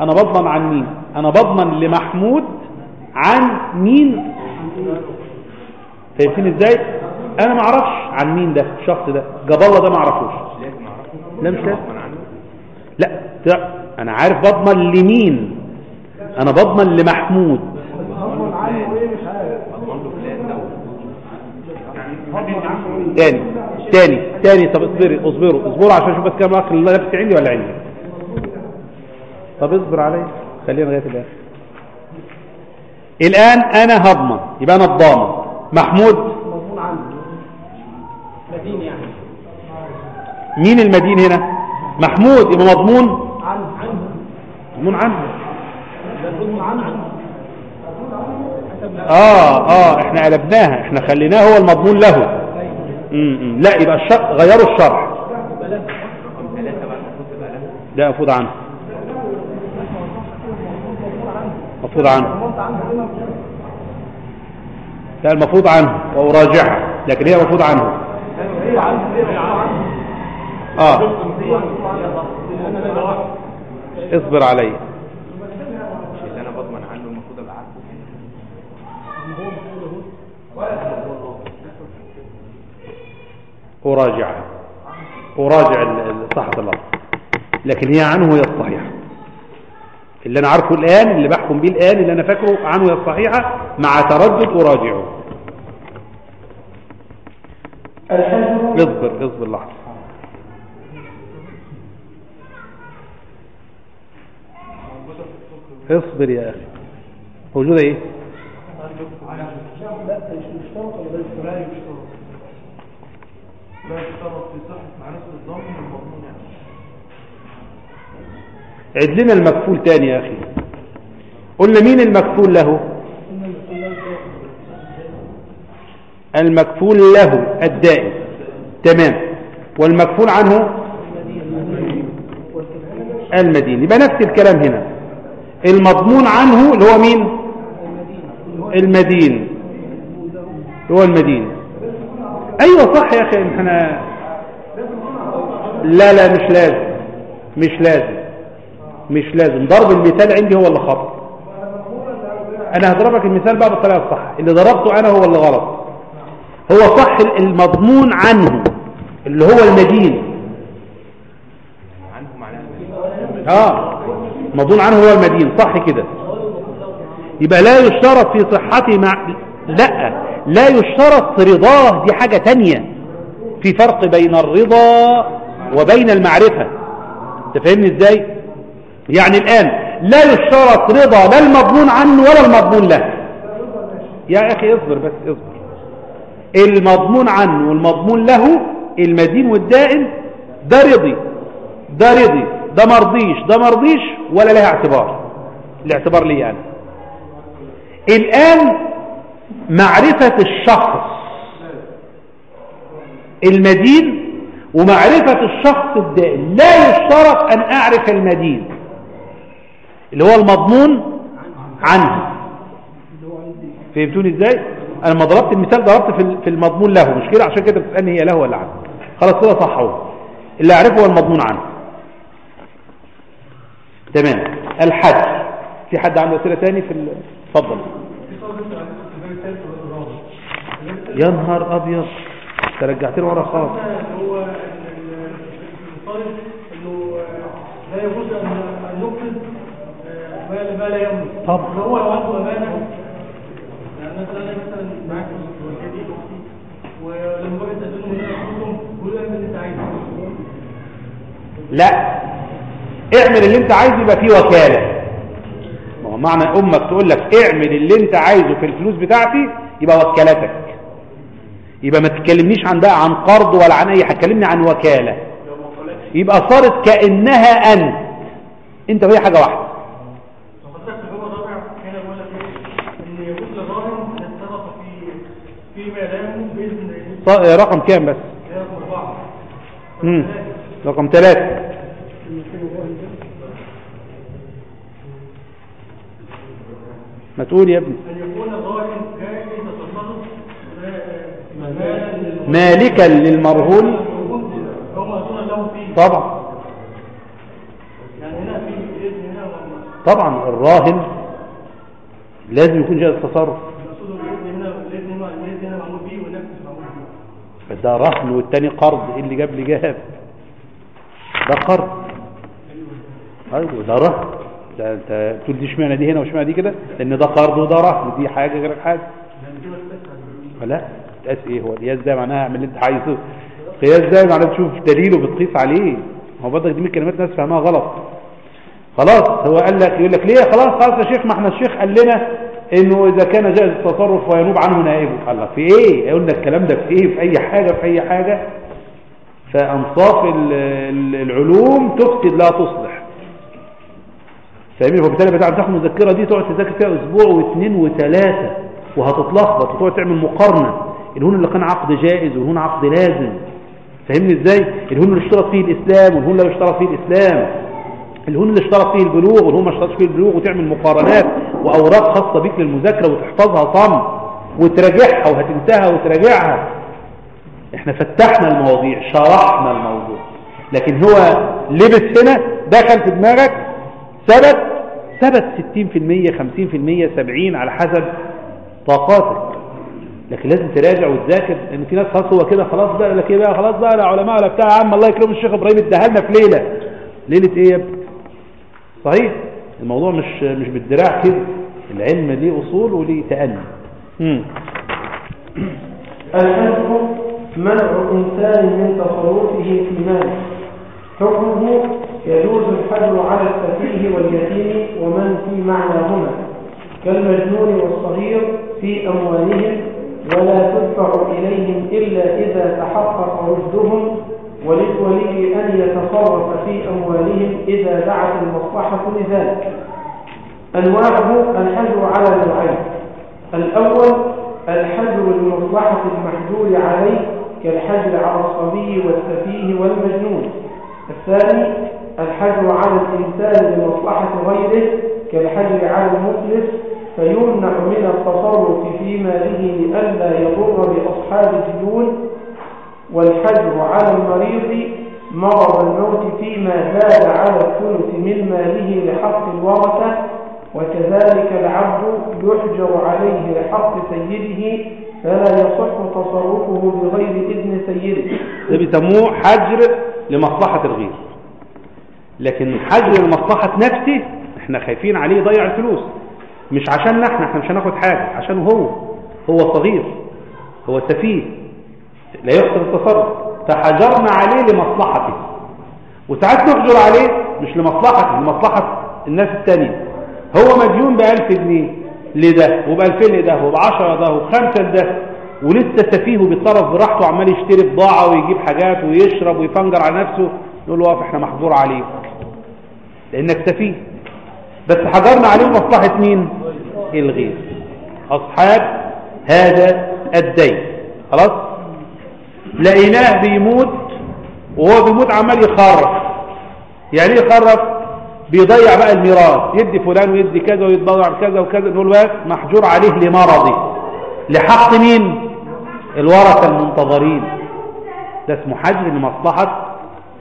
أنا بضمن عن مين؟ أنا بضمن لمحمود عن مين؟ فهمتني إزاي؟ أنا ما أعرفش عن مين ده الشخص ده. جاب الله ده ما أعرفوش. لا مش لا ت- أنا عارف بضمن لمين؟ أنا بضمن لمحمود. تاني. تاني تاني طب اصبري اصبروا اصبروا عشان أشوف بس كام اخر اللي نفسي عندي ولا عندي. طب اصبر عليا خلينا لغاية الآخر. الآن أنا هضمن يبقى أنا الضامن محمود؟ مضمون يعني مين المدين هنا؟ محمود يبقى مضمون؟ عنه مضمون عنه. آه آه إحنا قلبناها إحنا خليناه هو المضمون له. لا يبقى الشرح غيروا الشرح ده مفروض عنه. مفروض عنه. لا المفروض عنه وأراجعها لكن هي مفروض عنه. آه. اصبر علي اللي أنا بضمن عنه المفروض ابقى عارفه أراجعها أراجع صحة اللفظ لكن هي عنه هي الصحيحة. اللي أنا عارفه الآن اللي بحكم بيه الآن اللي أنا فاكره عنه هي الصحيحة مع تردد أراجعه. اصبر اصبر لحظة. اصبر يا أخي. موجودة إيه لا مش مشترط ولا ده اشتراك؟ لا يشترط والمضمون يعني. عد لنا المكفول تاني يا أخي. قلنا مين المكفول له؟ المكفول له الدائم. تمام. والمكفول عنه؟ المدين يبقى نفس الكلام هنا. المضمون عنه اللي هو مين؟ المدين هو المدين أيوه صح يا أخي إحنا لا لا مش لازم مش لازم مش لازم. ضرب المثال عندي هو اللي خطأ أنا هضربك المثال بقى بالطريقة الصح. اللي ضربته أنا هو اللي غلط. هو صح المضمون عنه اللي هو المدين. آه مضمون عنه هو المدين صح كده. يبقى لا يشترط في صحته مع لا. لا يشترط رضاه دي حاجة تانية. في فرق بين الرضا وبين المعرفة. انت فاهمني إزاي؟ يعني الآن لا يشترط رضا لا المضمون عنه ولا المضمون له. يا أخي اصبر بس اصبر. المضمون عنه والمضمون له المدين والدائم ده رضي. ده رضي. ده مرضيش. ده مرضيش ولا لها اعتبار. الاعتبار لي أنا. الآن معرفة الشخص المدين ومعرفة الشخص الدائم لا يشترط أن أعرف المدين. اللي هو المضمون عنه. فهمتوني إزاي؟ أنا لما ضربت المثال ضربت في المضمون له. مش كده؟ عشان كده بتسألني هي له ولا عنه. خلاص كده صح أهو. اللي أعرفه هو المضمون عنه. تمام. الحج في حد عنده أسئلة تاني في اتفضل. يا نهار أبيض. انت رجعتني ورا خالص. هو إنه لا يجوز ان ما ما لا يملك. طب. هو لو عنده أمانة يعني مثلا أنا مثلا معاك ولما بيقولوا اعمل اللي أنت عايزه. لا. اعمل اللي أنت عايزه يبقى فيه وكالة. ما هو معنى أمك تقول لك اعمل اللي أنت عايزه في الفلوس بتاعتي يبقى وكالتك. يبقى ما تتكلمنيش عن بقى عن قرض ولا عن أي حاجة كلمني عن وكالة. يبقى صارت للراهن أن. يتصرف في في مالامه باذن ص- رقم كام بس؟ رقم اربعه مم. رقم ثلاثة. ما تقول يا ابني ان يكون الراهن جائز تصرف مالا مالكا للمرهون طبعا. طبعا الراهن لازم يكون جائز التصرف. ده رهن والتاني قرض. إيه اللي جاب لي جاب؟ ده قرض. أيوه ده رهن. ده أنت تقول دي اشمعنى دي هنا واشمعنى دي كده؟ لأن ده قرض وده رهن. دي حاجة غير حاجة. لا قياس إيه هو القياس ده معناها اعمل اللي أنت عايزه. قياس ده معناه تشوف دليل وبتقيس عليه. هو برضك دي من كلمات ناس فاهمها غلط. خلاص هو قال لك يقول لك ليه؟ خلاص خلاص يا شيخ ما إحنا الشيخ قال لنا إنه إذا كان جائز التصرف وينوب عنه نائبه. قال لك في إيه؟ لك الكلام ده في إيه؟ في أي حاجة؟ في أي حاجة؟ فأنصاف ال- ال- العلوم تفسد لا تصلح. فاهمين فبالتالي بتاع تاخد المذكرة دي تقعد تذاكر فيها أسبوع واثنين وثلاثة وهتتلخبط وتقعد تعمل مقارنة. الهون اللي كان عقد جائز والهون عقد لازم. فاهمني إزاي؟ الهون اللي اشترط فيه الإسلام والهون اللي اشترط فيه الإسلام. الهون اللي اشترط فيه البلوغ والهون ما اشترطش فيه البلوغ وتعمل مقارنات وأوراق خاصة بيك للمذاكرة وتحفظها صم وتراجعها وهتنتهى وتراجعها. إحنا فتحنا المواضيع شرحنا الموضوع. لكن هو لبس هنا دخل في دماغك ثبت ثبت 60% 50% 70 على حسب طاقاتك. لكن لازم تراجع وتذاكر لأن في ناس خلاص هو كده خلاص بقى لك إيه بقى خلاص بقى لا علماء ولا بتاع يا عم الله يكرم الشيخ إبراهيم اداها لنا في ليلة. ليلة إيه يا ابني؟ صحيح؟ الموضوع مش مش بالدراع كده. العلم ليه أصول وليه تأني. امم الحجر منع إنسان من تصرفه في ماله حكمه يجوز الحجر على السفيه واليتيم ومن في معناهما كالمجنون والصغير في أموالهم ولا تدفع إليهم إلا إذا تحقق رشدهم وللولي أن يتصرف في أموالهم إذا دعت المصلحة لذلك. أنواعه الحجر على نوعين. الأول الحجر لمصلحة المحجور عليه كالحجر على الصبي والسفيه والمجنون. الثاني الحجر على الإنسان لمصلحة غيره كالحجر على المفلس فيمنع من التصرف في ماله لئلا يضر بأصحاب الديون والحجر على المريض مرض الموت فيما زاد على الثلث من ماله لحق الورثة وكذلك العبد يحجر عليه لحق سيده فلا يصح تصرفه بغير إذن سيده. ده بيسموه حجر لمصلحة الغير. لكن حجر لمصلحة نفسه إحنا خايفين عليه يضيع الفلوس. مش عشان إحنا إحنا مش هناخد حاجة عشان هو هو صغير هو سفيه لا يحسن التصرف. فحجرنا عليه لمصلحته وساعات نحجر عليه مش لمصلحته لمصلحة الناس التانية هو مديون بألف جنيه لده وبألفين لده وبعشرة ده وخمسة لده ولسه سفيه وبيتصرف براحته وعمال يشتري بضاعة ويجيب حاجات ويشرب ويفنجر على نفسه نقول له واقف إحنا محظور عليك. لأنك سفيه. بس حجرنا عليه مصلحة مين؟ الغير. أصحاب هذا الدين. خلاص؟ لقيناه بيموت وهو بيموت عمال يخرف. يعني إيه يخرف؟ بيضيع بقى الميراث. يدي فلان ويدي كذا ويتضيع كذا وكذا. نقول بقى محجور عليه لمرضه. لحق مين؟ الورثة المنتظرين. ده اسمه حجر لمصلحة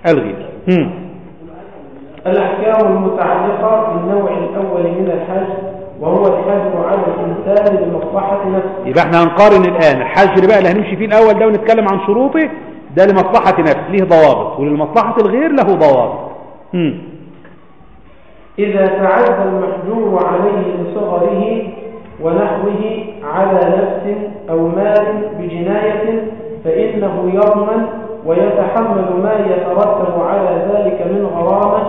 الغير. الأحكام المتعلقة بالنوع الأول من الحج وهو الحجر على الإنسان لمصلحة نفسه. يبقى إحنا هنقارن الآن. الحجر بقى اللي هنمشي فيه الأول ده ونتكلم عن شروطه ده لمصلحة نفسه ليه ضوابط وللمصلحة الغير له ضوابط. هم. إذا تعدى المحجور عليه لصغره ونحوه على نفس أو مال بجناية فإنه يضمن ويتحمل ما يترتب على ذلك من غرامة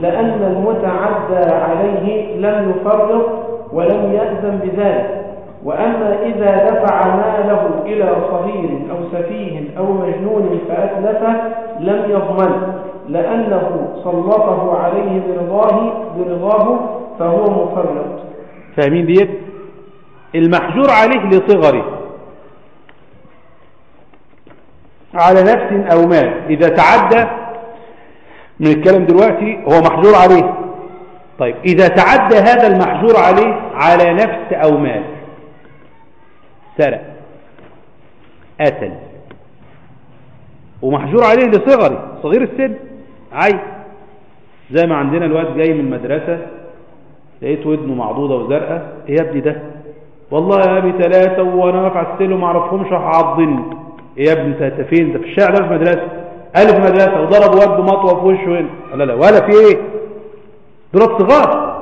لأن المتعدى عليه لم يفرق ولم يأذن بذلك. وأما إذا دفع ماله إلى صغير أو سفيه أو مجنون فأتلفه لم يضمن لأنه سلطه عليه برضاه برضاه فهو مفرط. فاهمين ديت؟ المحجور عليه لصغره. على نفس أو مال. إذا تعدى من الكلام دلوقتي هو محجور عليه. طيب إذا تعدى هذا المحجور عليه على نفس أو مال. سرق قتل. ومحجور عليه لصغره صغير السن عايز زي ما عندنا الواد جاي من المدرسة لقيت ودنه معضوضة وزرقاء إيه يا ابني ده؟ والله يا ابني ثلاثة وأنا على السلم ما أعرفهمش راح عضني إيه يا ابني أنت فين؟ أنت في الشارع ده في مدرسة قال في مدرسة وضرب واد بمطوة في وشه هنا لا لا ولا في إيه؟ دول صغار.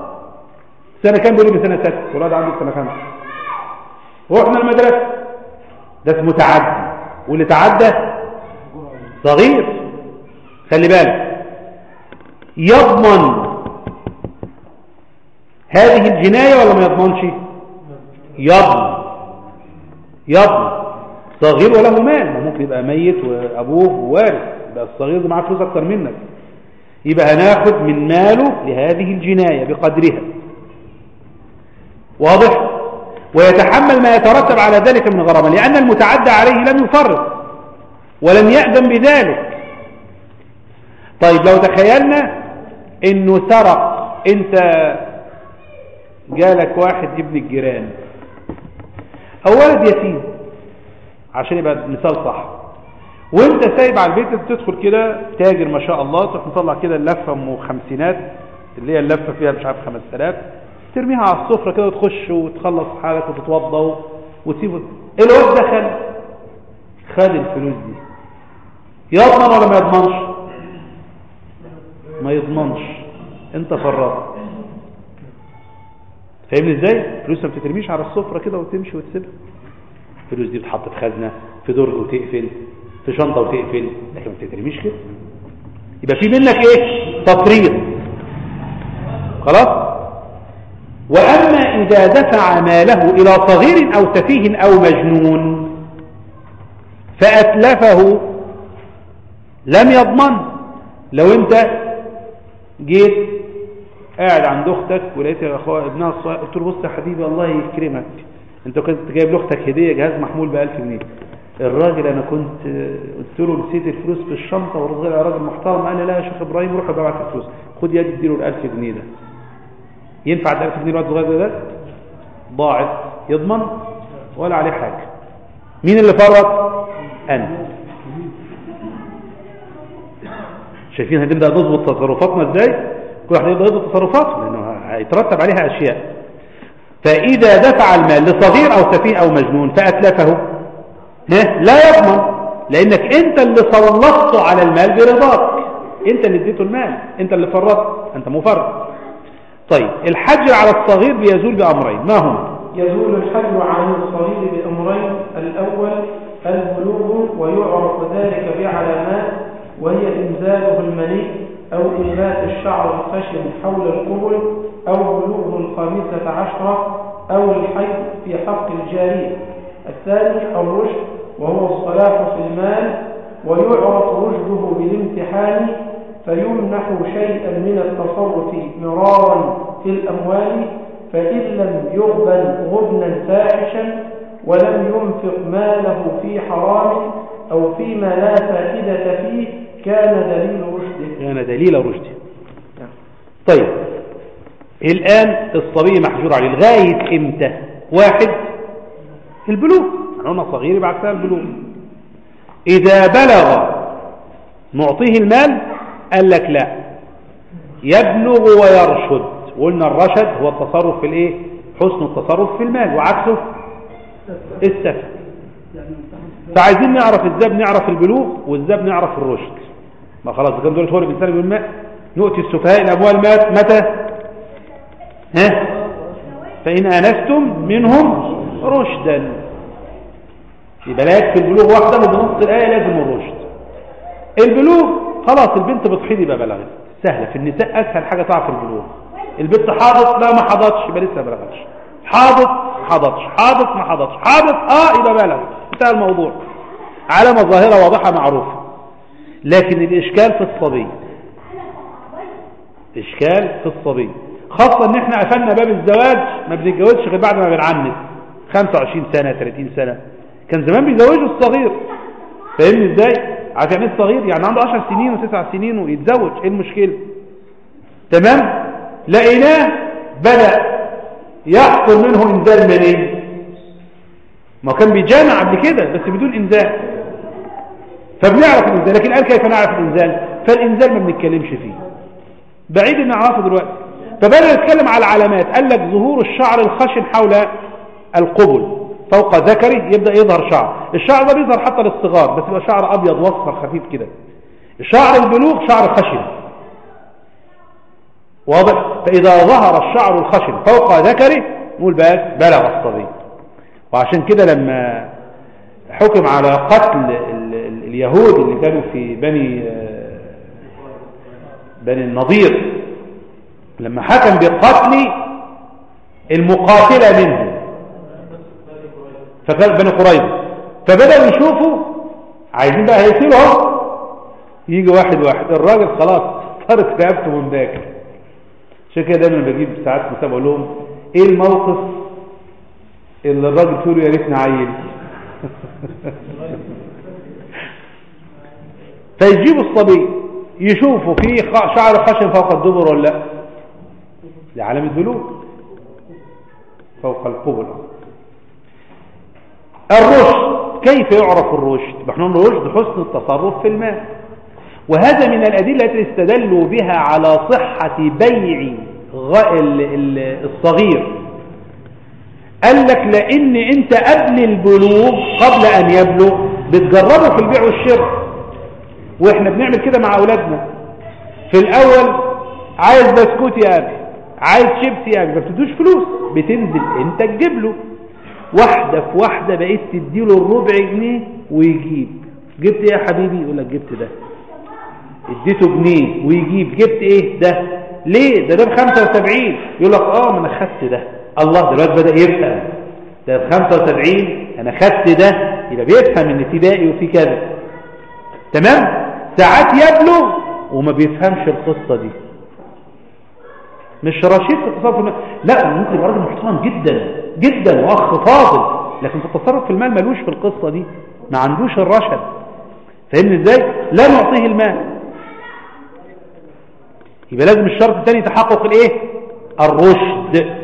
سنة كام بيقول لي سنة ستة والواد عنده سنة خمسة رحنا المدرسة. ده اسمه تعدي. واللي تعدى صغير. خلي بالك. يضمن هذه الجناية ولا ما يضمنش؟ يضمن. يضمن. صغير وله مال ما ممكن يبقى ميت وأبوه وارث يبقى الصغير ده معاه فلوس أكتر منك. يبقى هناخد من ماله لهذه الجناية بقدرها. واضح؟ ويتحمل ما يترتب على ذلك من غرامة لأن المتعدى عليه لم يفرط ولم يأذن بذلك. طيب لو تخيلنا إنه سرق أنت جالك واحد ابن الجيران أو ولد يتيم عشان يبقى مثال صح. وانت سايب على البيت تدخل كده تاجر ما شاء الله تروح مطلع كده اللفه أم خمسينات اللي هي اللفة فيها مش عارف 5000 ترميها على السفرة كده وتخش وتخلص حالك وتتوضى وتسيبه الواد دخل خد الفلوس دي. يضمن ولا ما يضمنش؟ ما يضمنش. انت فرطت. فاهمني إزاي؟ فلوس ما بتترميش على السفرة كده وتمشي وتسيبها. الفلوس دي بتحط في خزنة في درج وتقفل في شنطة وتقفل لكن ما بتترميش كده. يبقى في منك إيه؟ تفريط. خلاص؟ وأما إذا دفع ماله إلى صغير أو سفيه أو مجنون فأتلفه لم يضمن. لو أنت جيت قاعد عند أختك ولقيت اخوها ابنها الصغير قلت له بص يا حبيبي الله يكرمك. انت كنت جايب لأختك هدية جهاز محمول ب 1000 جنيه. الراجل أنا كنت قلت له نسيت الفلوس في الشنطة والراجل راجل محترم قال لي لا يا شيخ إبراهيم روح ابعت الفلوس. خد يدي اديله ال 1000 جنيه ده. ينفع ال 1000 جنيه الواد الصغير ده؟ ضاعت. يضمن؟ ولا عليه حاجة. مين اللي فرط؟ انت شايفين هنبدا نظبط تصرفاتنا إزاي؟ كل واحد يبدا يضبط تصرفاته لأنه هيترتب عليها أشياء. فإذا دفع المال لصغير أو سفيه أو مجنون فأتلفه. لا يضمن لأنك أنت اللي سلطته على المال برضاك. أنت اللي اديته المال أنت اللي فرطت أنت مفرط. طيب الحجر على الصغير بيزول بأمرين ما هم يزول الحجر عن الصغير بأمرين. الأول البلوغ ويعرف ذلك بعلامات وهي إنزاله المني أو إنبات الشعر الخشن حول القبل. أو بلوغ الخامسة عشرة أو الحي في حق الجارية. الثاني الرشد وهو الصلاح في المال ويعرف رشده بالامتحان فيمنح شيئا من التصرف مرارا في الأموال فإن لم يغبن غبنا فاحشا ولم ينفق ماله في حرام أو فيما لا فائدة فيه كان دليل رشده. كان دليل رشده. طيب. الآن الصبي محجور عليه. لغاية إمتى؟ واحد البلوغ. قلنا صغير يبقى عكسها البلوغ. إذا بلغ نعطيه المال قال لك لا. يبلغ ويرشد. وقلنا الرشد هو التصرف في الإيه؟ حسن التصرف في المال وعكسه السفه فعايزين نعرف إزاي بنعرف البلوغ وازاي بنعرف الرشد. ما خلاص كان دول هو الإنسان بالماء نؤتي السفهاء الأموال مات متى؟ ها؟ فإن انستم منهم رشدا. يبقى لا يكفي البلوغ وحده وبنص الآية لازم الرشد. البلوغ خلاص البنت بتحيض يبقى بلغت. سهلة في النساء أسهل حاجة تعرف البلوغ. البنت حاضت لا ما حاضتش يبقى لسه ما بلغتش. حاضت حضرش حاضر ما حضرش حاضر آه يبقى بلغ انتهى الموضوع. علامة ظاهرة واضحة معروفة. لكن الإشكال في الصبي. إشكال في الصبي. خاصة إن إحنا قفلنا باب الزواج ما بنتجوزش غير بعد ما بنعنس 25 سنة 30 سنة. كان زمان بيزوجوا الصغير. فاهمني إزاي؟ عارف إيه الصغير يعني عنده 10 سنين و9 سنين ويتزوج. إيه المشكلة؟ تمام؟ لقيناه بدأ يحصل منه انزال منين ما كان بيجامع قبل كده بس بدون انزال فبنعرف الانزال لكن قال كيف نعرف الانزال فالانزال ما بنتكلمش فيه. بعيد ان نعرفه دلوقتي. فبدأ يتكلم على العلامات. قال لك ظهور الشعر الخشن حول القبل فوق ذكره يبدأ يظهر شعر. الشعر ده بيظهر حتى للصغار بس يبقى شعر أبيض وأصفر خفيف كده. شعر البلوغ شعر خشن. واضح؟ فإذا ظهر الشعر الخشن فوق ذكره نقول بس بلغ الصبي وعشان كده لما حكم على قتل ال- ال- اليهود اللي كانوا في بني آه، بني النضير لما حكم بقتل المقاتلة منهم فكان بني قريظة. فبدأوا يشوفوا عايزين بقى هيقتلوا يجي واحد واحد. الراجل خلاص صارت رقبته من ذاك. عشان كده دايما بجيب ساعات مسابقة أقول لهم إيه الموقف اللي الراجل تقول يا ريتني عيل؟ فيجيبوا الصبي يشوفوا في خ- شعر خشن فوق الدبر ولا لأ. علامة بلوغ فوق القبل. الرشد كيف يعرف الرشد؟ نحن الرشد حسن التصرف في المال. وهذا من الأدلة التي استدلوا بها على صحة بيع الصغير. قال لك لأن أنت قبل البلوغ قبل أن يبلغ بتجربه في البيع والشراء. وإحنا بنعمل كده مع أولادنا. في الأول عايز بسكوت يا أبي. عايز شيبسي أبي ما بتدوش فلوس. بتنزل أنت تجيب له. واحدة في واحدة بقيت تديله الربع جنيه ويجيب. جبت إيه يا حبيبي؟ يقول لك جبت ده. اديته جنيه ويجيب. جبت إيه؟ ده. ليه؟ ده ده ب 75 يقول لك آه ما أنا خدت ده. الله دلوقتي بدأ يفهم. ده ب 75 أنا خدت ده. يبقى بيفهم إن في باقي وفي كذا. تمام؟ ساعات يبلغ وما بيفهمش القصة دي. مش رشيد في التصرف المال. لا ممكن يبقى راجل محترم جدا جدا وأخ فاضل لكن في التصرف في المال ملوش في القصة دي ما عندوش الرشد. فاهمني إزاي؟ لا نعطيه المال. يبقى لازم الشرط الثاني تحقق الإيه؟ الرشد.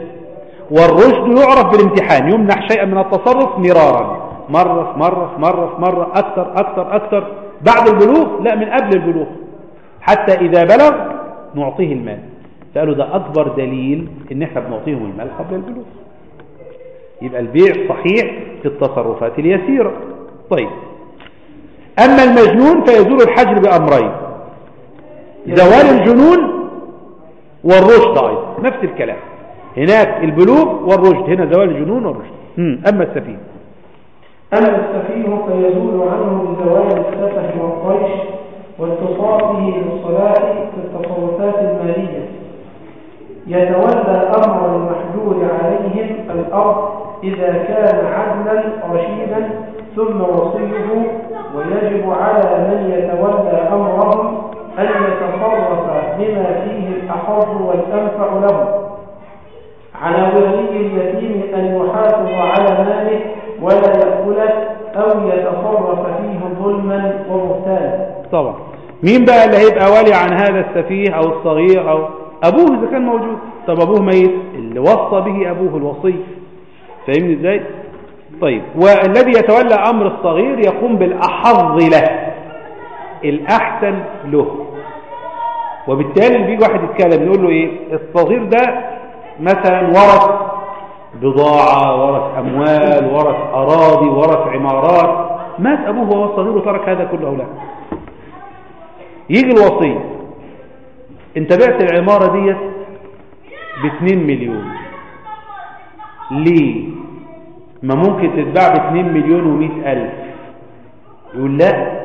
والرشد يعرف بالامتحان يمنح شيئا من التصرف مرارا. مرة في مرة في مرة في مرة أكثر أكثر أكثر. بعد البلوغ؟ لا من قبل البلوغ. حتى إذا بلغ نعطيه المال. فقالوا ده أكبر دليل إن إحنا بنعطيهم المال قبل البلوغ. يبقى البيع صحيح في التصرفات اليسيرة. طيب. أما المجنون فيزول الحجر بأمرين. زوال الجنون والرشد أيضا. نفس الكلام. هناك البلوغ والرشد. هنا زوال الجنون والرشد. أما السفيه. أما السفيه فيزول عنه بزوال السفه والطيش واتصافه بالصلاة في التصرفات المالية. يتولى أمر المحجور عليهم الأرض إذا كان عدلا رشيدا ثم وصيه ويجب على من يتولى أمرهم أن يتصرف بما فيه الأحظ والأنفع له. على ولي اليتيم أن يحافظ على ماله ولا يأكله أو يتصرف فيه ظلما وبهتانا. طبعا. مين بقى اللي هيبقى ولي عن هذا السفيه أو الصغير أو أبوه إذا كان موجود. طب أبوه ميت؟ اللي وصى به أبوه الوصي. فاهمني إزاي؟ طيب. والذي يتولى أمر الصغير يقوم بالأحظ له. الأحسن له. وبالتالي اللي بيجي واحد يتكلم نقول له إيه؟ الصغير ده مثلا ورث بضاعة ورث أموال ورث أراضي ورث عمارات. مات أبوه وهو صغير وترك هذا كله أولاده يجي الوصي. انت بعت العمارة ديت باتنين مليون. ليه؟ ما ممكن تتباع باتنين مليون ومئة ألف. يقول لا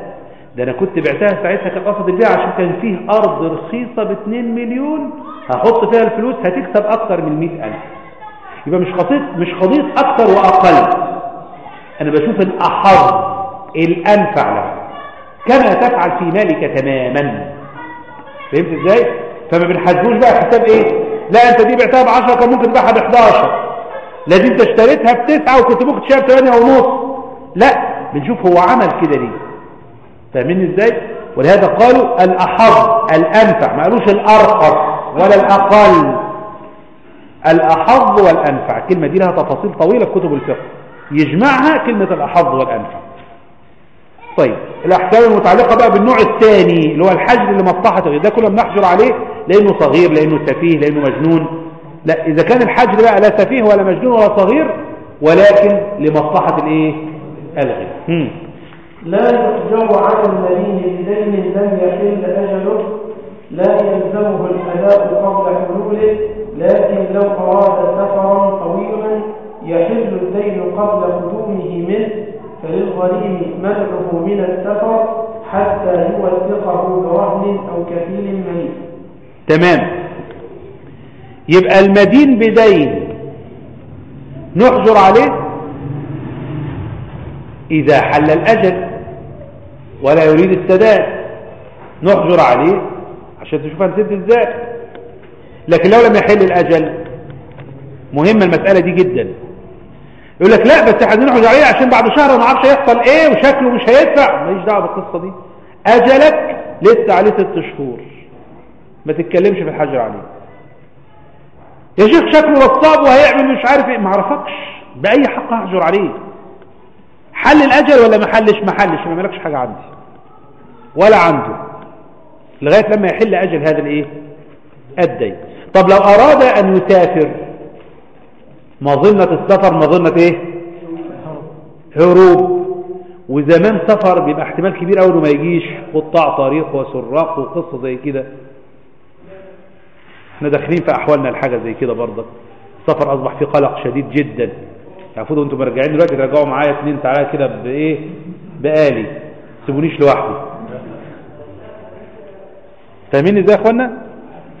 ده أنا كنت بعتها ساعتها كان قصد البيع عشان كان فيه أرض رخيصة باتنين مليون. هحط فيها الفلوس هتكسب أكتر من مئة ألف. يبقى مش قضية مش قضية أكثر وأقل. أنا بشوف الأحظ الأنفع له. كما تفعل في مالك تماما. فهمت إزاي؟ فما بنحاسبوش بقى حساب إيه؟ لا أنت دي بعتها ب 10 كان ممكن تبيعها ب 11 لازم أنت اشتريتها بتسعة وكنت ممكن تشتريها ب 8 ونص. لا بنشوف هو عمل كده ليه. فاهمين إزاي؟ ولهذا قالوا الأحظ الأنفع. ما قالوش الأرخص ولا الأقل. الأحظ والأنفع. الكلمة دي لها تفاصيل طويلة في كتب الفقه. يجمعها كلمة الأحظ والأنفع. طيب. الأحكام المتعلقة بقى بالنوع الثاني اللي هو الحجر لمصلحة غير ده كله بنحجر عليه لأنه صغير لأنه سفيه لأنه مجنون. لا إذا كان الحجر بقى لا سفيه ولا مجنون ولا صغير ولكن لمصلحة الإيه؟ الغير. هم. لا يحجر على المدين بدين لم يحل أجله لا يلزمه الأداء قبل حلوله لكن لو أراد سفرا طويلا يحل الدين قبل قدومه منه. فللغريم منعه من السفر حتى يوثقه برهن أو كفيل مليء تمام. يبقى المدين بدين. نحجر عليه. إذا حل الأجل ولا يريد السداد. نحجر عليه. عشان تشوف هنسد إزاي. لكن لو لم يحل الأجل مهمة المسألة دي جدا. يقول لك لا بس إحنا نحجر عليه عشان بعد شهر ما أعرفش هيحصل إيه وشكله مش هيدفع ماليش دعوة بالقصة دي. أجلك لسه عليه ست شهور. ما تتكلمش في الحجر عليه. يا شيخ شكله نصاب وهيعمل مش عارف إيه. ما اعرفكش بأي حق احجر عليه؟ حل الأجل ولا ما حلش؟ ما حلش. ما مالكش حاجة عندي. ولا عنده. لغاية لما يحل أجل هذا الإيه؟ الدين. طب لو أراد أن يسافر مظنة السفر مظنة إيه؟ هروب وزمان سفر بيبقى احتمال كبير قوي إنه ما يجيش. قطاع طريق وسراق وقصة زي كده. إحنا داخلين في أحوالنا الحاجة زي كده برضه. السفر أصبح فيه قلق شديد جدا. المفروض أنتم راجعين دلوقتي ترجعوا معايا اثنين تعالى كده بإيه؟ بآلي. سيبونيش لوحدي. فاهمين إزاي يا إخوانا؟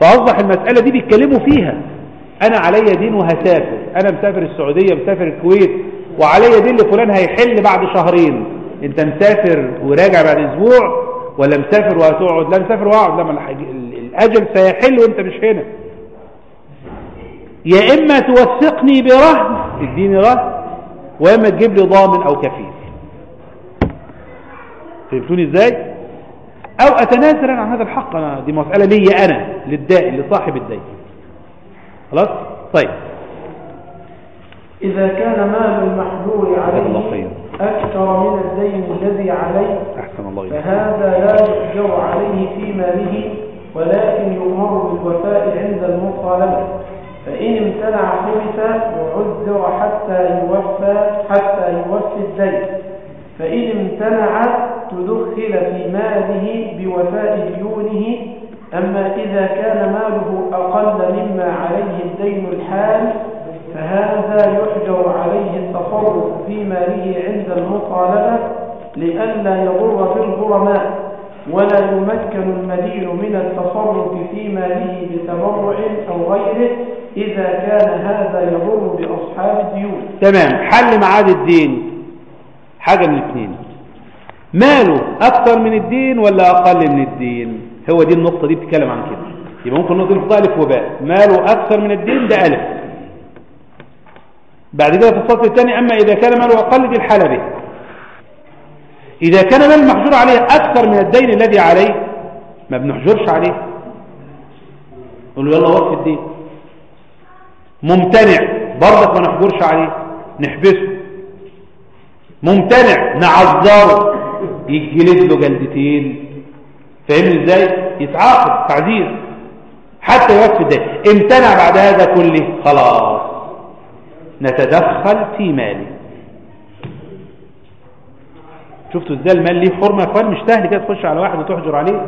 فأصبح المسألة دي بيتكلموا فيها. أنا عليا دين وهسافر. أنا مسافر السعودية مسافر الكويت وعليا دين لفلان هيحل بعد شهرين. أنت مسافر وراجع بعد أسبوع ولا مسافر وهتقعد؟ لا مسافر واقعد لما الح- ال- الأجل سيحل وأنت مش هنا. يا إما توثقني برهن تديني رهن واما تجيب لي ضامن أو كفيل. فهمتوني إزاي؟ أو أتنازل عن هذا الحق. أنا دي مسألة لي أنا للدائن لصاحب الدين خلاص؟ طيب. إذا كان مال الله عليه. أكثر من الدين الذي عليه أحسن الله فهذا لا يؤجر عليه في ماله ولكن يؤمر بالوفاء عند المطالبة. فإن امتنع حبس وعذر حتى يوفى حتى يوفي الدين. فإن امتنع تدخل في ماله بوفاء ديونه أما إذا كان ماله أقل مما عليه الدين الحال فهذا يحجر عليه التصرف في ماله عند المطالبة لئلا يضر في الغرماء ولا يمكن المدين من التصرف في ماله بتبرع أو غيره إذا كان هذا يضر بأصحاب الديون. تمام. حل معاد الدين. حاجة من الاثنين. ماله أكثر من الدين ولا أقل من الدين؟ هو دي النقطة دي بتتكلم عن كده. يبقى ممكن نقول في ألف وباء. ماله أكثر من الدين؟ ده ألف. بعد كده في السطر الثاني أما إذا كان ماله أقل دي الحالة به. إذا كان مال المحجور عليه أكثر من الدين الذي عليه ما بنحجرش عليه. نقول له يلا وقف الدين. ممتنع. برضك ما نحجرش عليه. نحبسه. ممتنع. نعذره. يجلد له جلدتين. فاهمني إزاي؟ يتعاقب تعذير. حتى يوفي الدين امتنع بعد هذا كله. خلاص. نتدخل في ماله شفتوا إزاي المال ليه حرمة يا إخوان؟ مش سهل كده تخش على واحد وتحجر عليه.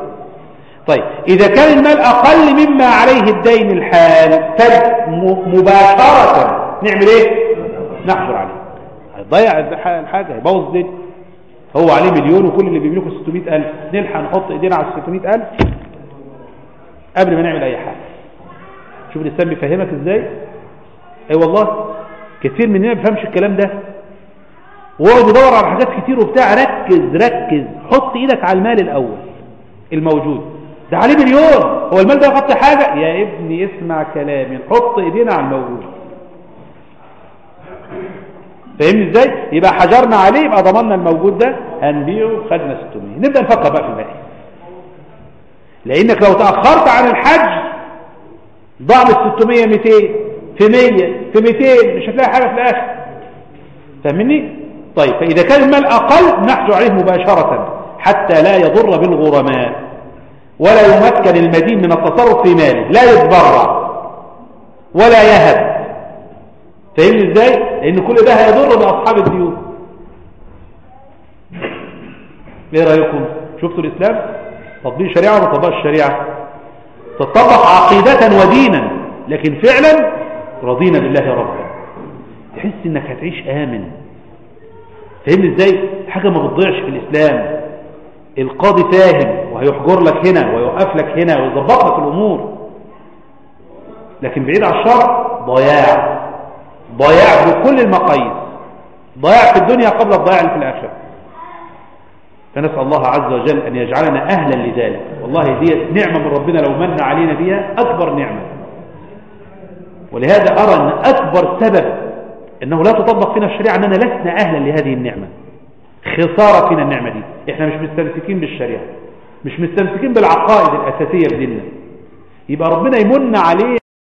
طيب إذا كان المال أقل مما عليه الدين الحال فمباشره نعمل إيه؟ نحجر عليه. هيضيع الح- الحاجة هيبوظ الدنيا. هو عليه مليون وكل اللي بيملكه 600000 نلحق نحط إيدينا على 600000 قبل ما نعمل أي حاجة. شوف الإسلام بيفهمك إزاي. أي والله كثير مننا ما بيفهمش الكلام ده. ويقعد يدور على حاجات كتير وبتاع. ركز ركز. حط إيدك على المال الأول. الموجود. ده عليه مليون. هو المال ده يغطي حاجة؟ يا ابني اسمع كلامي. نحط إيدينا على الموجود. فاهمني إزاي؟ يبقى حجرنا عليه يبقى ضمننا الموجود ده هنبيعه خدنا 600 نبدأ نفكر بقى في الباقي. لأنك لو تأخرت عن الحج ضاع ال 600 200 في 100 في 200 مش هتلاقي حاجة في الآخر. فاهمني طيب فإذا كان المال أقل نحجر عليه مباشرة حتى لا يضر بالغرماء ولا يمكن المدين من التصرف في ماله لا يتبرع ولا يهب. فاهمني إزاي؟ لأن كل ده هيضر باصحاب الديون إيه رأيكم؟ شفتوا الاسلام؟ تطبيق شريعة ولا تطبيق الشريعه تطبق عقيدة ودينا لكن فعلا رضينا بالله ربا تحس انك هتعيش آمن. فاهمني إزاي؟ حاجة ما بتضيعش في الاسلام. القاضي فاهم وهيحجر لك هنا ويوقف لك هنا ويظبط لك الأمور. لكن بعيد عن الشرع ضياع. ضياع بكل المقاييس. ضياع في الدنيا قبل الضياع في الآخرة. فنسأل الله عز وجل أن يجعلنا أهلا لذلك. والله دي نعمة من ربنا لو من علينا بها أكبر نعمة. ولهذا أرى أن أكبر سبب أنه لا تطبق فينا الشريعة أننا لسنا أهلا لهذه النعمة. خسارة فينا النعمة دي. إحنا مش مستمسكين بالشريعة. مش مستمسكين بالعقائد الأساسية في ديننا. يبقى ربنا يمن عليه